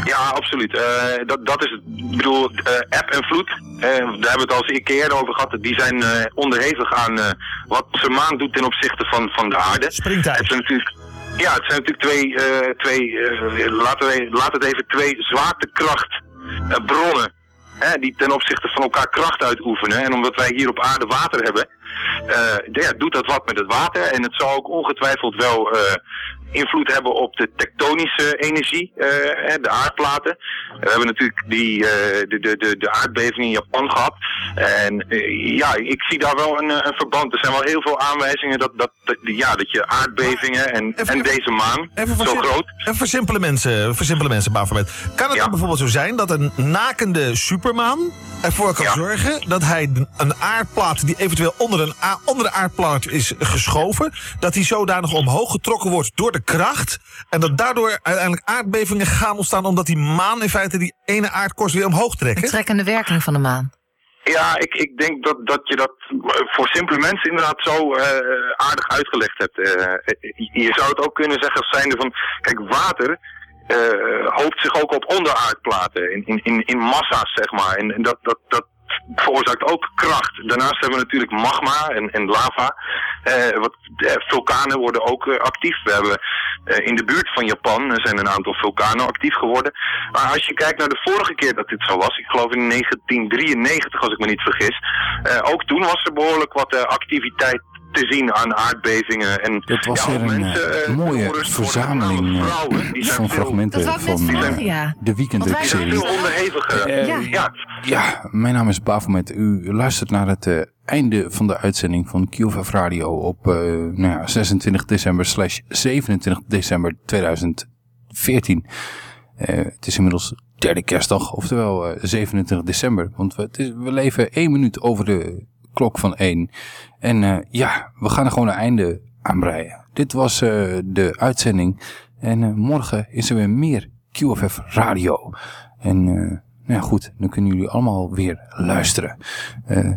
Ja, absoluut. Dat, dat is het. Ik bedoel, eb en vloed, daar hebben we het al eens een keer over gehad. Die zijn onderhevig aan wat zijn maan doet ten opzichte van, van de aarde. Springtijd. Natuurlijk, ja, het zijn natuurlijk twee, eh, twee eh, laten, we, het even twee zwaartekrachtbronnen. Hè, die ten opzichte van elkaar kracht uitoefenen. En omdat wij hier op aarde water hebben, eh, ja, doet dat wat met het water. En het zal ook ongetwijfeld wel eh, invloed hebben op de tektonische energie, eh, de aardplaten. We hebben natuurlijk die, eh, de, de, de, de aardbeving in Japan gehad. En eh, ja, ik zie daar wel een, een verband. Er zijn wel heel veel aanwijzingen dat, dat, dat, ja, dat je aardbevingen en, en deze maan, Even zo groot, even voor simpele mensen, voor simpele mensen Bafomet. Kan het dan bijvoorbeeld zo zijn dat een nakende supermaan ervoor kan zorgen dat hij een aardplaat die eventueel onder, een a- onder de aardplaat is geschoven, dat die zodanig omhoog getrokken wordt door de kracht en dat daardoor uiteindelijk aardbevingen gaan ontstaan omdat die maan in feite die ene aardkorst weer omhoog Een trekken? trekkende werking van de maan. Ja, ik, ik denk dat, dat je dat voor simpele mensen inderdaad zo eh, aardig uitgelegd hebt. Eh, je zou het ook kunnen zeggen als zijnde van, kijk, water eh, hoopt zich ook op onderaardplaten, in, in, in, in massa's, zeg maar. En, en dat, dat, dat veroorzaakt ook kracht. Daarnaast hebben we natuurlijk magma en, en lava. Eh, wat, eh, vulkanen worden ook eh, actief. We hebben in de buurt van Japan zijn een aantal vulkanen actief geworden. Maar als je kijkt naar de vorige keer dat dit zo was, ik geloof in 1993 als ik me niet vergis, ook toen was er behoorlijk wat activiteit te zien aan aardbevingen. En, Dat was ja, weer een mensen, eh, eh, mooie verzameling eh, vrouwen, die zijn van veel- fragmenten van zeggen, ja. de onderheviger. Eh, Ja. ja. Ja, mijn naam is Bafomet. U luistert naar het einde van de uitzending van QVF Radio op nou ja, 26 december slash 27 december 2014. Eh, het is inmiddels derde kerstdag, oftewel eh, 27 december. Want we, het is, we leven één minuut over de klok van één. En eh, ja, we gaan er gewoon een einde aan breien. Dit was eh, de uitzending. En eh, morgen is er weer meer QFF Radio. En nou ja, goed, dan kunnen jullie allemaal weer luisteren.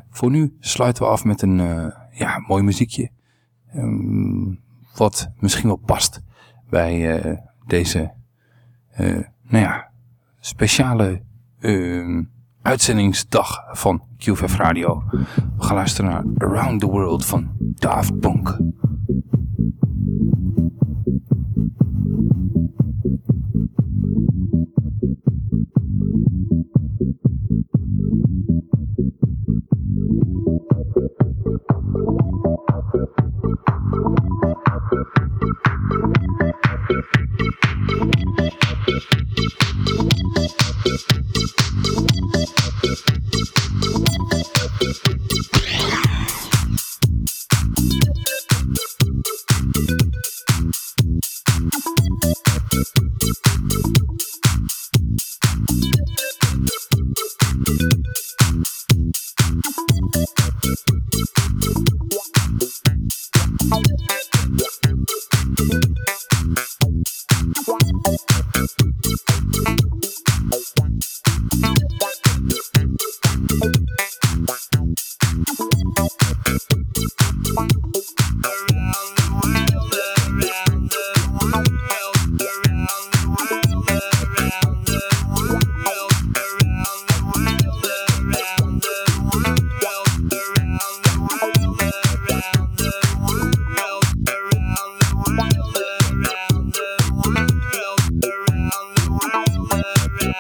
Voor nu sluiten we af met een ja, mooi muziekje. Ehm, wat misschien wel past bij deze nou ja, speciale ehm, uitzendingsdag van QVF Radio. We gaan luisteren naar Around the World van Daft Punk. Thank you.